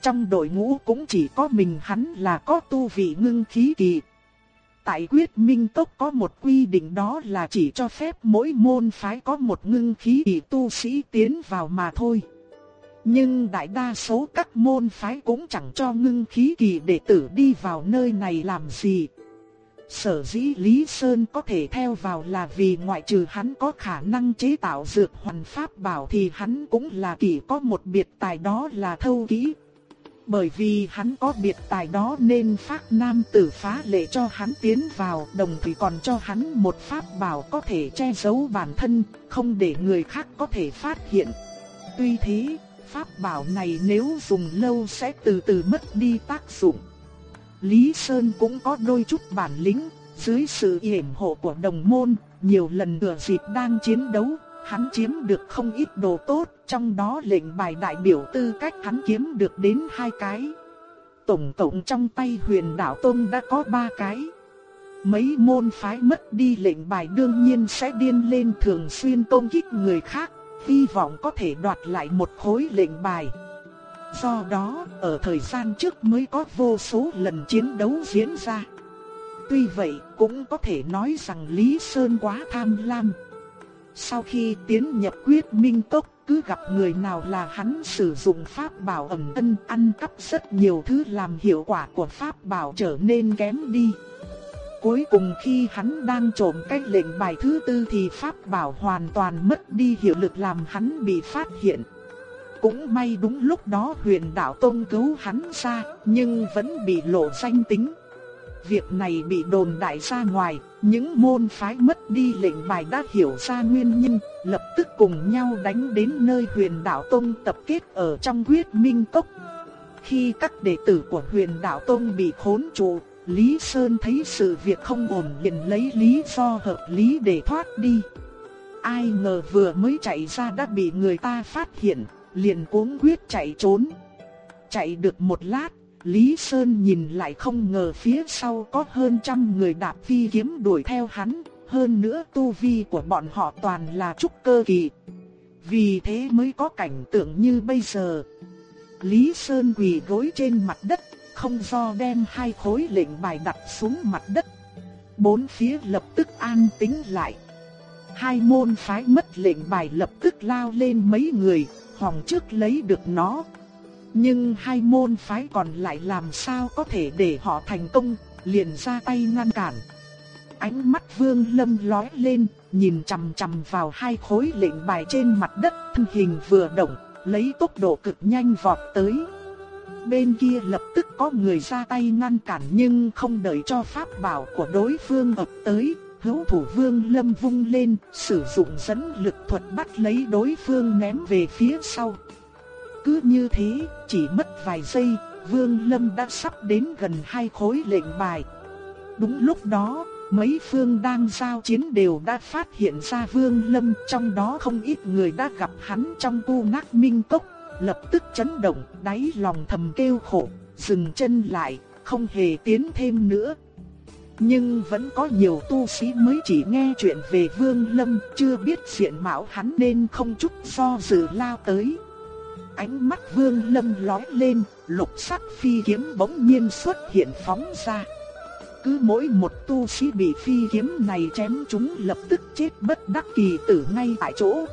Trong đội ngũ cũng chỉ có mình hắn là có tu vị ngưng khí kỳ. Tại quyết minh tốc có một quy định đó là chỉ cho phép mỗi môn phái có một ngưng khí kỳ tu sĩ tiến vào mà thôi. Nhưng đại đa số các môn phái cũng chẳng cho ngưng khí kỳ đệ tử đi vào nơi này làm gì. Sở dĩ Lý Sơn có thể theo vào là vì ngoại trừ hắn có khả năng chế tạo dược hoàn pháp bảo thì hắn cũng là kỳ có một biệt tài đó là thâu kỹ. Bởi vì hắn có biệt tài đó nên pháp Nam tử phá lệ cho hắn tiến vào đồng thời còn cho hắn một pháp bảo có thể che giấu bản thân, không để người khác có thể phát hiện. Tuy thế, pháp bảo này nếu dùng lâu sẽ từ từ mất đi tác dụng. Lý Sơn cũng có đôi chút bản lĩnh, dưới sự yểm hộ của đồng môn, nhiều lần thừa dịp đang chiến đấu, hắn chiếm được không ít đồ tốt, trong đó lệnh bài đại biểu tư cách hắn kiếm được đến hai cái. Tổng cộng trong tay huyền đạo Tôn đã có ba cái. Mấy môn phái mất đi lệnh bài đương nhiên sẽ điên lên thường xuyên công kích người khác, hy vọng có thể đoạt lại một khối lệnh bài. Do đó, ở thời gian trước mới có vô số lần chiến đấu diễn ra. Tuy vậy, cũng có thể nói rằng Lý Sơn quá tham lam. Sau khi tiến nhập quyết minh tốc, cứ gặp người nào là hắn sử dụng pháp bảo ẩn ân ăn cắp rất nhiều thứ làm hiệu quả của pháp bảo trở nên kém đi. Cuối cùng khi hắn đang trộm cái lệnh bài thứ tư thì pháp bảo hoàn toàn mất đi hiệu lực làm hắn bị phát hiện. Cũng may đúng lúc đó huyền đạo tông cứu hắn ra, nhưng vẫn bị lộ danh tính. Việc này bị đồn đại ra ngoài, những môn phái mất đi lệnh bài đã hiểu ra nguyên nhân, lập tức cùng nhau đánh đến nơi huyền đạo tông tập kết ở trong huyết minh cốc. Khi các đệ tử của huyền đạo tông bị khốn trụ, Lý Sơn thấy sự việc không ổn liền lấy lý do hợp lý để thoát đi. Ai ngờ vừa mới chạy ra đã bị người ta phát hiện, liền cuống quyết chạy trốn. Chạy được một lát, Lý Sơn nhìn lại không ngờ phía sau có hơn trăm người đạp phi kiếm đuổi theo hắn, hơn nữa tu vi của bọn họ toàn là trúc cơ kỳ. Vì thế mới có cảnh tượng như bây giờ. Lý Sơn quỳ gối trên mặt đất, không do đem hai khối lệnh bài đặt xuống mặt đất. Bốn phía lập tức an tĩnh lại. Hai môn phái mất lệnh bài lập tức lao lên mấy người, hòng trước lấy được nó. Nhưng hai môn phái còn lại làm sao có thể để họ thành công, liền ra tay ngăn cản. Ánh mắt Vương Lâm lóe lên, nhìn chằm chằm vào hai khối lệnh bài trên mặt đất, thân hình vừa động, lấy tốc độ cực nhanh vọt tới. Bên kia lập tức có người ra tay ngăn cản nhưng không đợi cho pháp bảo của đối phương ập tới, hữu thủ Vương Lâm vung lên, sử dụng dẫn lực thuật bắt lấy đối phương ném về phía sau. Cứ như thế, chỉ mất vài giây, Vương Lâm đã sắp đến gần hai khối lệnh bài. Đúng lúc đó, mấy phương đang giao chiến đều đã phát hiện ra Vương Lâm, trong đó không ít người đã gặp hắn trong cu nát minh cốc, lập tức chấn động, đáy lòng thầm kêu khổ, dừng chân lại, không hề tiến thêm nữa. Nhưng vẫn có nhiều tu sĩ mới chỉ nghe chuyện về Vương Lâm, chưa biết diện mạo hắn nên không chút do dự lao tới. Ánh mắt Vương Lâm lóe lên, lục sắc phi kiếm bỗng nhiên xuất hiện phóng ra. cứ mỗi một tu sĩ bị phi kiếm này chém chúng lập tức chết bất đắc kỳ tử ngay tại chỗ.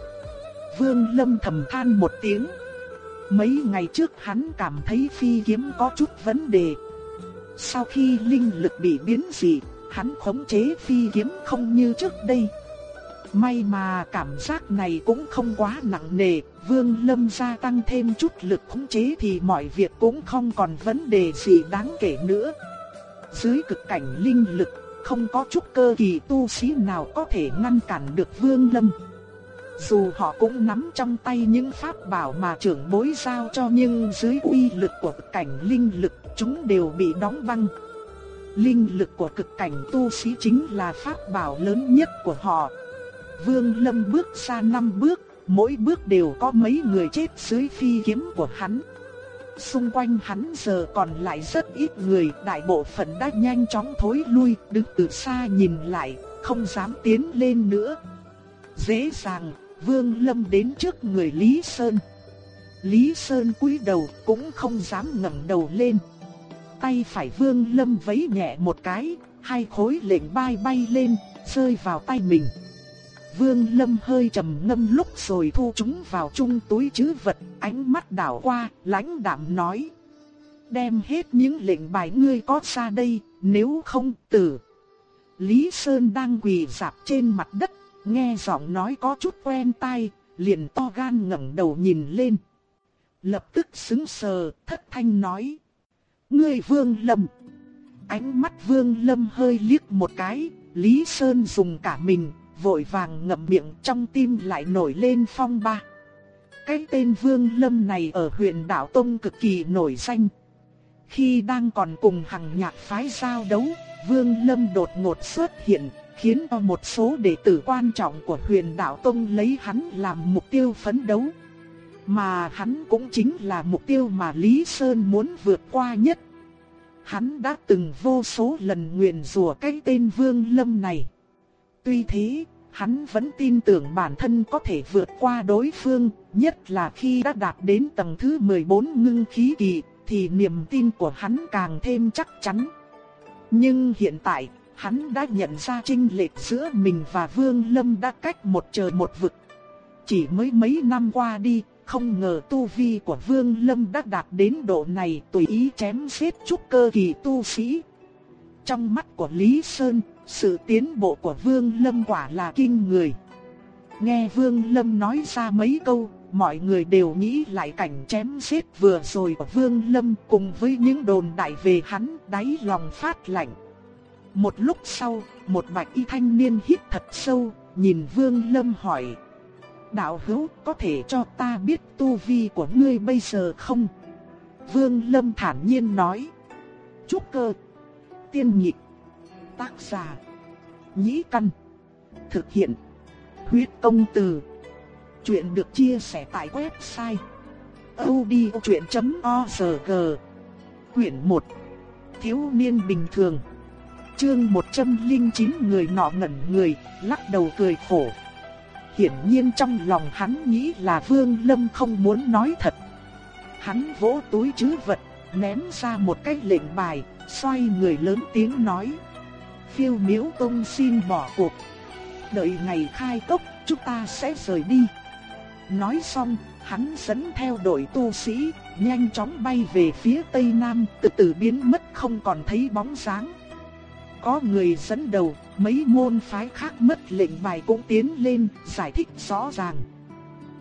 Vương Lâm thầm than một tiếng. Mấy ngày trước hắn cảm thấy phi kiếm có chút vấn đề. Sau khi linh lực bị biến dị, hắn khống chế phi kiếm không như trước đây. May mà cảm giác này cũng không quá nặng nề, Vương Lâm gia tăng thêm chút lực khống chế thì mọi việc cũng không còn vấn đề gì đáng kể nữa. Dưới cực cảnh linh lực, không có chút cơ kỳ tu sĩ nào có thể ngăn cản được Vương Lâm. Dù họ cũng nắm trong tay những pháp bảo mà trưởng bối giao cho nhưng dưới uy lực của cực cảnh linh lực chúng đều bị đóng băng. Linh lực của cực cảnh tu sĩ chính là pháp bảo lớn nhất của họ. Vương Lâm bước ra năm bước, mỗi bước đều có mấy người chết dưới phi kiếm của hắn. Xung quanh hắn giờ còn lại rất ít người, đại bộ phận đã nhanh chóng thối lui, đứng từ xa nhìn lại, không dám tiến lên nữa. Dễ dàng, Vương Lâm đến trước người Lý Sơn. Lý Sơn cúi đầu cũng không dám ngẩng đầu lên. Tay phải Vương Lâm vấy nhẹ một cái, hai khối lệnh bay bay lên, rơi vào tay mình. Vương Lâm hơi trầm ngâm lúc rồi thu chúng vào chung túi trữ vật, ánh mắt đảo qua, lãnh đạm nói. Đem hết những lệnh bài ngươi có ra đây, nếu không tử. Lý Sơn đang quỳ dạp trên mặt đất, nghe giọng nói có chút quen tai, liền to gan ngẩng đầu nhìn lên. Lập tức sững sờ, thất thanh nói. Ngươi Vương Lâm. Ánh mắt Vương Lâm hơi liếc một cái, Lý Sơn dùng cả mình, vội vàng ngậm miệng trong tim lại nổi lên phong ba. Cái tên Vương Lâm này ở huyện Đạo Tông cực kỳ nổi danh. Khi đang còn cùng hàng nhạc phái giao đấu, Vương Lâm đột ngột xuất hiện, khiến cho một số đệ tử quan trọng của huyền đạo tông lấy hắn làm mục tiêu phấn đấu. Mà hắn cũng chính là mục tiêu mà Lý Sơn muốn vượt qua nhất. Hắn đã từng vô số lần nguyện rủa cái tên Vương Lâm này. Tuy thế, hắn vẫn tin tưởng bản thân có thể vượt qua đối phương, nhất là khi đã đạt đến tầng thứ 14 ngưng khí kỳ, thì niềm tin của hắn càng thêm chắc chắn. Nhưng hiện tại, hắn đã nhận ra trinh lệch giữa mình và Vương Lâm đã cách một trời một vực. Chỉ mới mấy năm qua đi, không ngờ tu vi của Vương Lâm đã đạt đến độ này tùy ý chém xếp chút cơ kỳ tu sĩ. Trong mắt của Lý Sơn, sự tiến bộ của Vương Lâm quả là kinh người. Nghe Vương Lâm nói ra mấy câu, mọi người đều nghĩ lại cảnh chém giết vừa rồi của Vương Lâm cùng với những đồn đại về hắn đáy lòng phát lạnh. Một lúc sau, một bạch y thanh niên hít thật sâu, nhìn Vương Lâm hỏi. Đạo hữu có thể cho ta biết tu vi của ngươi bây giờ không? Vương Lâm thản nhiên nói. Trúc cơ. Tiên nhịp. Tác giả. Nhĩ căn. Thực hiện. Huyết công từ. Chuyện được chia sẻ tại website. odchuyện.org Quyển 1 Thiếu niên bình thường Chương 109 người nọ ngẩn người, lắc đầu cười khổ. Hiển nhiên trong lòng hắn nghĩ là Vương Lâm không muốn nói thật. Hắn vỗ túi trữ vật, ném ra một cái lệnh bài, xoay người lớn tiếng nói. Phiêu miếu tông xin bỏ cuộc. Đợi ngày khai tốc, chúng ta sẽ rời đi. Nói xong, hắn dẫn theo đội tu sĩ, nhanh chóng bay về phía tây nam, từ từ biến mất không còn thấy bóng dáng có người dẫn đầu, mấy môn phái khác mất lệnh bài cũng tiến lên, giải thích rõ ràng.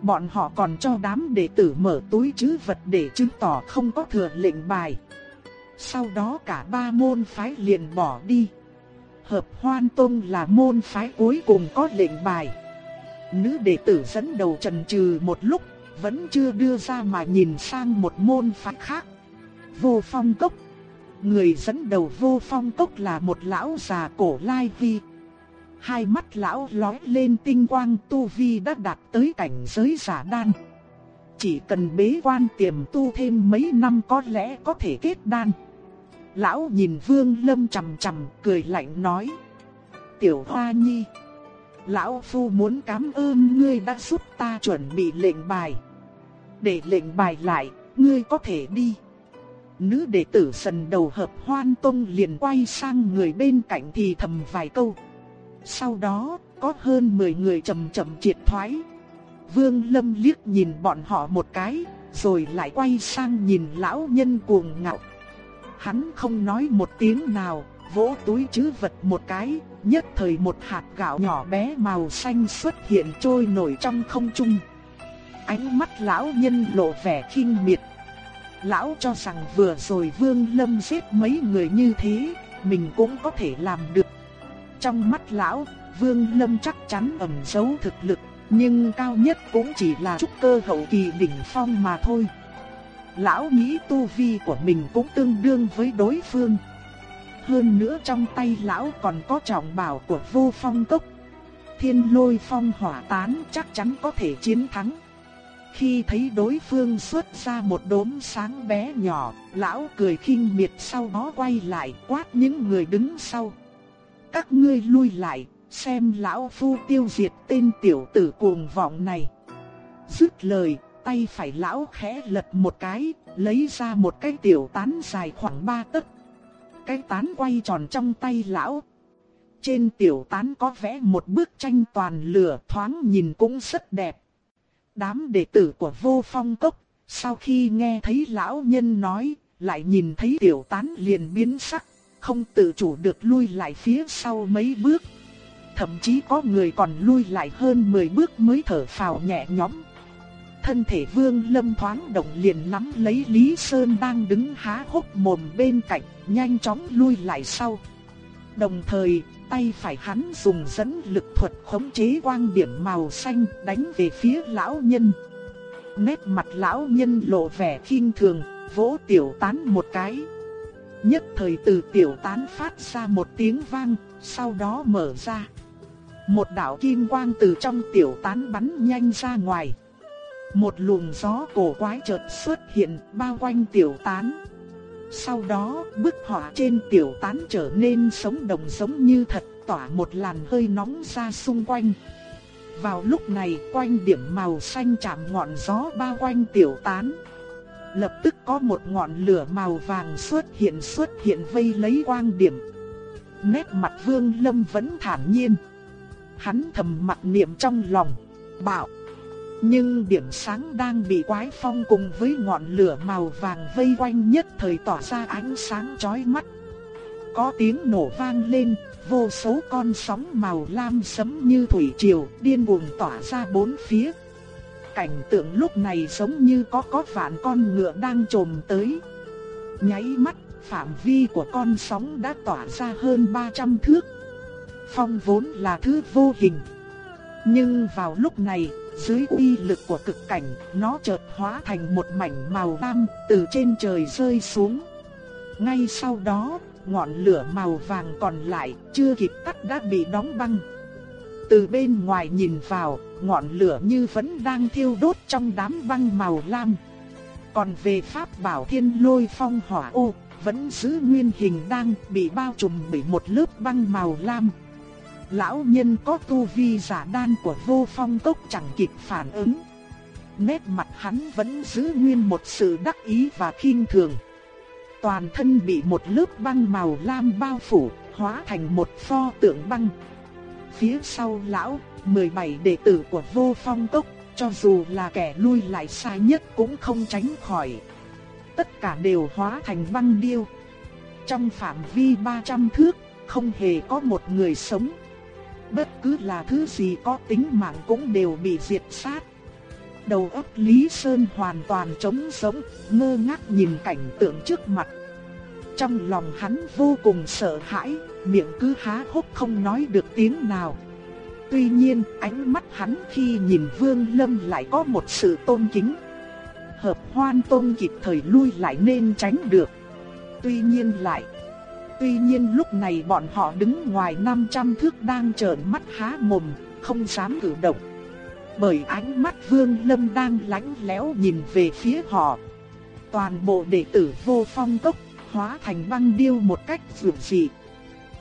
Bọn họ còn cho đám đệ tử mở túi chứ vật để chứng tỏ không có thừa lệnh bài. Sau đó cả ba môn phái liền bỏ đi. Hợp Hoan Tông là môn phái cuối cùng có lệnh bài. Nữ đệ tử dẫn đầu trần trừ một lúc, vẫn chưa đưa ra mà nhìn sang một môn phái khác. Vô phong cốc Người dẫn đầu vô phong cốc là một lão già cổ lai vi. Hai mắt lão lói lên tinh quang tu vi đã đạt tới cảnh giới giả đan. Chỉ cần bế quan tiềm tu thêm mấy năm có lẽ có thể kết đan. Lão nhìn Vương Lâm chầm chầm cười lạnh nói. Tiểu Hoa Nhi. Lão Phu muốn cảm ơn ngươi đã giúp ta chuẩn bị lệnh bài. Để lệnh bài lại, ngươi có thể đi nữ đệ tử sần đầu hợp hoan tông liền quay sang người bên cạnh thì thầm vài câu. Sau đó, có hơn 10 người chậm chậm triệt thoái. Vương Lâm liếc nhìn bọn họ một cái, rồi lại quay sang nhìn lão nhân cuồng ngạo. Hắn không nói một tiếng nào, vỗ túi chứ vật một cái, nhất thời một hạt gạo nhỏ bé màu xanh xuất hiện trôi nổi trong không trung. Ánh mắt lão nhân lộ vẻ kinh miệt. Lão cho rằng vừa rồi Vương Lâm giết mấy người như thế, mình cũng có thể làm được. Trong mắt lão, Vương Lâm chắc chắn ẩn giấu thực lực, nhưng cao nhất cũng chỉ là trúc cơ hậu kỳ đỉnh phong mà thôi. Lão nghĩ tu vi của mình cũng tương đương với đối phương. Hơn nữa trong tay lão còn có trọng bảo của vô phong tốc. Thiên lôi phong hỏa tán chắc chắn có thể chiến thắng. Khi thấy đối phương xuất ra một đốm sáng bé nhỏ, lão cười khinh miệt sau đó quay lại quát những người đứng sau. Các ngươi lui lại, xem lão phu tiêu diệt tên tiểu tử cuồng vọng này. Dứt lời, tay phải lão khẽ lật một cái, lấy ra một cái tiểu tán dài khoảng ba tấc. Cái tán quay tròn trong tay lão. Trên tiểu tán có vẽ một bức tranh toàn lửa thoáng nhìn cũng rất đẹp. Đám đệ tử của vô phong cốc, sau khi nghe thấy lão nhân nói, lại nhìn thấy tiểu tán liền biến sắc, không tự chủ được lui lại phía sau mấy bước. Thậm chí có người còn lui lại hơn 10 bước mới thở phào nhẹ nhõm. Thân thể vương lâm thoáng động liền nắm lấy Lý Sơn đang đứng há hốc mồm bên cạnh, nhanh chóng lui lại sau. Đồng thời, tay phải hắn dùng dẫn lực thuật khống chế quang điểm màu xanh đánh về phía lão nhân. Nét mặt lão nhân lộ vẻ khinh thường, vỗ tiểu tán một cái. Nhất thời từ tiểu tán phát ra một tiếng vang, sau đó mở ra. Một đạo kim quang từ trong tiểu tán bắn nhanh ra ngoài. Một luồng gió cổ quái chợt xuất hiện bao quanh tiểu tán. Sau đó, bức họa trên tiểu tán trở nên sống động giống như thật, tỏa một làn hơi nóng ra xung quanh. Vào lúc này, quanh điểm màu xanh chạm ngọn gió bao quanh tiểu tán. Lập tức có một ngọn lửa màu vàng xuất hiện xuất hiện vây lấy quang điểm. Nét mặt Vương Lâm vẫn thản nhiên. Hắn thầm mặc niệm trong lòng, bảo nhưng điểm sáng đang bị quái phong cùng với ngọn lửa màu vàng vây quanh nhất thời tỏa ra ánh sáng chói mắt. Có tiếng nổ vang lên, vô số con sóng màu lam sấm như thủy triều điên cuồng tỏa ra bốn phía. Cảnh tượng lúc này giống như có có vạn con ngựa đang trồm tới. Nháy mắt, phạm vi của con sóng đã tỏa ra hơn 300 thước. Phong vốn là thứ vô hình. Nhưng vào lúc này, dưới uy lực của cực cảnh, nó chợt hóa thành một mảnh màu lam từ trên trời rơi xuống. Ngay sau đó, ngọn lửa màu vàng còn lại chưa kịp tắt đã bị đóng băng. Từ bên ngoài nhìn vào, ngọn lửa như vẫn đang thiêu đốt trong đám băng màu lam. Còn về pháp bảo thiên lôi phong hỏa ô, vẫn giữ nguyên hình đang bị bao trùm bởi một lớp băng màu lam lão nhân có tu vi giả đan của vô phong cốc chẳng kịp phản ứng. Nét mặt hắn vẫn giữ nguyên một sự đắc ý và khinh thường. Toàn thân bị một lớp băng màu lam bao phủ, hóa thành một pho tượng băng. Phía sau lão, 17 đệ tử của vô phong cốc, cho dù là kẻ lui lại xa nhất cũng không tránh khỏi. Tất cả đều hóa thành băng điêu. Trong phạm vi 300 thước, không hề có một người sống bất cứ là thứ gì có tính mạng cũng đều bị diệt sát. Đầu óc Lý Sơn hoàn toàn trống sống, ngơ ngác nhìn cảnh tượng trước mặt. Trong lòng hắn vô cùng sợ hãi, miệng cứ há hốc không nói được tiếng nào. Tuy nhiên, ánh mắt hắn khi nhìn Vương Lâm lại có một sự tôn kính. Hợp hoan tôn kịp thời lui lại nên tránh được. Tuy nhiên lại Tuy nhiên lúc này bọn họ đứng ngoài 500 thước đang trợn mắt há mồm, không dám cử động. Bởi ánh mắt Vương Lâm đang lánh léo nhìn về phía họ. Toàn bộ đệ tử vô phong cốc hóa thành băng điêu một cách dường dị.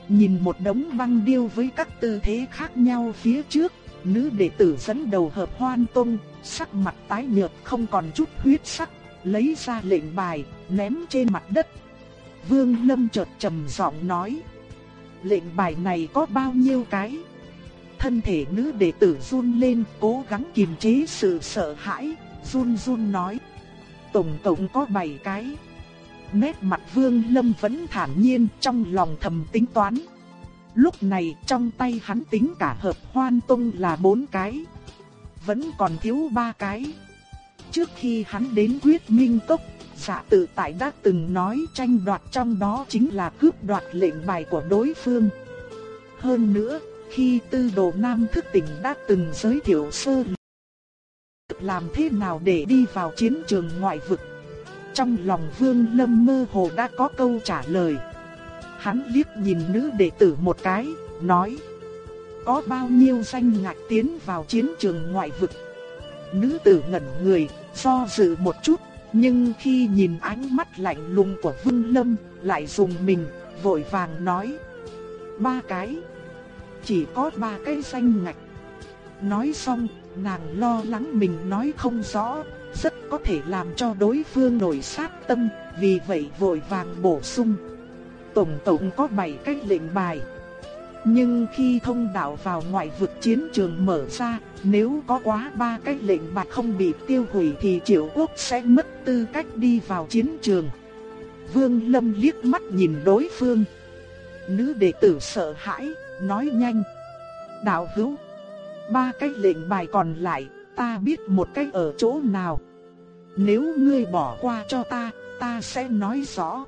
Nhìn một đống băng điêu với các tư thế khác nhau phía trước, nữ đệ tử dẫn đầu hợp hoan tông, sắc mặt tái nhợt không còn chút huyết sắc, lấy ra lệnh bài, ném trên mặt đất. Vương Lâm chợt trầm giọng nói. Lệnh bài này có bao nhiêu cái? Thân thể nữ đệ tử run lên, cố gắng kiềm chế sự sợ hãi, run run nói. Tổng cộng có 7 cái. Nét mặt Vương Lâm vẫn thản nhiên trong lòng thầm tính toán. Lúc này trong tay hắn tính cả hợp hoan tông là 4 cái. Vẫn còn thiếu 3 cái. Trước khi hắn đến quyết minh tốc, giả tự tại đã từng nói tranh đoạt trong đó chính là cướp đoạt lệnh bài của đối phương. Hơn nữa, khi tư đồ nam thức tỉnh đã từng giới thiệu sơ làm thế nào để đi vào chiến trường ngoại vực. Trong lòng Vương Lâm mơ hồ đã có câu trả lời. Hắn liếc nhìn nữ đệ tử một cái, nói: "Có bao nhiêu danh ngạch tiến vào chiến trường ngoại vực?" Nữ tử ngẩn người, do dự một chút, nhưng khi nhìn ánh mắt lạnh lùng của Vương Lâm, lại dùng mình, vội vàng nói: "Ba cái." Chỉ có ba cái xanh ngạch. Nói xong, nàng lo lắng mình nói không rõ, rất có thể làm cho đối phương nổi sát tâm, vì vậy vội vàng bổ sung. Tổng tổng có 7 cái lệnh bài. Nhưng khi thông đạo vào ngoại vực chiến trường mở ra, nếu có quá ba cái lệnh bài không bị tiêu hủy thì triệu quốc sẽ mất tư cách đi vào chiến trường. Vương Lâm liếc mắt nhìn đối phương. Nữ đệ tử sợ hãi, nói nhanh. Đạo hữu, ba cái lệnh bài còn lại, ta biết một cái ở chỗ nào. Nếu ngươi bỏ qua cho ta, ta sẽ nói rõ.